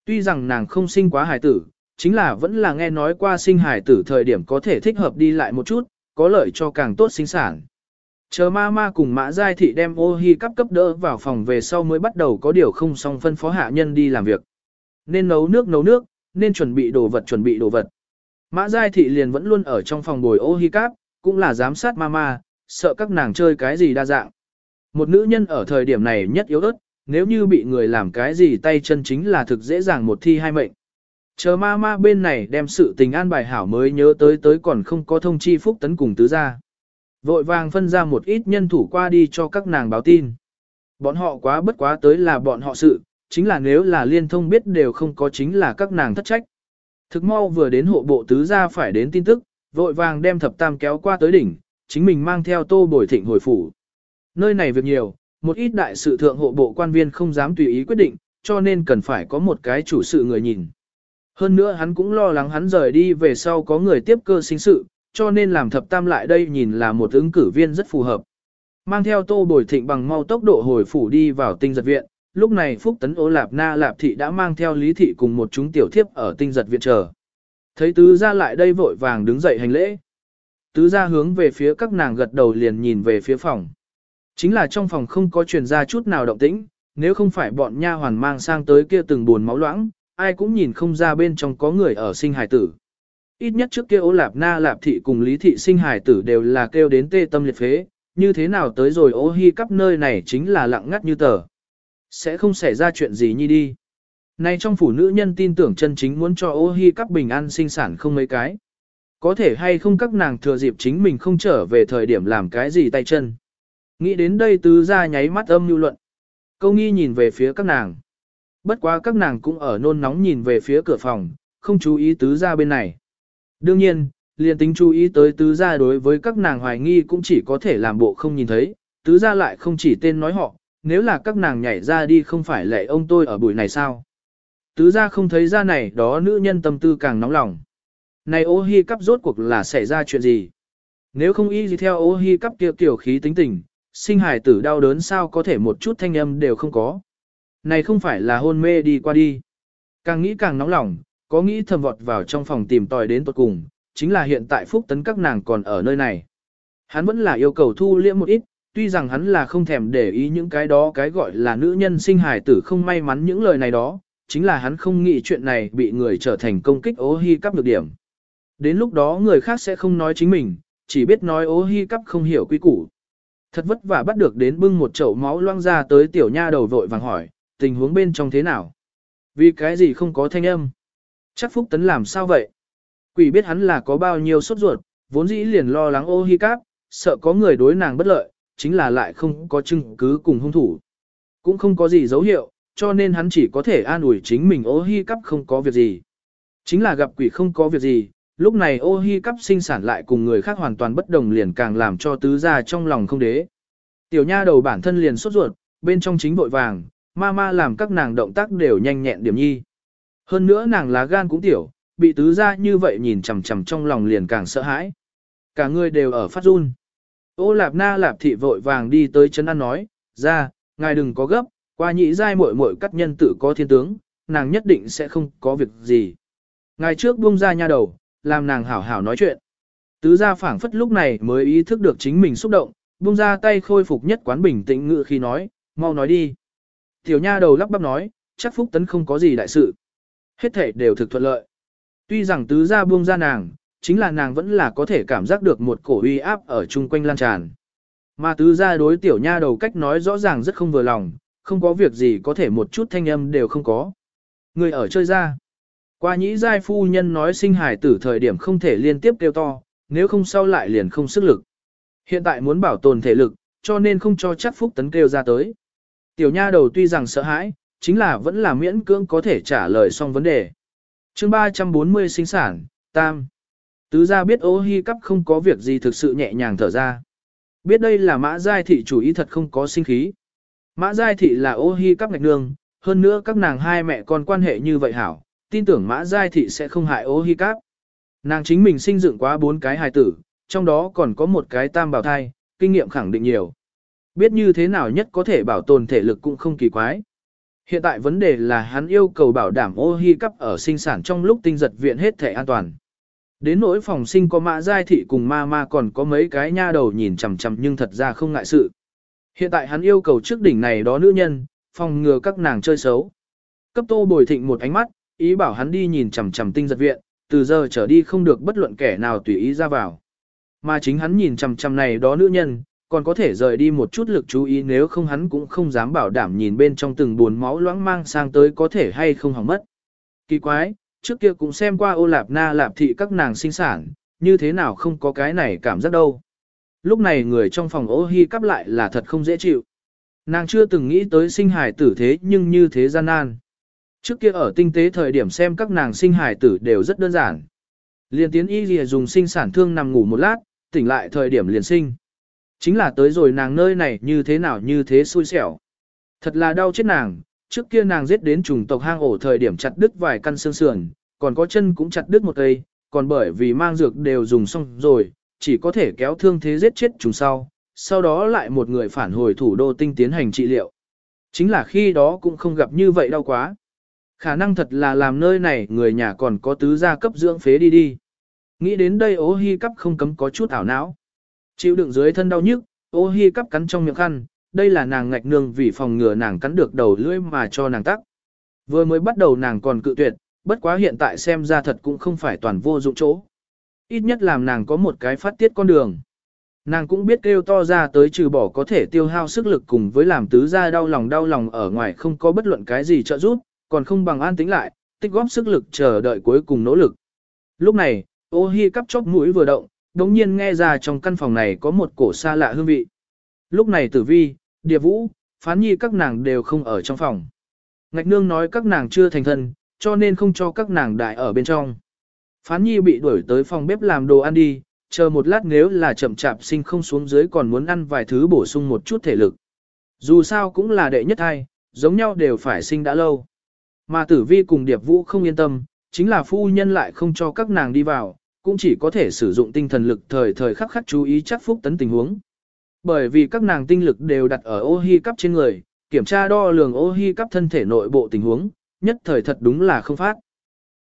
Tuy rằng nàng không sinh quá hài tử, chính là vẫn là nghe nói qua sinh hải tử thời điểm có thể thích hợp đi lại một chút, có lợi cho càng tốt sinh sản. Chờ ma ma cùng mã giai thị đem ô hi cắp cấp đỡ vào phòng về sau mới bắt đầu có điều không xong phân phó hạ nhân đi làm việc. Nên nấu nước nấu nước, nên chuẩn bị đồ vật chuẩn bị đồ vật. Mã giai thị liền vẫn luôn ở trong phòng bồi ô hi cắp, cũng là giám sát ma ma, sợ các nàng chơi cái gì đa dạng. Một nữ nhân ở thời điểm này nhất yếu ớt, nếu như bị người làm cái gì tay chân chính là thực dễ dàng một thi hai mệnh. Chờ ma ma bên này đem sự tình an bài hảo mới nhớ tới tới còn không có thông chi phúc tấn cùng tứ gia. Vội vàng phân ra một ít nhân thủ qua đi cho các nàng báo tin. Bọn họ quá bất quá tới là bọn họ sự, chính là nếu là liên thông biết đều không có chính là các nàng thất trách. Thực mau vừa đến hộ bộ tứ gia phải đến tin tức, vội vàng đem thập tam kéo qua tới đỉnh, chính mình mang theo tô bồi thịnh hồi phủ. Nơi này việc nhiều, một ít đại sự thượng hộ bộ quan viên không dám tùy ý quyết định, cho nên cần phải có một cái chủ sự người nhìn. Hơn nữa hắn cũng lo lắng hắn rời đi về sau có người tiếp cơ sinh sự, cho nên làm thập tam lại đây nhìn là một ứng cử viên rất phù hợp. Mang theo tô bồi thịnh bằng mau tốc độ hồi phủ đi vào tinh giật viện, lúc này Phúc Tấn Ô Lạp Na Lạp Thị đã mang theo Lý Thị cùng một chúng tiểu thiếp ở tinh giật viện chờ. Thấy tứ gia lại đây vội vàng đứng dậy hành lễ. Tứ gia hướng về phía các nàng gật đầu liền nhìn về phía phòng. Chính là trong phòng không có truyền ra chút nào động tĩnh, nếu không phải bọn nha hoàn mang sang tới kia từng buồn máu loãng, ai cũng nhìn không ra bên trong có người ở sinh hài tử. Ít nhất trước kia ô lạp na lạp thị cùng lý thị sinh hài tử đều là kêu đến tê tâm liệt phế, như thế nào tới rồi ô hi cắp nơi này chính là lặng ngắt như tờ. Sẽ không xảy ra chuyện gì nhi đi. Nay trong phủ nữ nhân tin tưởng chân chính muốn cho ô hi cắp bình an sinh sản không mấy cái. Có thể hay không các nàng thừa dịp chính mình không trở về thời điểm làm cái gì tay chân. Nghĩ đến đây tứ ra nháy mắt âm lưu luận. Câu nghi nhìn về phía các nàng. Bất quá các nàng cũng ở nôn nóng nhìn về phía cửa phòng, không chú ý tứ ra bên này. Đương nhiên, liền tính chú ý tới tứ gia đối với các nàng hoài nghi cũng chỉ có thể làm bộ không nhìn thấy, tứ gia lại không chỉ tên nói họ, nếu là các nàng nhảy ra đi không phải lệ ông tôi ở buổi này sao. Tứ gia không thấy ra này đó nữ nhân tâm tư càng nóng lòng. Này ô hi cắp rốt cuộc là xảy ra chuyện gì? Nếu không y gì theo ô hi cắp kia kiểu khí tính tình, sinh hài tử đau đớn sao có thể một chút thanh âm đều không có. Này không phải là hôn mê đi qua đi. Càng nghĩ càng nóng lòng, có nghĩ thầm vọt vào trong phòng tìm tòi đến tuột cùng, chính là hiện tại phúc tấn các nàng còn ở nơi này. Hắn vẫn là yêu cầu thu liễm một ít, tuy rằng hắn là không thèm để ý những cái đó cái gọi là nữ nhân sinh hài tử không may mắn những lời này đó, chính là hắn không nghĩ chuyện này bị người trở thành công kích ố hi cắp được điểm. Đến lúc đó người khác sẽ không nói chính mình, chỉ biết nói ố hi cắp không hiểu quy củ. Thật vất vả bắt được đến bưng một chậu máu loang ra tới tiểu nha đầu vội vàng hỏi, tình huống bên trong thế nào? Vì cái gì không có thanh âm? Chắc Phúc Tấn làm sao vậy? Quỷ biết hắn là có bao nhiêu sốt ruột, vốn dĩ liền lo lắng ô hi cáp, sợ có người đối nàng bất lợi, chính là lại không có chứng cứ cùng hung thủ. Cũng không có gì dấu hiệu, cho nên hắn chỉ có thể an ủi chính mình ô hi cắp không có việc gì. Chính là gặp quỷ không có việc gì, lúc này ô hi cắp sinh sản lại cùng người khác hoàn toàn bất đồng liền càng làm cho tứ gia trong lòng không đế. Tiểu nha đầu bản thân liền sốt ruột, bên trong chính vội vàng, ma ma làm các nàng động tác đều nhanh nhẹn điểm nhi. Hơn nữa nàng lá gan cũng tiểu, bị tứ gia như vậy nhìn chằm chằm trong lòng liền càng sợ hãi. Cả người đều ở phát run. Ô lạp na lạp thị vội vàng đi tới chân ăn nói, ra, ngài đừng có gấp, qua nhị giai muội muội cắt nhân tử có thiên tướng, nàng nhất định sẽ không có việc gì. Ngài trước buông ra nha đầu, làm nàng hảo hảo nói chuyện. Tứ gia phảng phất lúc này mới ý thức được chính mình xúc động, buông ra tay khôi phục nhất quán bình tĩnh ngự khi nói, mau nói đi. Tiểu nha đầu lắp bắp nói, chắc phúc tấn không có gì đại sự. Hết thể đều thực thuận lợi. Tuy rằng tứ gia buông ra nàng, chính là nàng vẫn là có thể cảm giác được một cổ uy áp ở chung quanh lan tràn. Mà tứ gia đối tiểu nha đầu cách nói rõ ràng rất không vừa lòng, không có việc gì có thể một chút thanh âm đều không có. Người ở chơi ra. Qua nhĩ giai phu nhân nói sinh hài tử thời điểm không thể liên tiếp kêu to, nếu không sau lại liền không sức lực. Hiện tại muốn bảo tồn thể lực, cho nên không cho chắc phúc tấn kêu ra tới. Tiểu nha đầu tuy rằng sợ hãi, chính là vẫn là miễn cưỡng có thể trả lời xong vấn đề. chương 340 sinh sản, tam. Tứ gia biết ô hi cắp không có việc gì thực sự nhẹ nhàng thở ra. Biết đây là mã giai thị chủ ý thật không có sinh khí. Mã giai thị là ô hi cắp ngạch nương, hơn nữa các nàng hai mẹ con quan hệ như vậy hảo, tin tưởng mã giai thị sẽ không hại ô hi cắp. Nàng chính mình sinh dựng quá bốn cái hài tử, trong đó còn có một cái tam bào thai, kinh nghiệm khẳng định nhiều. Biết như thế nào nhất có thể bảo tồn thể lực cũng không kỳ quái. Hiện tại vấn đề là hắn yêu cầu bảo đảm ô hi cắp ở sinh sản trong lúc tinh giật viện hết thể an toàn. Đến nỗi phòng sinh có mã giai thị cùng ma ma còn có mấy cái nha đầu nhìn chằm chằm nhưng thật ra không ngại sự. Hiện tại hắn yêu cầu trước đỉnh này đó nữ nhân, phòng ngừa các nàng chơi xấu. Cấp tô bồi thịnh một ánh mắt, ý bảo hắn đi nhìn chằm chằm tinh giật viện, từ giờ trở đi không được bất luận kẻ nào tùy ý ra vào. Mà chính hắn nhìn chằm chằm này đó nữ nhân, còn có thể rời đi một chút lực chú ý nếu không hắn cũng không dám bảo đảm nhìn bên trong từng buồn máu loãng mang sang tới có thể hay không hỏng mất. Kỳ quái, trước kia cũng xem qua ô lạp na lạp thị các nàng sinh sản, như thế nào không có cái này cảm giác đâu. Lúc này người trong phòng ô hi cắp lại là thật không dễ chịu. Nàng chưa từng nghĩ tới sinh hài tử thế nhưng như thế gian nan. Trước kia ở tinh tế thời điểm xem các nàng sinh hài tử đều rất đơn giản. Liền tiến y lìa dùng sinh sản thương nằm ngủ một lát, tỉnh lại thời điểm liền sinh. Chính là tới rồi nàng nơi này như thế nào như thế xui xẻo. Thật là đau chết nàng, trước kia nàng giết đến trùng tộc hang ổ thời điểm chặt đứt vài căn xương sườn, còn có chân cũng chặt đứt một cây, còn bởi vì mang dược đều dùng xong rồi, chỉ có thể kéo thương thế giết chết trùng sau, sau đó lại một người phản hồi thủ đô tinh tiến hành trị liệu. Chính là khi đó cũng không gặp như vậy đau quá. Khả năng thật là làm nơi này người nhà còn có tứ gia cấp dưỡng phế đi đi. Nghĩ đến đây ố hi cắp không cấm có chút ảo não. Chịu đựng dưới thân đau nhức, ô hi cắp cắn trong miệng khăn, đây là nàng ngạch nương vì phòng ngừa nàng cắn được đầu lưỡi mà cho nàng tắc. Vừa mới bắt đầu nàng còn cự tuyệt, bất quá hiện tại xem ra thật cũng không phải toàn vô dụng chỗ. Ít nhất làm nàng có một cái phát tiết con đường. Nàng cũng biết kêu to ra tới trừ bỏ có thể tiêu hao sức lực cùng với làm tứ gia đau lòng đau lòng ở ngoài không có bất luận cái gì trợ giúp, còn không bằng an tĩnh lại, tích góp sức lực chờ đợi cuối cùng nỗ lực. Lúc này, ô hi cắp chóp mũi vừa động, đống nhiên nghe ra trong căn phòng này có một cổ xa lạ hương vị. Lúc này tử vi, địa vũ, phán nhi các nàng đều không ở trong phòng. Ngạch nương nói các nàng chưa thành thân, cho nên không cho các nàng đại ở bên trong. Phán nhi bị đuổi tới phòng bếp làm đồ ăn đi, chờ một lát nếu là chậm chạp sinh không xuống dưới còn muốn ăn vài thứ bổ sung một chút thể lực. Dù sao cũng là đệ nhất hai, giống nhau đều phải sinh đã lâu. Mà tử vi cùng điệp vũ không yên tâm, chính là phu nhân lại không cho các nàng đi vào, cũng chỉ có thể sử dụng tinh thần lực thời thời khắc khắc chú ý chắc phúc tấn tình huống. Bởi vì các nàng tinh lực đều đặt ở ô hi cắp trên người, kiểm tra đo lường ô hi cắp thân thể nội bộ tình huống, nhất thời thật đúng là không phát.